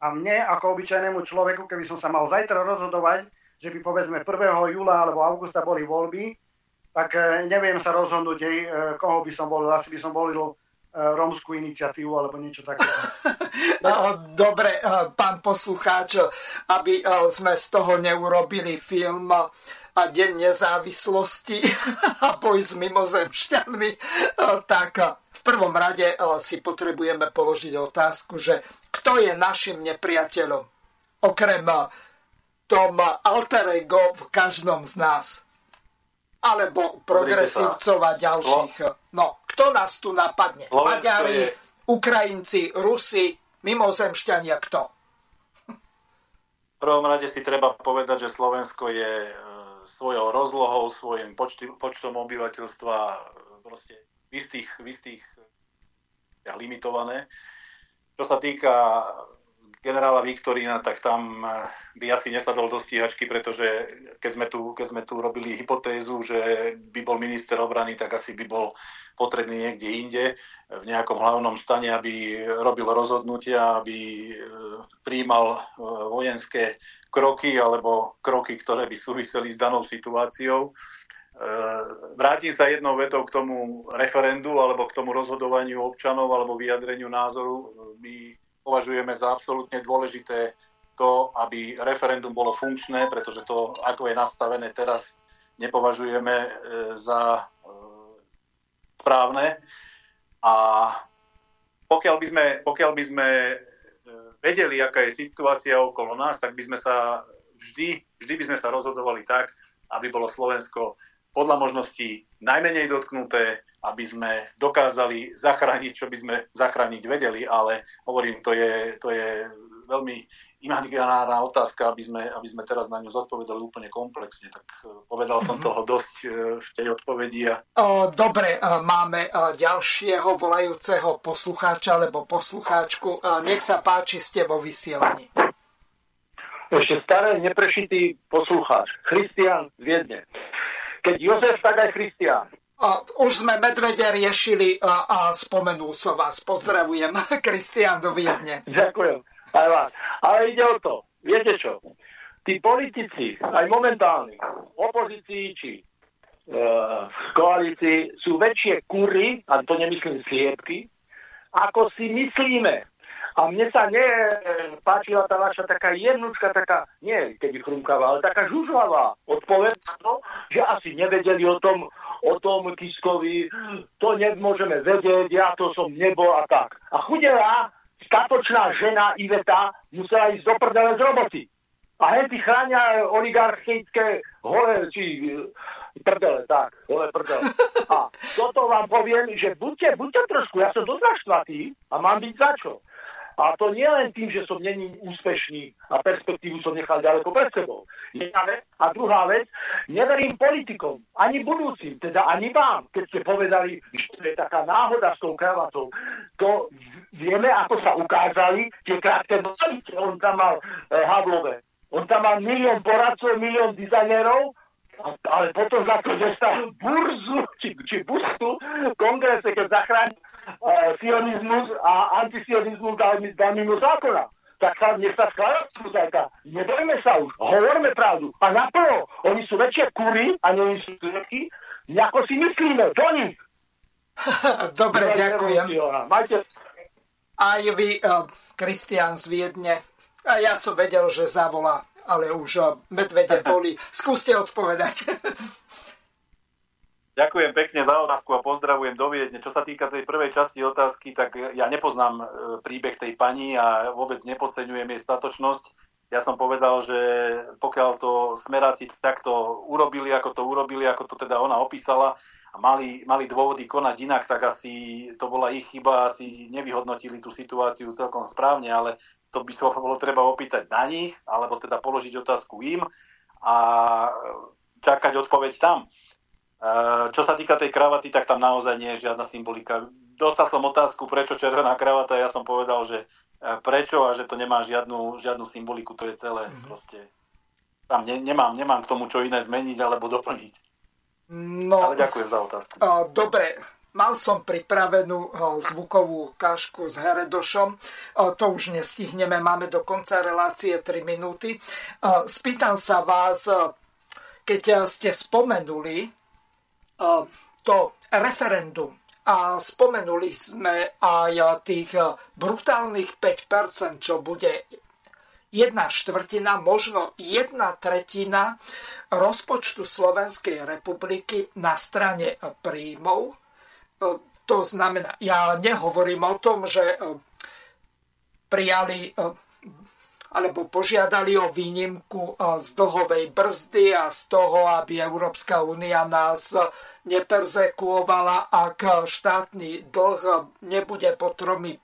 A mne, ako obyčajnému človeku, keby som sa mal zajtra rozhodovať, že by povedzme 1. júla alebo augusta boli voľby, tak e, neviem sa rozhodnúť, e, koho by som volil. Asi by som volil e, rómskú iniciatívu alebo niečo také. No, dobre, pán poslucháč, aby sme z toho neurobili film a Deň nezávislosti a boj s mimozemšťanmi, tak v prvom rade si potrebujeme položiť otázku, že kto je našim nepriateľom? Okrem tom alter ego v každom z nás. Alebo progresívcov a ďalších. No, kto nás tu napadne? Maďari, je... Ukrajinci, Rusi, mimozemšťania, kto? V prvom rade si treba povedať, že Slovensko je eh, svojou rozlohou, svojim počtom obyvateľstva eh, proste v istých, v istých limitované. Čo sa týka generála Viktorína, tak tam eh, by asi nesadol do stíhačky, pretože keď sme, tu, keď sme tu robili hypotézu, že by bol minister obrany, tak asi by bol potrebný niekde inde, v nejakom hlavnom stane, aby robil rozhodnutia, aby eh, príjmal eh, vojenské kroky alebo kroky, ktoré by súviseli s danou situáciou. Vrátim sa jednou vetou k tomu referendu alebo k tomu rozhodovaniu občanov alebo vyjadreniu názoru. My považujeme za absolútne dôležité to, aby referendum bolo funkčné, pretože to, ako je nastavené teraz, nepovažujeme e, za e, správne. A pokiaľ by sme, pokiaľ by sme e, vedeli, aká je situácia okolo nás, tak by sme sa vždy, vždy by sme sa rozhodovali tak, aby bolo Slovensko podľa možností najmenej dotknuté, aby sme dokázali zachrániť, čo by sme zachrániť vedeli, ale hovorím, to je, to je veľmi imaginárna otázka, aby sme, aby sme teraz na ňu zodpovedali úplne komplexne. Tak e, povedal som mhm. toho dosť e, v tej odpovedi. A... Dobre, máme ďalšieho volajúceho poslucháča alebo poslucháčku. Nech sa páči, ste vo vysielaní. Ešte starý, neprešitý poslucháč. Christian z Viedne. Keď Jozef, tak aj Christian. Už sme medvede riešili a, a spomenul som vás. Pozdravujem, Kristián do Viedne. Ďakujem. Aj vás. Ale ide o to. Viete čo? Tí politici, aj momentálni, opozícii či e, v koalícii sú väčšie kury, a to nemyslím sliepky, ako si myslíme. A mne sa nepáčila tá vaša taká jemnúčka, taká, nie keď chrumkavá, ale taká žužlavá odpoveď na to, že asi nevedeli o tom, o tom Kiskovi, to nemôžeme vedieť, ja to som nebol a tak. A chudela, statočná žena Iveta musela ísť do prdele z roboty. A henty chránia oligarchické hole, či prdele, tak, hole prdele. A toto vám poviem, že buďte, buďte trošku, ja som dosť naštvatý a mám byť za čo. A to nie len tým, že som není úspešný a perspektívu som nechal ďaleko pred sebou. Jedna vec. A druhá vec, neverím politikom, ani budúcim, teda ani vám, keď ste povedali, že to je taká náhoda s tou kravatou. To vieme, ako sa ukázali tie krátke nohavice. On tam mal e, Havlové. On tam mal milión poradcov, milión dizajnerov, ale potom za to dostal burzu, či, či bustu v kongrese, keď zachránil sionizmus a antisionizmus dal, dal mimo zákona. Tak sa, nech sa skladá. Nebojme sa už, hovorme pravdu. A naplno, oni sú väčšie kury a nie sú zretky, ako si myslíme, do nich. Dobre, ďakujem. Majte... Aj vy, Kristián uh, z Viedne. A ja som vedel, že zavolá, ale už uh, medvede boli. Skúste odpovedať. Ďakujem pekne za otázku a pozdravujem do Viedne. Čo sa týka tej prvej časti otázky, tak ja nepoznám e, príbeh tej pani a vôbec nepodceňujem jej statočnosť. Ja som povedal, že pokiaľ to smeráci takto urobili, ako to urobili, ako to teda ona opísala, a mali, mali dôvody konať inak, tak asi to bola ich chyba, asi nevyhodnotili tú situáciu celkom správne, ale to by sa bolo treba opýtať na nich, alebo teda položiť otázku im a čakať odpoveď tam. Eh, čo sa týka tej kravaty, tak tam naozaj nie je žiadna symbolika. Dostal som otázku, prečo červená kravata, ja som povedal, že eh, prečo a že to nemá žiadnu, žiadnu symboliku, to je celé. Mm-hmm. Proste. Tam ne, nemám, nemám k tomu čo iné zmeniť alebo doplniť. No, Ale ďakujem za otázku. Uh, dobre, mal som pripravenú zvukovú kašku s Heredošom. To už nestihneme, máme do konca relácie 3 minúty. Spýtam sa vás, keď ste spomenuli to referendum a spomenuli sme aj tých brutálnych 5%, čo bude jedna štvrtina, možno jedna tretina rozpočtu Slovenskej republiky na strane príjmov. To znamená, ja nehovorím o tom, že prijali alebo požiadali o výnimku z dlhovej brzdy a z toho, aby Európska únia nás neperzekuovala, ak štátny dlh nebude pod 3%,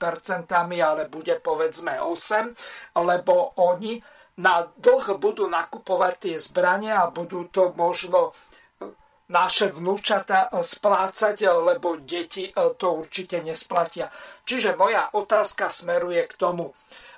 ale bude povedzme 8%, lebo oni na dlh budú nakupovať tie zbranie a budú to možno naše vnúčata splácať, lebo deti to určite nesplatia. Čiže moja otázka smeruje k tomu,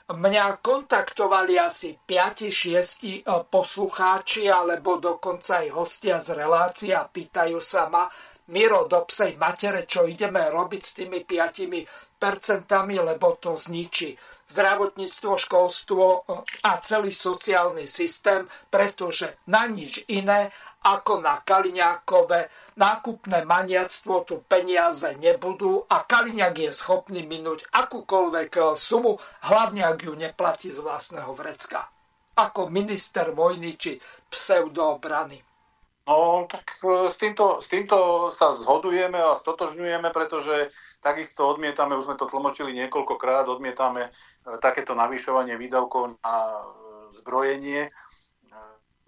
Mňa kontaktovali asi 5-6 e, poslucháči alebo dokonca aj hostia z relácie a pýtajú sa ma, Miro, do psej matere, čo ideme robiť s tými 5 percentami, lebo to zničí zdravotníctvo, školstvo e, a celý sociálny systém, pretože na nič iné ako na Kaliňákové nákupné maniactvo tu peniaze nebudú a Kaliňák je schopný minúť akúkoľvek eh, sumu, hlavne ak ju neplatí z vlastného vrecka. Ako minister vojny či pseudoobrany. No, tak eh, s týmto, s týmto sa zhodujeme a stotožňujeme, pretože takisto odmietame, už sme to tlmočili niekoľkokrát, odmietame eh, takéto navyšovanie výdavkov na zbrojenie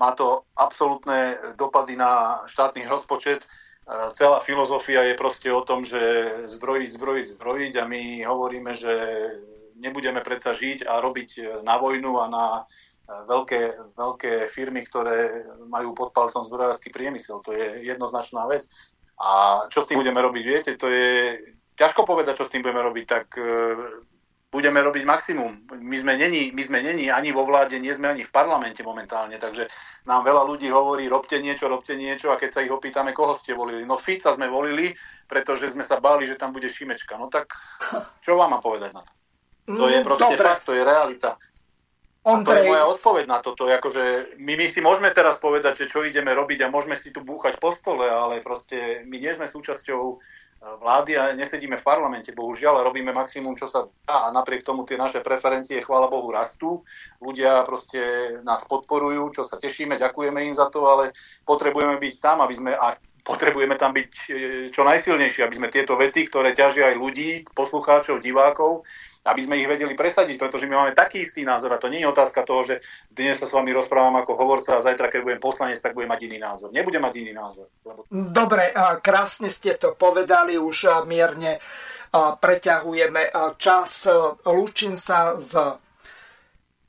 má to absolútne dopady na štátny rozpočet. Celá filozofia je proste o tom, že zbrojiť, zbrojiť, zbrojiť a my hovoríme, že nebudeme predsa žiť a robiť na vojnu a na veľké, veľké firmy, ktoré majú pod palcom zbrojársky priemysel. To je jednoznačná vec. A čo s tým budeme robiť, viete, to je ťažko povedať, čo s tým budeme robiť, tak e, budeme robiť maximum. My sme, není, my sme není ani vo vláde, nie sme ani v parlamente momentálne, takže nám veľa ľudí hovorí, robte niečo, robte niečo a keď sa ich opýtame, koho ste volili. No Fica sme volili, pretože sme sa báli, že tam bude Šimečka. No tak čo vám mám povedať na to? To je mm, proste Dobre. fakt, to je realita. Ondrej... A to je moja odpoveď na toto. Akože my, my si môžeme teraz povedať, že čo ideme robiť a môžeme si tu búchať po stole, ale proste my nie sme súčasťou vlády a nesedíme v parlamente, bohužiaľ, robíme maximum, čo sa dá a napriek tomu tie naše preferencie, chvála Bohu, rastú. Ľudia proste nás podporujú, čo sa tešíme, ďakujeme im za to, ale potrebujeme byť tam, aby sme, a potrebujeme tam byť e, čo najsilnejší, aby sme tieto veci, ktoré ťažia aj ľudí, poslucháčov, divákov, aby sme ich vedeli presadiť, pretože my máme taký istý názor a to nie je otázka toho, že dnes sa s vami rozprávam ako hovorca a zajtra, keď budem poslanec, tak budem mať iný názor. Nebudem mať iný názor. Lebo... Dobre, krásne ste to povedali, už mierne preťahujeme čas. Lúčim sa s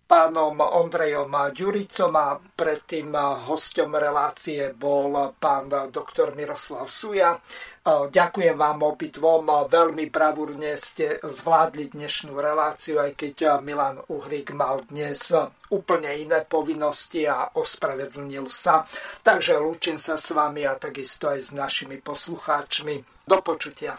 pánom Ondrejom Ďuricom a predtým hostom relácie bol pán doktor Miroslav Suja. Ďakujem vám obidvom, veľmi bravúrne ste zvládli dnešnú reláciu, aj keď Milan Uhrik mal dnes úplne iné povinnosti a ospravedlnil sa. Takže lúčim sa s vami a takisto aj s našimi poslucháčmi. Do počutia.